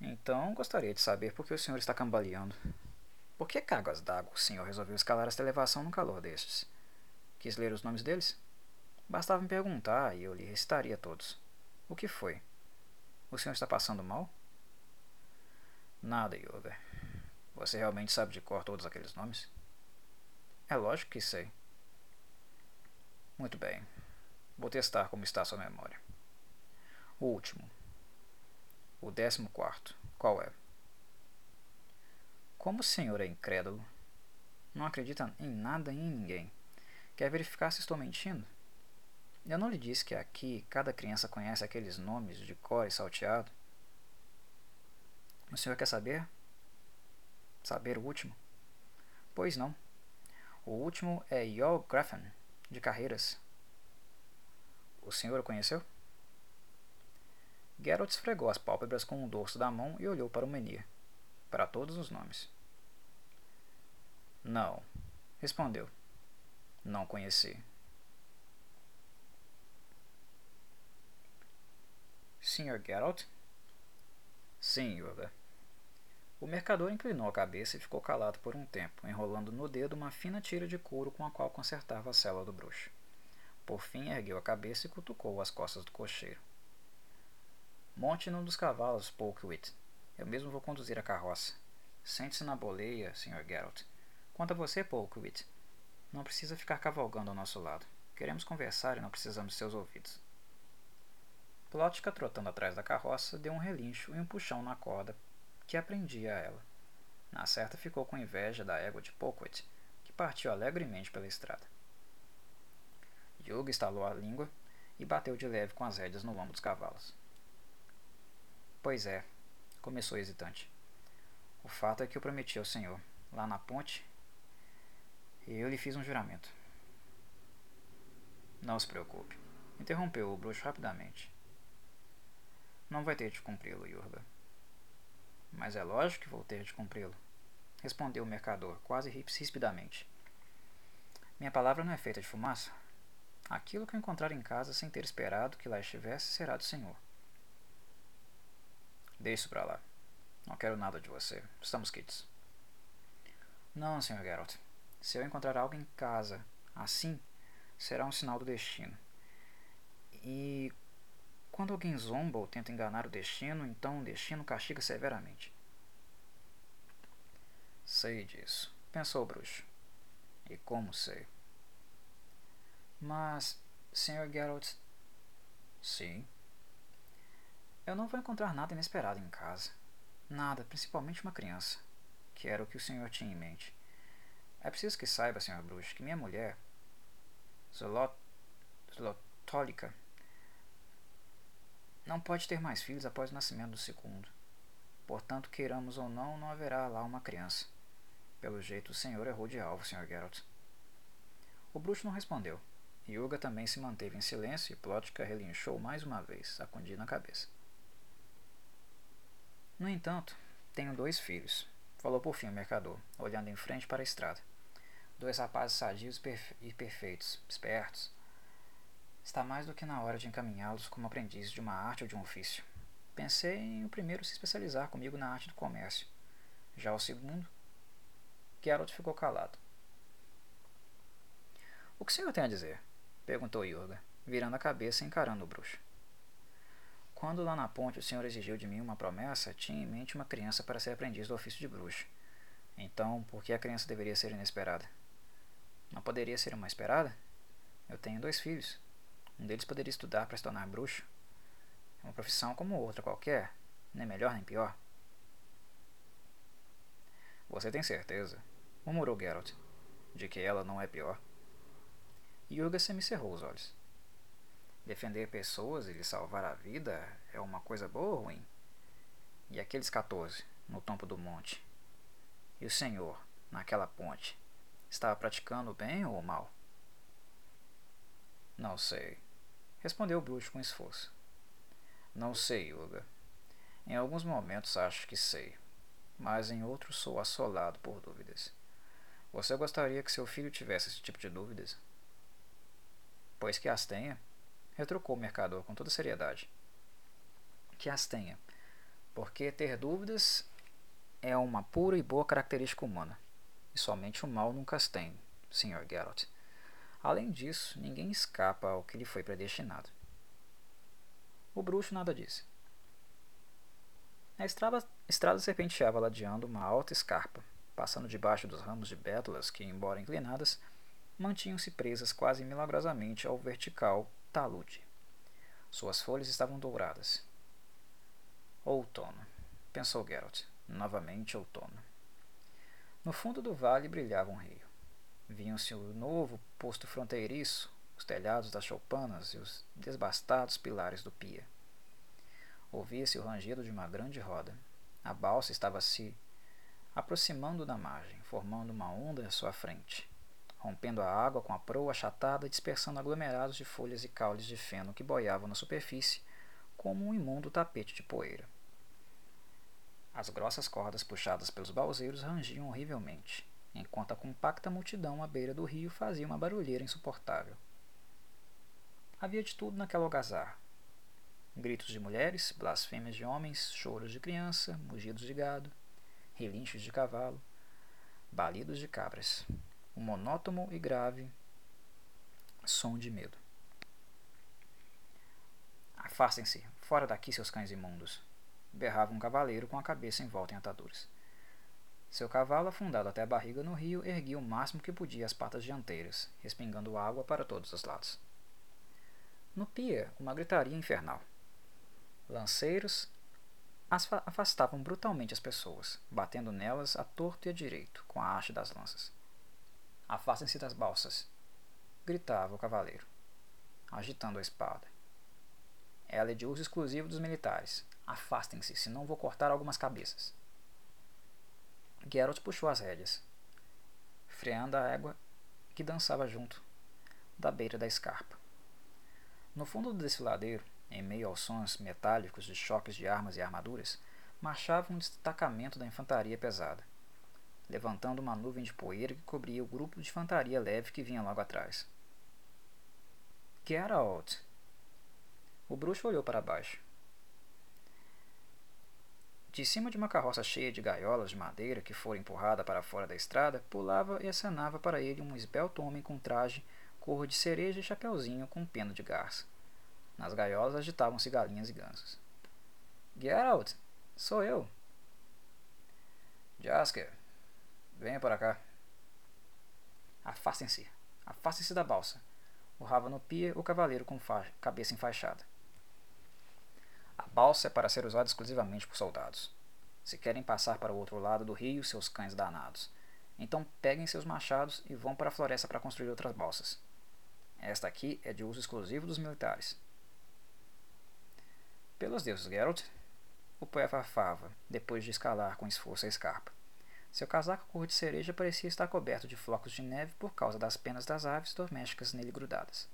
Então gostaria de saber por que o senhor está cambaleando. Por que cáguas d'água o senhor resolveu escalar esta elevação no calor destes? Quis ler os nomes deles? Bastava me perguntar e eu lhe recitaria todos. O que foi? O senhor está passando mal? Nada, Yoga. Você realmente sabe de cor todos aqueles nomes? É lógico que sei. Muito bem. Vou testar como está sua memória. O último. O décimo quarto. Qual é? Como o senhor é incrédulo, não acredita em nada e em ninguém, quer verificar se estou mentindo? Eu não lhe disse que aqui cada criança conhece aqueles nomes de cor e salteado? O senhor quer saber? Saber o último? Pois não. O último é Yol Graffen, de Carreiras. O senhor o conheceu? Geralt esfregou as pálpebras com o dorso da mão e olhou para o menir, para todos os nomes. Não, respondeu. Não conheci. Sr. Geralt? Sim, Yoga. O mercador inclinou a cabeça e ficou calado por um tempo, enrolando no dedo uma fina tira de couro com a qual consertava a cela do bruxo. Por fim, ergueu a cabeça e cutucou as costas do cocheiro. Monte num dos cavalos, Polkwit. Eu mesmo vou conduzir a carroça. Sente-se na boleia, Sr. Geralt. Quanto a você, Polkwit, não precisa ficar cavalgando ao nosso lado. Queremos conversar e não precisamos de seus ouvidos. Plotka, trotando atrás da carroça, deu um relincho e um puxão na corda que aprendia a ela. Na certa ficou com inveja da égua de Poquet, que partiu alegremente pela estrada. Yuga estalou a língua e bateu de leve com as rédeas no lombo dos cavalos. Pois é, começou hesitante. O fato é que eu prometi ao senhor, lá na ponte, e eu lhe fiz um juramento. Não se preocupe, interrompeu o bruxo rapidamente. Não vai ter de cumpri-lo, Yurga. Mas é lógico que vou ter de cumpri-lo, respondeu o mercador, quase rispidamente. Minha palavra não é feita de fumaça. Aquilo que eu encontrar em casa sem ter esperado que lá estivesse será do Senhor. Deixe isso para lá. Não quero nada de você. Estamos quites. Não, Sr. Geralt. Se eu encontrar algo em casa assim, será um sinal do destino. E quando alguém zomba ou tenta enganar o destino, então o destino castiga severamente. Sei disso, pensou o bruxo. E como sei? Mas, Sr. Geralt. Sim. Eu não vou encontrar nada inesperado em casa. Nada, principalmente uma criança. Que era o que o senhor tinha em mente. É preciso que saiba, Sr. Bruxo, que minha mulher, Zolot, não pode ter mais filhos após o nascimento do segundo. Portanto, queiramos ou não, não haverá lá uma criança. Pelo jeito, o senhor errou de alvo, Sr. Geralt. O bruxo não respondeu. Yuga também se manteve em silêncio e Plotka relinchou mais uma vez, sacudindo a cabeça. No entanto, tenho dois filhos, falou por fim o mercador, olhando em frente para a estrada. Dois rapazes sadios e perfeitos, espertos. Está mais do que na hora de encaminhá-los como aprendizes de uma arte ou de um ofício. Pensei em o primeiro se especializar comigo na arte do comércio. Já o segundo, Geralt ficou calado. O que o senhor tem a dizer? perguntou Yurga, virando a cabeça e encarando o bruxo. Quando lá na ponte o senhor exigiu de mim uma promessa, tinha em mente uma criança para ser aprendiz do ofício de bruxo. Então, por que a criança deveria ser inesperada? Não poderia ser uma esperada? Eu tenho dois filhos. Um deles poderia estudar para se tornar bruxo. É uma profissão como outra qualquer, nem melhor nem pior. Você tem certeza, murmurou Geralt, de que ela não é pior? Yurga semicerrou os olhos. Defender pessoas e lhe salvar a vida é uma coisa boa ou ruim? E aqueles 14, no topo do monte? E o senhor, naquela ponte, estava praticando bem ou mal? Não sei, respondeu o bruxo com esforço. Não sei, Yuga. Em alguns momentos acho que sei, mas em outros sou assolado por dúvidas. Você gostaria que seu filho tivesse esse tipo de dúvidas? Pois que as tenha, retrucou o mercador com toda seriedade. Que as tenha, porque ter dúvidas é uma pura e boa característica humana, e somente o mal nunca as tem, Sr. Geralt. Além disso, ninguém escapa ao que lhe foi predestinado. O bruxo nada disse. A estrada, estrada serpenteava ladeando uma alta escarpa, passando debaixo dos ramos de bétulas que, embora inclinadas, mantinham-se presas quase milagrosamente ao vertical talude. Suas folhas estavam douradas. Outono, pensou Geralt. Novamente outono. No fundo do vale brilhava um rio. Viam-se o novo posto fronteiriço, os telhados das choupanas e os desbastados pilares do pia. Ouvia-se o rangido de uma grande roda. A balsa estava se aproximando da margem, formando uma onda à sua frente rompendo a água com a proa achatada e dispersando aglomerados de folhas e caules de feno que boiavam na superfície como um imundo tapete de poeira. As grossas cordas puxadas pelos balseiros rangiam horrivelmente, enquanto a compacta multidão à beira do rio fazia uma barulheira insuportável. Havia de tudo naquela algazarra. Gritos de mulheres, blasfêmias de homens, choros de criança, mugidos de gado, relinchos de cavalo, balidos de cabras um monótono e grave som de medo. Afastem-se, fora daqui, seus cães imundos! berrava um cavaleiro com a cabeça envolta em ataduras. Seu cavalo, afundado até a barriga no rio, erguia o máximo que podia as patas dianteiras, respingando água para todos os lados. No pia, uma gritaria infernal. Lanceiros afastavam brutalmente as pessoas, batendo nelas a torto e a direito com a haste das lanças. Afastem-se das balsas! gritava o cavaleiro, agitando a espada. Ela é de uso exclusivo dos militares. Afastem-se, senão vou cortar algumas cabeças. Geralt puxou as rédeas, freando a égua que dançava junto da beira da escarpa. No fundo do desfiladeiro, em meio aos sons metálicos de choques de armas e armaduras, marchava um destacamento da infantaria pesada levantando uma nuvem de poeira que cobria o grupo de infantaria leve que vinha logo atrás. Get out! O bruxo olhou para baixo. De cima de uma carroça cheia de gaiolas de madeira que fora empurrada para fora da estrada, pulava e acenava para ele um esbelto homem com traje cor de cereja e chapeuzinho com pena de garça. Nas gaiolas agitavam-se galinhas e gansos. Get out! Sou eu! Jasker, Venha para cá. Afastem-se. Afastem-se da balsa. Urrava no pia o cavaleiro com cabeça enfaixada. Balsa é para ser usada exclusivamente por soldados. Se querem passar para o outro lado do rio, seus cães danados. Então peguem seus machados e vão para a floresta para construir outras balsas. Esta aqui é de uso exclusivo dos militares. Pelos deuses Geralt, o poeta farfava, depois de escalar com esforço a escarpa. Seu casaco cor de cereja parecia estar coberto de flocos de neve por causa das penas das aves domésticas nele grudadas.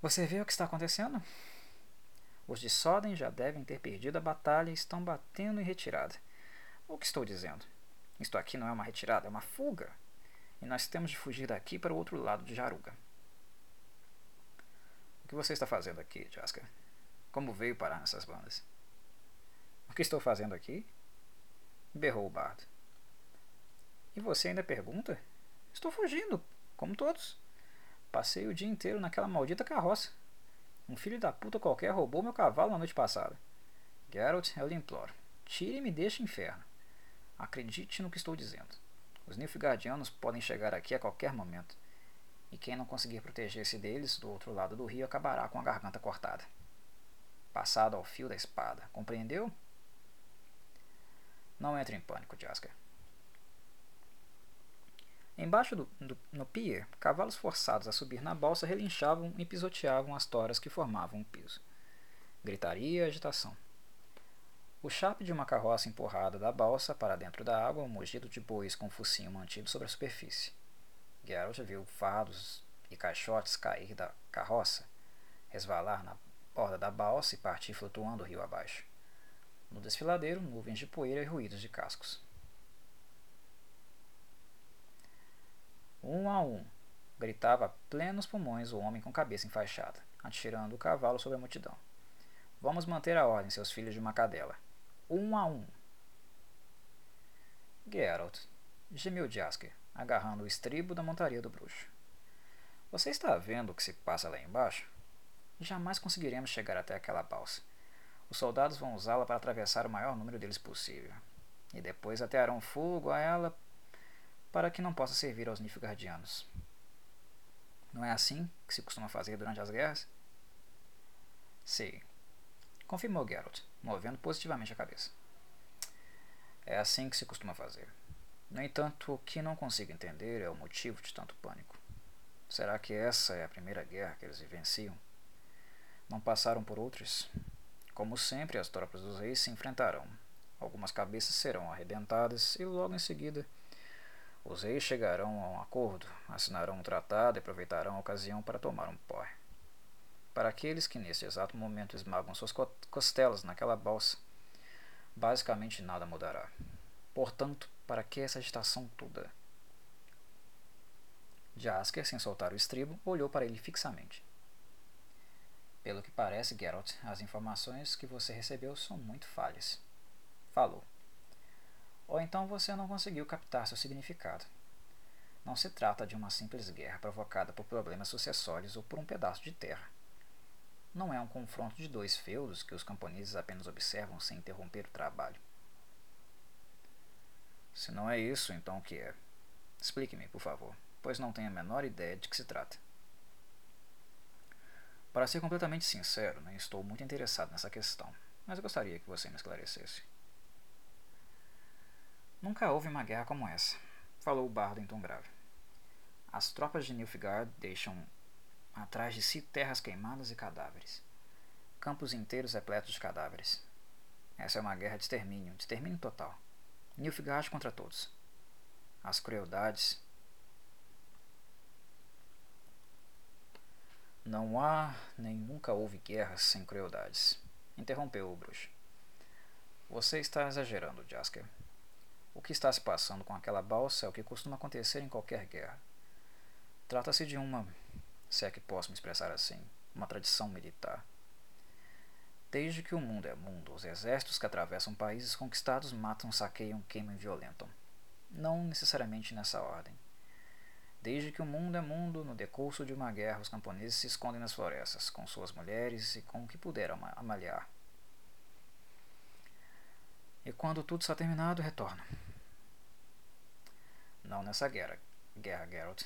Você vê o que está acontecendo? Os de Soden já devem ter perdido a batalha e estão batendo em retirada. O que estou dizendo? Isto aqui não é uma retirada, é uma fuga. E nós temos de fugir daqui para o outro lado de Jaruga. O que você está fazendo aqui, Jaska? Como veio parar nessas bandas? O que estou fazendo aqui? berrou o bardo. E você ainda pergunta? Estou fugindo, como todos. Passei o dia inteiro naquela maldita carroça. Um filho da puta qualquer roubou meu cavalo na noite passada. Geralt, eu lhe imploro. Tire e me deixe inferno. Acredite no que estou dizendo. Os Nilfgaardianos podem chegar aqui a qualquer momento. E quem não conseguir proteger-se deles do outro lado do rio acabará com a garganta cortada. Passado ao fio da espada. Compreendeu? Não entre em pânico, Jasker. Embaixo do, do, no pier, cavalos forçados a subir na balsa relinchavam e pisoteavam as toras que formavam o piso. Gritaria e agitação. O chape de uma carroça empurrada da balsa para dentro da água, o mugido de bois com focinho mantido sobre a superfície. Geralt viu fardos e caixotes cair da carroça, resvalar na borda da balsa e partir flutuando rio abaixo. No desfiladeiro, nuvens de poeira e ruídos de cascos. Um a um, gritava a plenos pulmões o homem com cabeça enfaixada, atirando o cavalo sobre a multidão. Vamos manter a ordem, seus filhos de uma cadela. Um a um. Geralt, gemeu Jasker, agarrando o estribo da montaria do bruxo. Você está vendo o que se passa lá embaixo? Jamais conseguiremos chegar até aquela balsa. Os soldados vão usá-la para atravessar o maior número deles possível. E depois atearão fogo a ela para que não possa servir aos Nilfgaardianos. Não é assim que se costuma fazer durante as guerras? Sei, confirmou Geralt, movendo positivamente a cabeça. É assim que se costuma fazer. No entanto, o que não consigo entender é o motivo de tanto pânico. Será que essa é a primeira guerra que eles vivenciam? Não passaram por outras? Como sempre, as tropas dos reis se enfrentarão. Algumas cabeças serão arrebentadas e logo em seguida os reis chegarão a um acordo, assinarão um tratado e aproveitarão a ocasião para tomar um porre. Para aqueles que nesse exato momento esmagam suas costelas naquela balsa, basicamente nada mudará. Portanto, para que essa agitação toda? Jasker, sem soltar o estribo, olhou para ele fixamente. Pelo que parece, Geralt, as informações que você recebeu são muito falhas. Falou ou então você não conseguiu captar seu significado. Não se trata de uma simples guerra provocada por problemas sucessórios ou por um pedaço de terra. Não é um confronto de dois feudos que os camponeses apenas observam sem interromper o trabalho. Se não é isso, então o que é? Explique-me, por favor, pois não tenho a menor ideia de que se trata. Para ser completamente sincero, estou muito interessado nessa questão, mas gostaria que você me esclarecesse. Nunca houve uma guerra como essa, falou o bardo em tom grave. As tropas de Nilfgaard deixam atrás de si terras queimadas e cadáveres. Campos inteiros repletos de cadáveres. Essa é uma guerra de extermínio, de extermínio total. Nilfgaard contra todos. As crueldades. Não há nem nunca houve guerras sem crueldades. Interrompeu o bruxo. Você está exagerando, Jasker. O que está se passando com aquela balsa é o que costuma acontecer em qualquer guerra. Trata-se de uma, se é que posso me expressar assim, uma tradição militar. Desde que o mundo é mundo, os exércitos que atravessam países conquistados matam, saqueiam, queimam e violentam. Não necessariamente nessa ordem. Desde que o mundo é mundo, no decurso de uma guerra, os camponeses se escondem nas florestas, com suas mulheres e com o que puderam amalhar. E quando tudo está terminado, retornam. Não nessa guerra, guerra Geralt.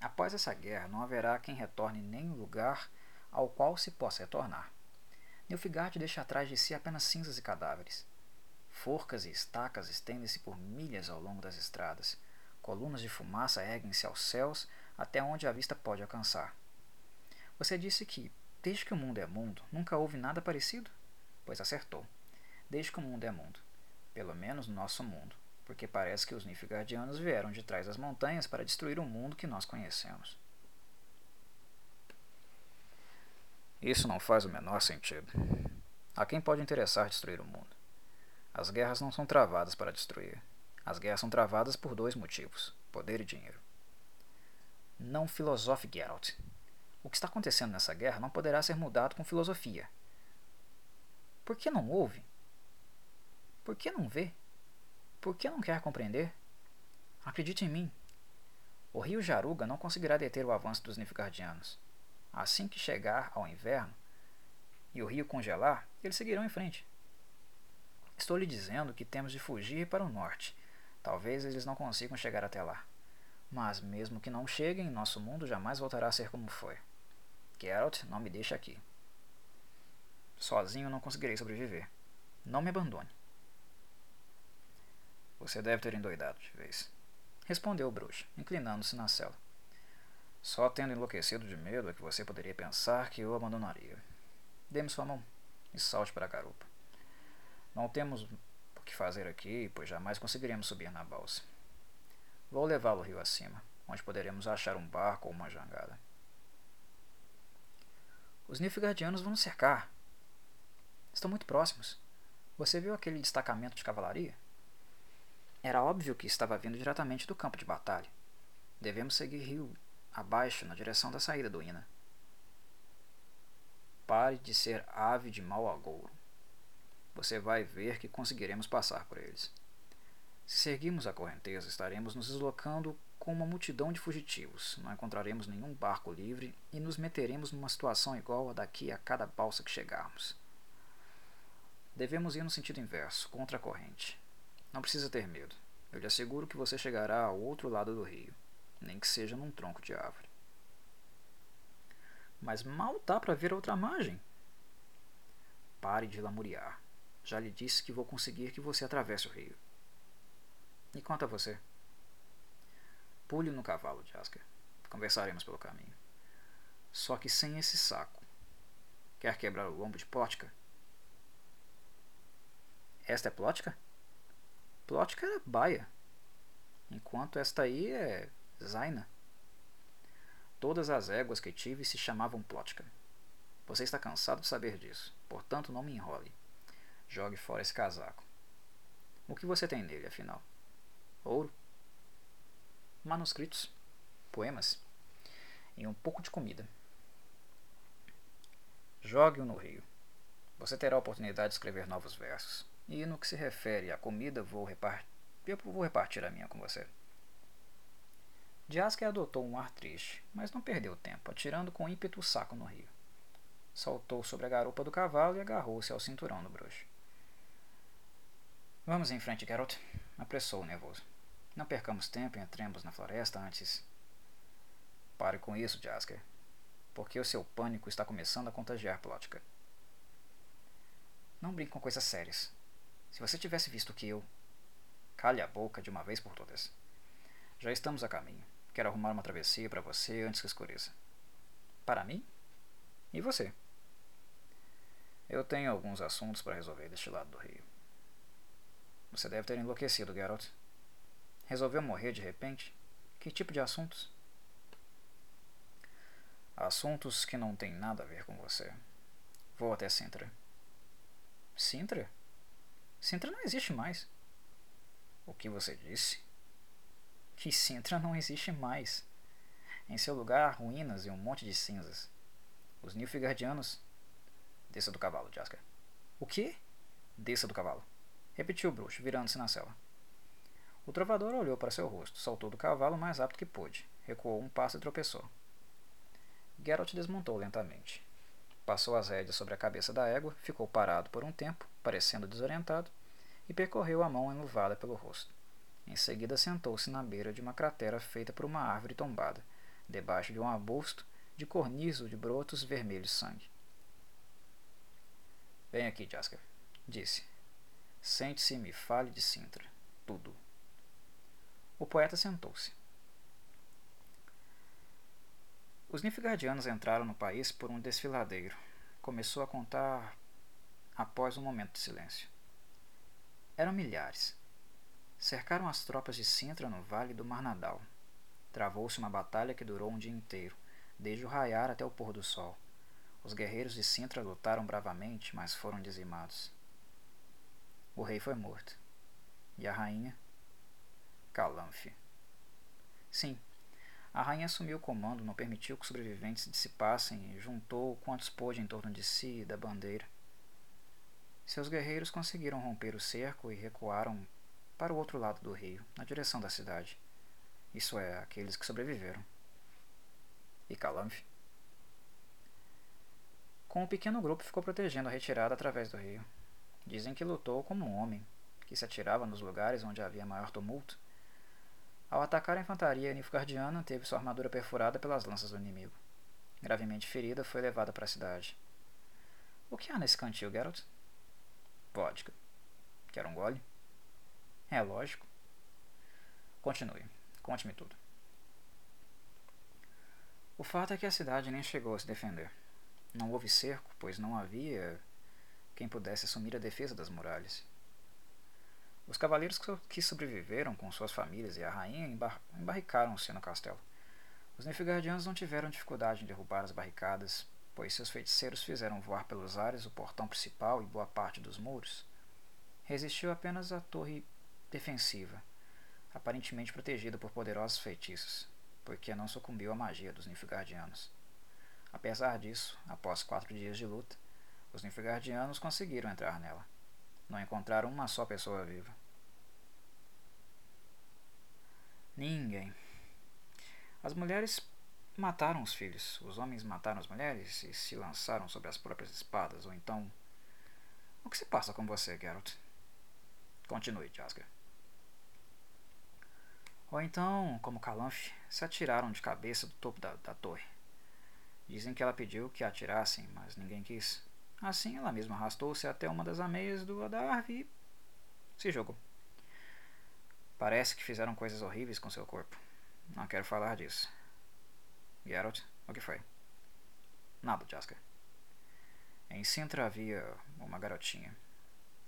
Após essa guerra, não haverá quem retorne nem lugar ao qual se possa retornar. Nilfgaard deixa atrás de si apenas cinzas e cadáveres. Forcas e estacas estendem-se por milhas ao longo das estradas. Colunas de fumaça erguem-se aos céus até onde a vista pode alcançar. Você disse que, desde que o mundo é mundo, nunca houve nada parecido? Pois acertou. Desde que o mundo é mundo. Pelo menos no nosso mundo, porque parece que os Nilfgaardianos vieram de trás das montanhas para destruir o mundo que nós conhecemos. Isso não faz o menor sentido. A quem pode interessar destruir o mundo? As guerras não são travadas para destruir. As guerras são travadas por dois motivos: poder e dinheiro. Não filosofe, Geralt. O que está acontecendo nessa guerra não poderá ser mudado com filosofia. Por que não ouve? Por que não vê? Por que não quer compreender? Acredite em mim. O rio Jaruga não conseguirá deter o avanço dos Nilfgaardianos. Assim que chegar ao inverno e o rio congelar, eles seguirão em frente. Estou lhe dizendo que temos de fugir para o norte. Talvez eles não consigam chegar até lá. Mas, mesmo que não cheguem, nosso mundo jamais voltará a ser como foi. Geralt, não me deixe aqui. Sozinho não conseguirei sobreviver. Não me abandone. Você deve ter endoidado de vez. Respondeu o bruxo, inclinando-se na cela. Só tendo enlouquecido de medo é que você poderia pensar que eu abandonaria. Dê-me sua mão e salte para a garupa. Não temos o que fazer aqui, pois jamais conseguiremos subir na balsa. Vou levá-lo rio acima, onde poderemos achar um barco ou uma jangada. Os Nilfgaardianos vão nos cercar. Estão muito próximos. Você viu aquele destacamento de cavalaria? Era óbvio que estava vindo diretamente do campo de batalha. Devemos seguir rio abaixo na direção da saída do Ina. Pare de ser ave de mau agouro. Você vai ver que conseguiremos passar por eles. Se seguirmos a correnteza, estaremos nos deslocando com uma multidão de fugitivos. Não encontraremos nenhum barco livre e nos meteremos numa situação igual a daqui a cada balsa que chegarmos. Devemos ir no sentido inverso, contra a corrente. Não precisa ter medo. Eu lhe asseguro que você chegará ao outro lado do rio, nem que seja num tronco de árvore. Mas mal dá para ver a outra margem. Pare de lamuriar. Já lhe disse que vou conseguir que você atravesse o rio. E quanto a você? Pule no cavalo, Jasker. Conversaremos pelo caminho. Só que sem esse saco. Quer quebrar o lombo de Plótica? Esta é Plótica? Plótica era baia. Enquanto esta aí é Zaina. Todas as éguas que tive se chamavam Plótica. Você está cansado de saber disso, portanto não me enrole. Jogue fora esse casaco. O que você tem nele, afinal? Ouro? Manuscritos? Poemas? E um pouco de comida. Jogue-o no rio. Você terá a oportunidade de escrever novos versos. E no que se refere à comida, vou repartir, vou repartir a minha com você. Jasker adotou um ar triste, mas não perdeu tempo, atirando com ímpeto o saco no rio. Saltou sobre a garupa do cavalo e agarrou-se ao cinturão do bruxo. Vamos em frente, Geralt, apressou o nervoso. Não percamos tempo e entremos na floresta antes. Pare com isso, Jasker, porque o seu pânico está começando a contagiar Plotka. Não brinque com coisas sérias. Se você tivesse visto que eu. Calhe a boca de uma vez por todas. Já estamos a caminho. Quero arrumar uma travessia para você antes que escureça. Para mim? E você? Eu tenho alguns assuntos para resolver deste lado do rio. Você deve ter enlouquecido, Geralt. Resolveu morrer de repente? Que tipo de assuntos? Assuntos que não têm nada a ver com você. Vou até Sintra. Sintra? Sintra não existe mais. O que você disse? que Sintra não existe mais. Em seu lugar ruínas e um monte de cinzas. Os Nilfgaardianos. Desça do cavalo, Jasker. O quê? Desça do cavalo. Repetiu o bruxo, virando-se na cela. O trovador olhou para seu rosto, saltou do cavalo o mais rápido que pôde, recuou um passo e tropeçou. Geralt desmontou lentamente. Passou as rédeas sobre a cabeça da égua, ficou parado por um tempo, parecendo desorientado, e percorreu a mão enluvada pelo rosto. Em seguida, sentou-se na beira de uma cratera feita por uma árvore tombada, debaixo de um arbusto de cornizo de brotos vermelhos sangue. Vem aqui, Jasker, disse. Sente-se e me fale de Sintra. Tudo. O poeta sentou-se. Os Nilfgaardianos entraram no país por um desfiladeiro. Começou a contar após um momento de silêncio. Eram milhares. Cercaram as tropas de Sintra no vale do Marnadal. Travou-se uma batalha que durou um dia inteiro, desde o raiar até o pôr do sol. Os guerreiros de Sintra lutaram bravamente, mas foram dizimados. O rei foi morto. E a rainha? Calanfe. Sim, a rainha assumiu o comando, não permitiu que os sobreviventes dissipassem e juntou quantos pôde em torno de si e da bandeira. Seus guerreiros conseguiram romper o cerco e recuaram para o outro lado do rio, na direção da cidade. Isso é, aqueles que sobreviveram. E Calanfe? Com um pequeno grupo ficou protegendo a retirada através do rio. Dizem que lutou como um homem, que se atirava nos lugares onde havia maior tumulto ao atacar a infantaria nilfgaardiana, teve sua armadura perfurada pelas lanças do inimigo. Gravemente ferida, foi levada para a cidade. O que há nesse cantil, Geralt? Vodka. Quer um gole? É lógico. Continue. Conte-me tudo. O fato é que a cidade nem chegou a se defender. Não houve cerco, pois não havia quem pudesse assumir a defesa das muralhas. Os cavaleiros que sobreviveram com suas famílias e a rainha embar embarricaram-se no castelo. Os Nilfgaardianos não tiveram dificuldade em derrubar as barricadas, pois seus feiticeiros fizeram voar pelos ares o portão principal e boa parte dos muros. Resistiu apenas a torre defensiva, aparentemente protegida por poderosos feitiços, porque não sucumbiu à magia dos Nilfgaardianos. Apesar disso, após quatro dias de luta, os Nilfgaardianos conseguiram entrar nela. Não encontraram uma só pessoa viva. Ninguém. As mulheres mataram os filhos, os homens mataram as mulheres e se lançaram sobre as próprias espadas, ou então. O que se passa com você, Geralt? Continue, Jasker. Ou então, como Calanfe, se atiraram de cabeça do topo da, da torre. Dizem que ela pediu que atirassem, mas ninguém quis. Assim, ela mesma arrastou-se até uma das ameias do Adarve e se jogou. Parece que fizeram coisas horríveis com seu corpo. Não quero falar disso. Geralt, o que foi? Nada, Jasker. Em Sintra havia uma garotinha,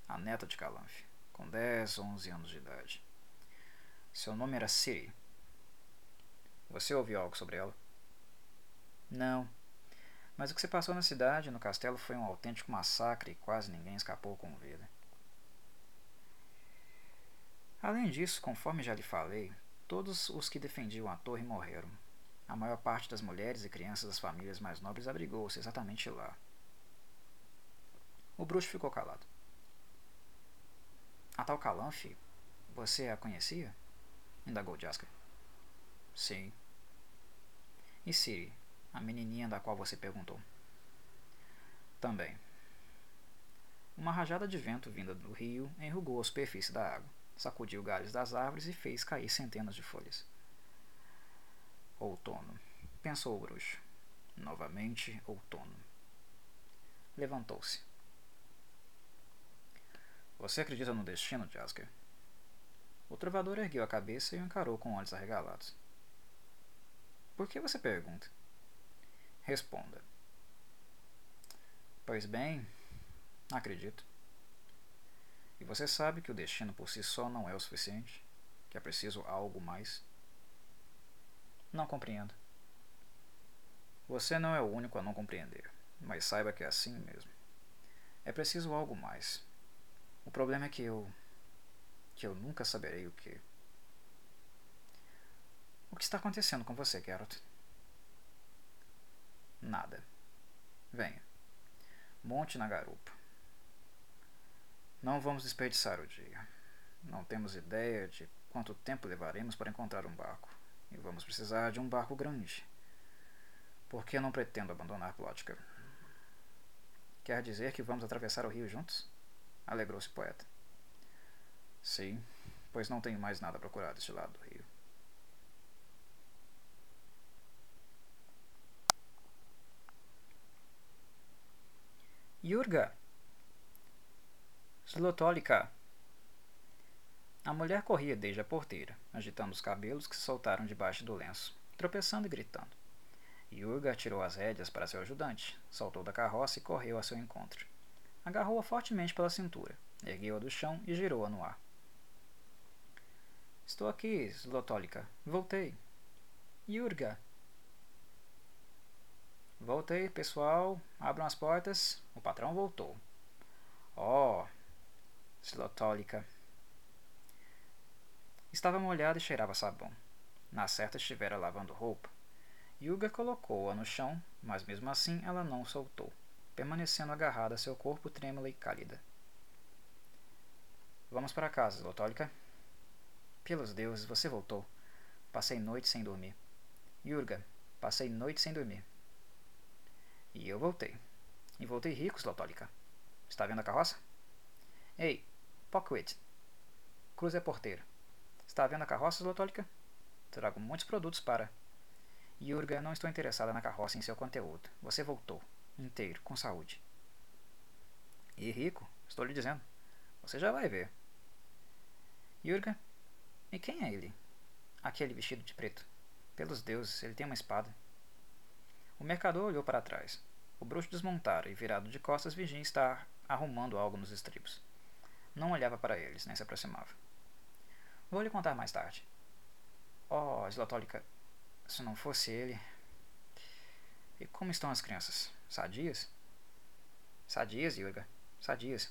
a neta de Calanfe, com 10 ou 11 anos de idade. Seu nome era Siri. Você ouviu algo sobre ela? Não, mas o que se passou na cidade e no castelo foi um autêntico massacre e quase ninguém escapou com vida. Além disso, conforme já lhe falei, todos os que defendiam a torre morreram. A maior parte das mulheres e crianças das famílias mais nobres abrigou-se exatamente lá. O bruxo ficou calado. A tal Calanfe, você a conhecia? Indagou Jasker. Sim. E Siri, a menininha da qual você perguntou. Também. Uma rajada de vento vinda do rio enrugou a superfície da água, sacudiu galhos das árvores e fez cair centenas de folhas. Outono, pensou o bruxo. Novamente outono. Levantou-se. Você acredita no destino, Jasker? O trovador ergueu a cabeça e o encarou com olhos arregalados. Por que você pergunta? Responda. Pois bem, acredito. E você sabe que o destino por si só não é o suficiente? Que é preciso algo mais? Não compreendo. Você não é o único a não compreender, mas saiba que é assim mesmo. É preciso algo mais. O problema é que eu. que eu nunca saberei o que. O que está acontecendo com você, Geralt? Nada. Venha. Monte na garupa. Não vamos desperdiçar o dia. Não temos ideia de quanto tempo levaremos para encontrar um barco. E vamos precisar de um barco grande. Porque não pretendo abandonar Plotka. Quer dizer que vamos atravessar o rio juntos? Alegrou-se o poeta. Sim, pois não tenho mais nada a procurar deste lado do rio. Yurga! Zlotolika! A mulher corria desde a porteira, agitando os cabelos que se soltaram debaixo do lenço, tropeçando e gritando. Yurga tirou as rédeas para seu ajudante, saltou da carroça e correu a seu encontro. Agarrou-a fortemente pela cintura, ergueu-a do chão e girou-a no ar. Estou aqui, Zlotolika. Voltei. Yurga. Voltei, pessoal. Abram as portas. O patrão voltou. Oh, Zlotolika. Estava molhada e cheirava sabão. Na certa estivera lavando roupa. Yuga colocou-a no chão, mas mesmo assim ela não soltou, permanecendo agarrada a seu corpo trêmula e cálida. Vamos para casa, Zlotolika. Pelos deuses, você voltou. Passei noite sem dormir. Yurga, passei noite sem dormir. E eu voltei. E voltei rico, Zlotolika. Está vendo a carroça? Ei, Pockwit. Cruz é porteiro. Está vendo a carroça, Zlotolika? Trago muitos produtos para. Yurga, não estou interessada na carroça em seu conteúdo. Você voltou. Inteiro, com saúde. E rico, estou lhe dizendo. Você já vai ver. Yurga, e quem é ele? Aquele vestido de preto. Pelos deuses, ele tem uma espada. O mercador olhou para trás. O bruxo desmontara e, virado de costas, vigia estar arrumando algo nos estribos. Não olhava para eles, nem se aproximava. Vou lhe contar mais tarde. Oh, Slotólica, se não fosse ele. E como estão as crianças? Sadias? Sadias, Yurga. Sadias.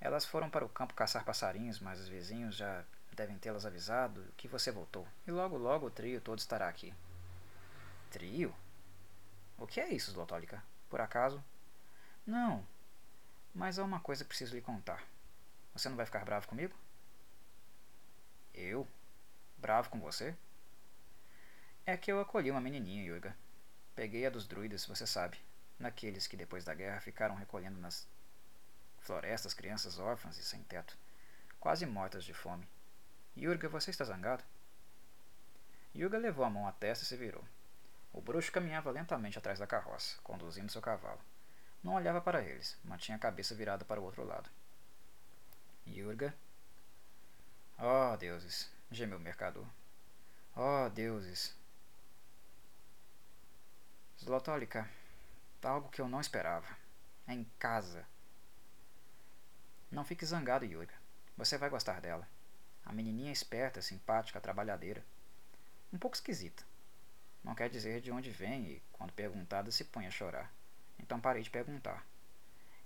Elas foram para o campo caçar passarinhos, mas os vizinhos já devem tê-las avisado que você voltou. E logo, logo o trio todo estará aqui. Trio? O que é isso, Slotólica? Por acaso? Não. Mas há uma coisa que preciso lhe contar. Você não vai ficar bravo comigo? Eu? Bravo com você? É que eu acolhi uma menininha, Yurga. Peguei a dos druidas, você sabe. Naqueles que depois da guerra ficaram recolhendo nas florestas crianças órfãs e sem teto, quase mortas de fome. Yurga, você está zangado? Yurga levou a mão à testa e se virou. O bruxo caminhava lentamente atrás da carroça, conduzindo seu cavalo. Não olhava para eles, mantinha a cabeça virada para o outro lado. Yurga Oh, deuses, gemeu o mercador. Oh, deuses. Zlotolika, algo que eu não esperava. É em casa. Não fique zangado, Yurga. Você vai gostar dela. A menininha é esperta, simpática, trabalhadeira. Um pouco esquisita. Não quer dizer de onde vem e, quando perguntada, se põe a chorar. Então parei de perguntar.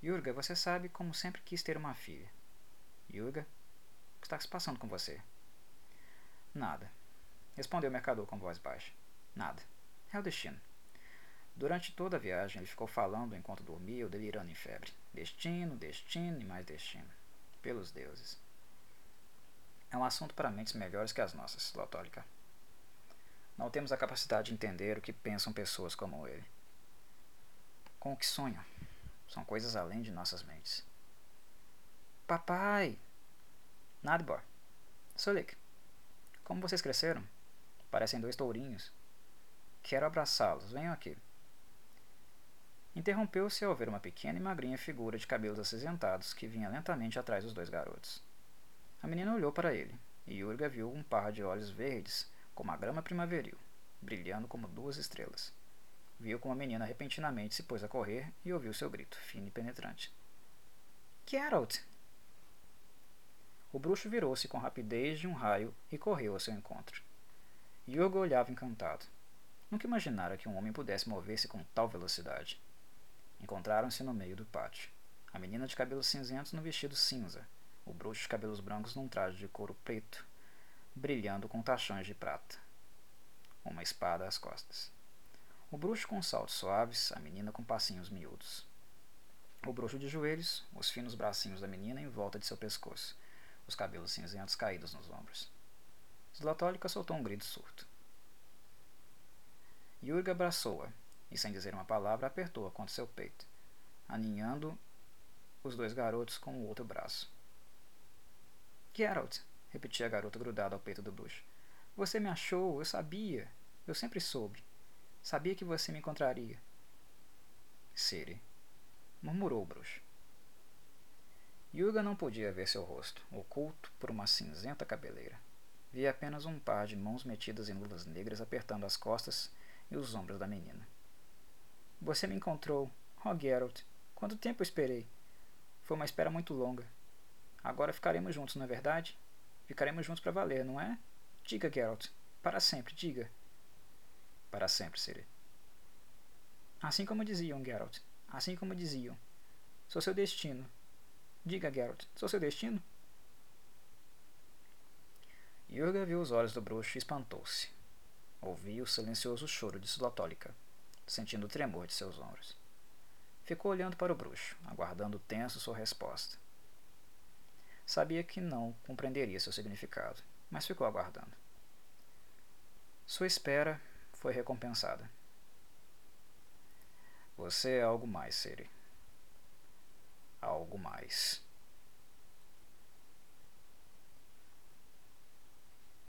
Yurga, você sabe como sempre quis ter uma filha. Yurga, que está se passando com você? Nada. Respondeu o mercador com voz baixa. Nada. É o destino. Durante toda a viagem ele ficou falando enquanto dormia ou delirando em febre. Destino, destino e mais destino. Pelos deuses. É um assunto para mentes melhores que as nossas, Lotólica. Não temos a capacidade de entender o que pensam pessoas como ele. Com o que sonham. São coisas além de nossas mentes. Papai! Nadbor. Sulik. Como vocês cresceram? Parecem dois tourinhos. Quero abraçá-los. Venham aqui. Interrompeu-se ao ver uma pequena e magrinha figura de cabelos acinzentados que vinha lentamente atrás dos dois garotos. A menina olhou para ele, e Yurga viu um par de olhos verdes, como a grama primaveril, brilhando como duas estrelas. Viu como a menina repentinamente se pôs a correr e ouviu seu grito, fino e penetrante. Geralt! O bruxo virou-se com rapidez de um raio e correu ao seu encontro. Yurgo olhava encantado. Nunca imaginara que um homem pudesse mover-se com tal velocidade. Encontraram-se no meio do pátio. A menina de cabelos cinzentos no vestido cinza, o bruxo de cabelos brancos num traje de couro preto, brilhando com tachões de prata. Uma espada às costas. O bruxo com saltos suaves, a menina com passinhos miúdos. O bruxo de joelhos, os finos bracinhos da menina em volta de seu pescoço, os cabelos cinzentos caídos nos ombros. Zlatólica soltou um grito surto. Yurga abraçou-a e, sem dizer uma palavra, apertou-a contra seu peito, aninhando os dois garotos com o outro braço. Geralt, repetia a garota grudada ao peito do bruxo. Você me achou, eu sabia. Eu sempre soube. Sabia que você me encontraria. Siri, murmurou o bruxo. Yuga não podia ver seu rosto, oculto por uma cinzenta cabeleira. Via apenas um par de mãos metidas em luvas negras apertando as costas e os ombros da menina. Você me encontrou. Oh, Geralt, quanto tempo eu esperei? Foi uma espera muito longa. Agora ficaremos juntos, não é verdade? Ficaremos juntos para valer, não é? Diga, Geralt. Para sempre, diga. Para sempre, Ciri. Assim como diziam, Geralt. Assim como diziam. Sou seu destino. Diga, Geralt. Sou seu destino? Yurga viu os olhos do bruxo e espantou-se. Ouviu o silencioso choro de Sulotólica, sentindo o tremor de seus ombros. Ficou olhando para o bruxo, aguardando tenso sua resposta. Sabia que não compreenderia seu significado, mas ficou aguardando. Sua espera foi recompensada. Você é algo mais, Siri. Algo mais.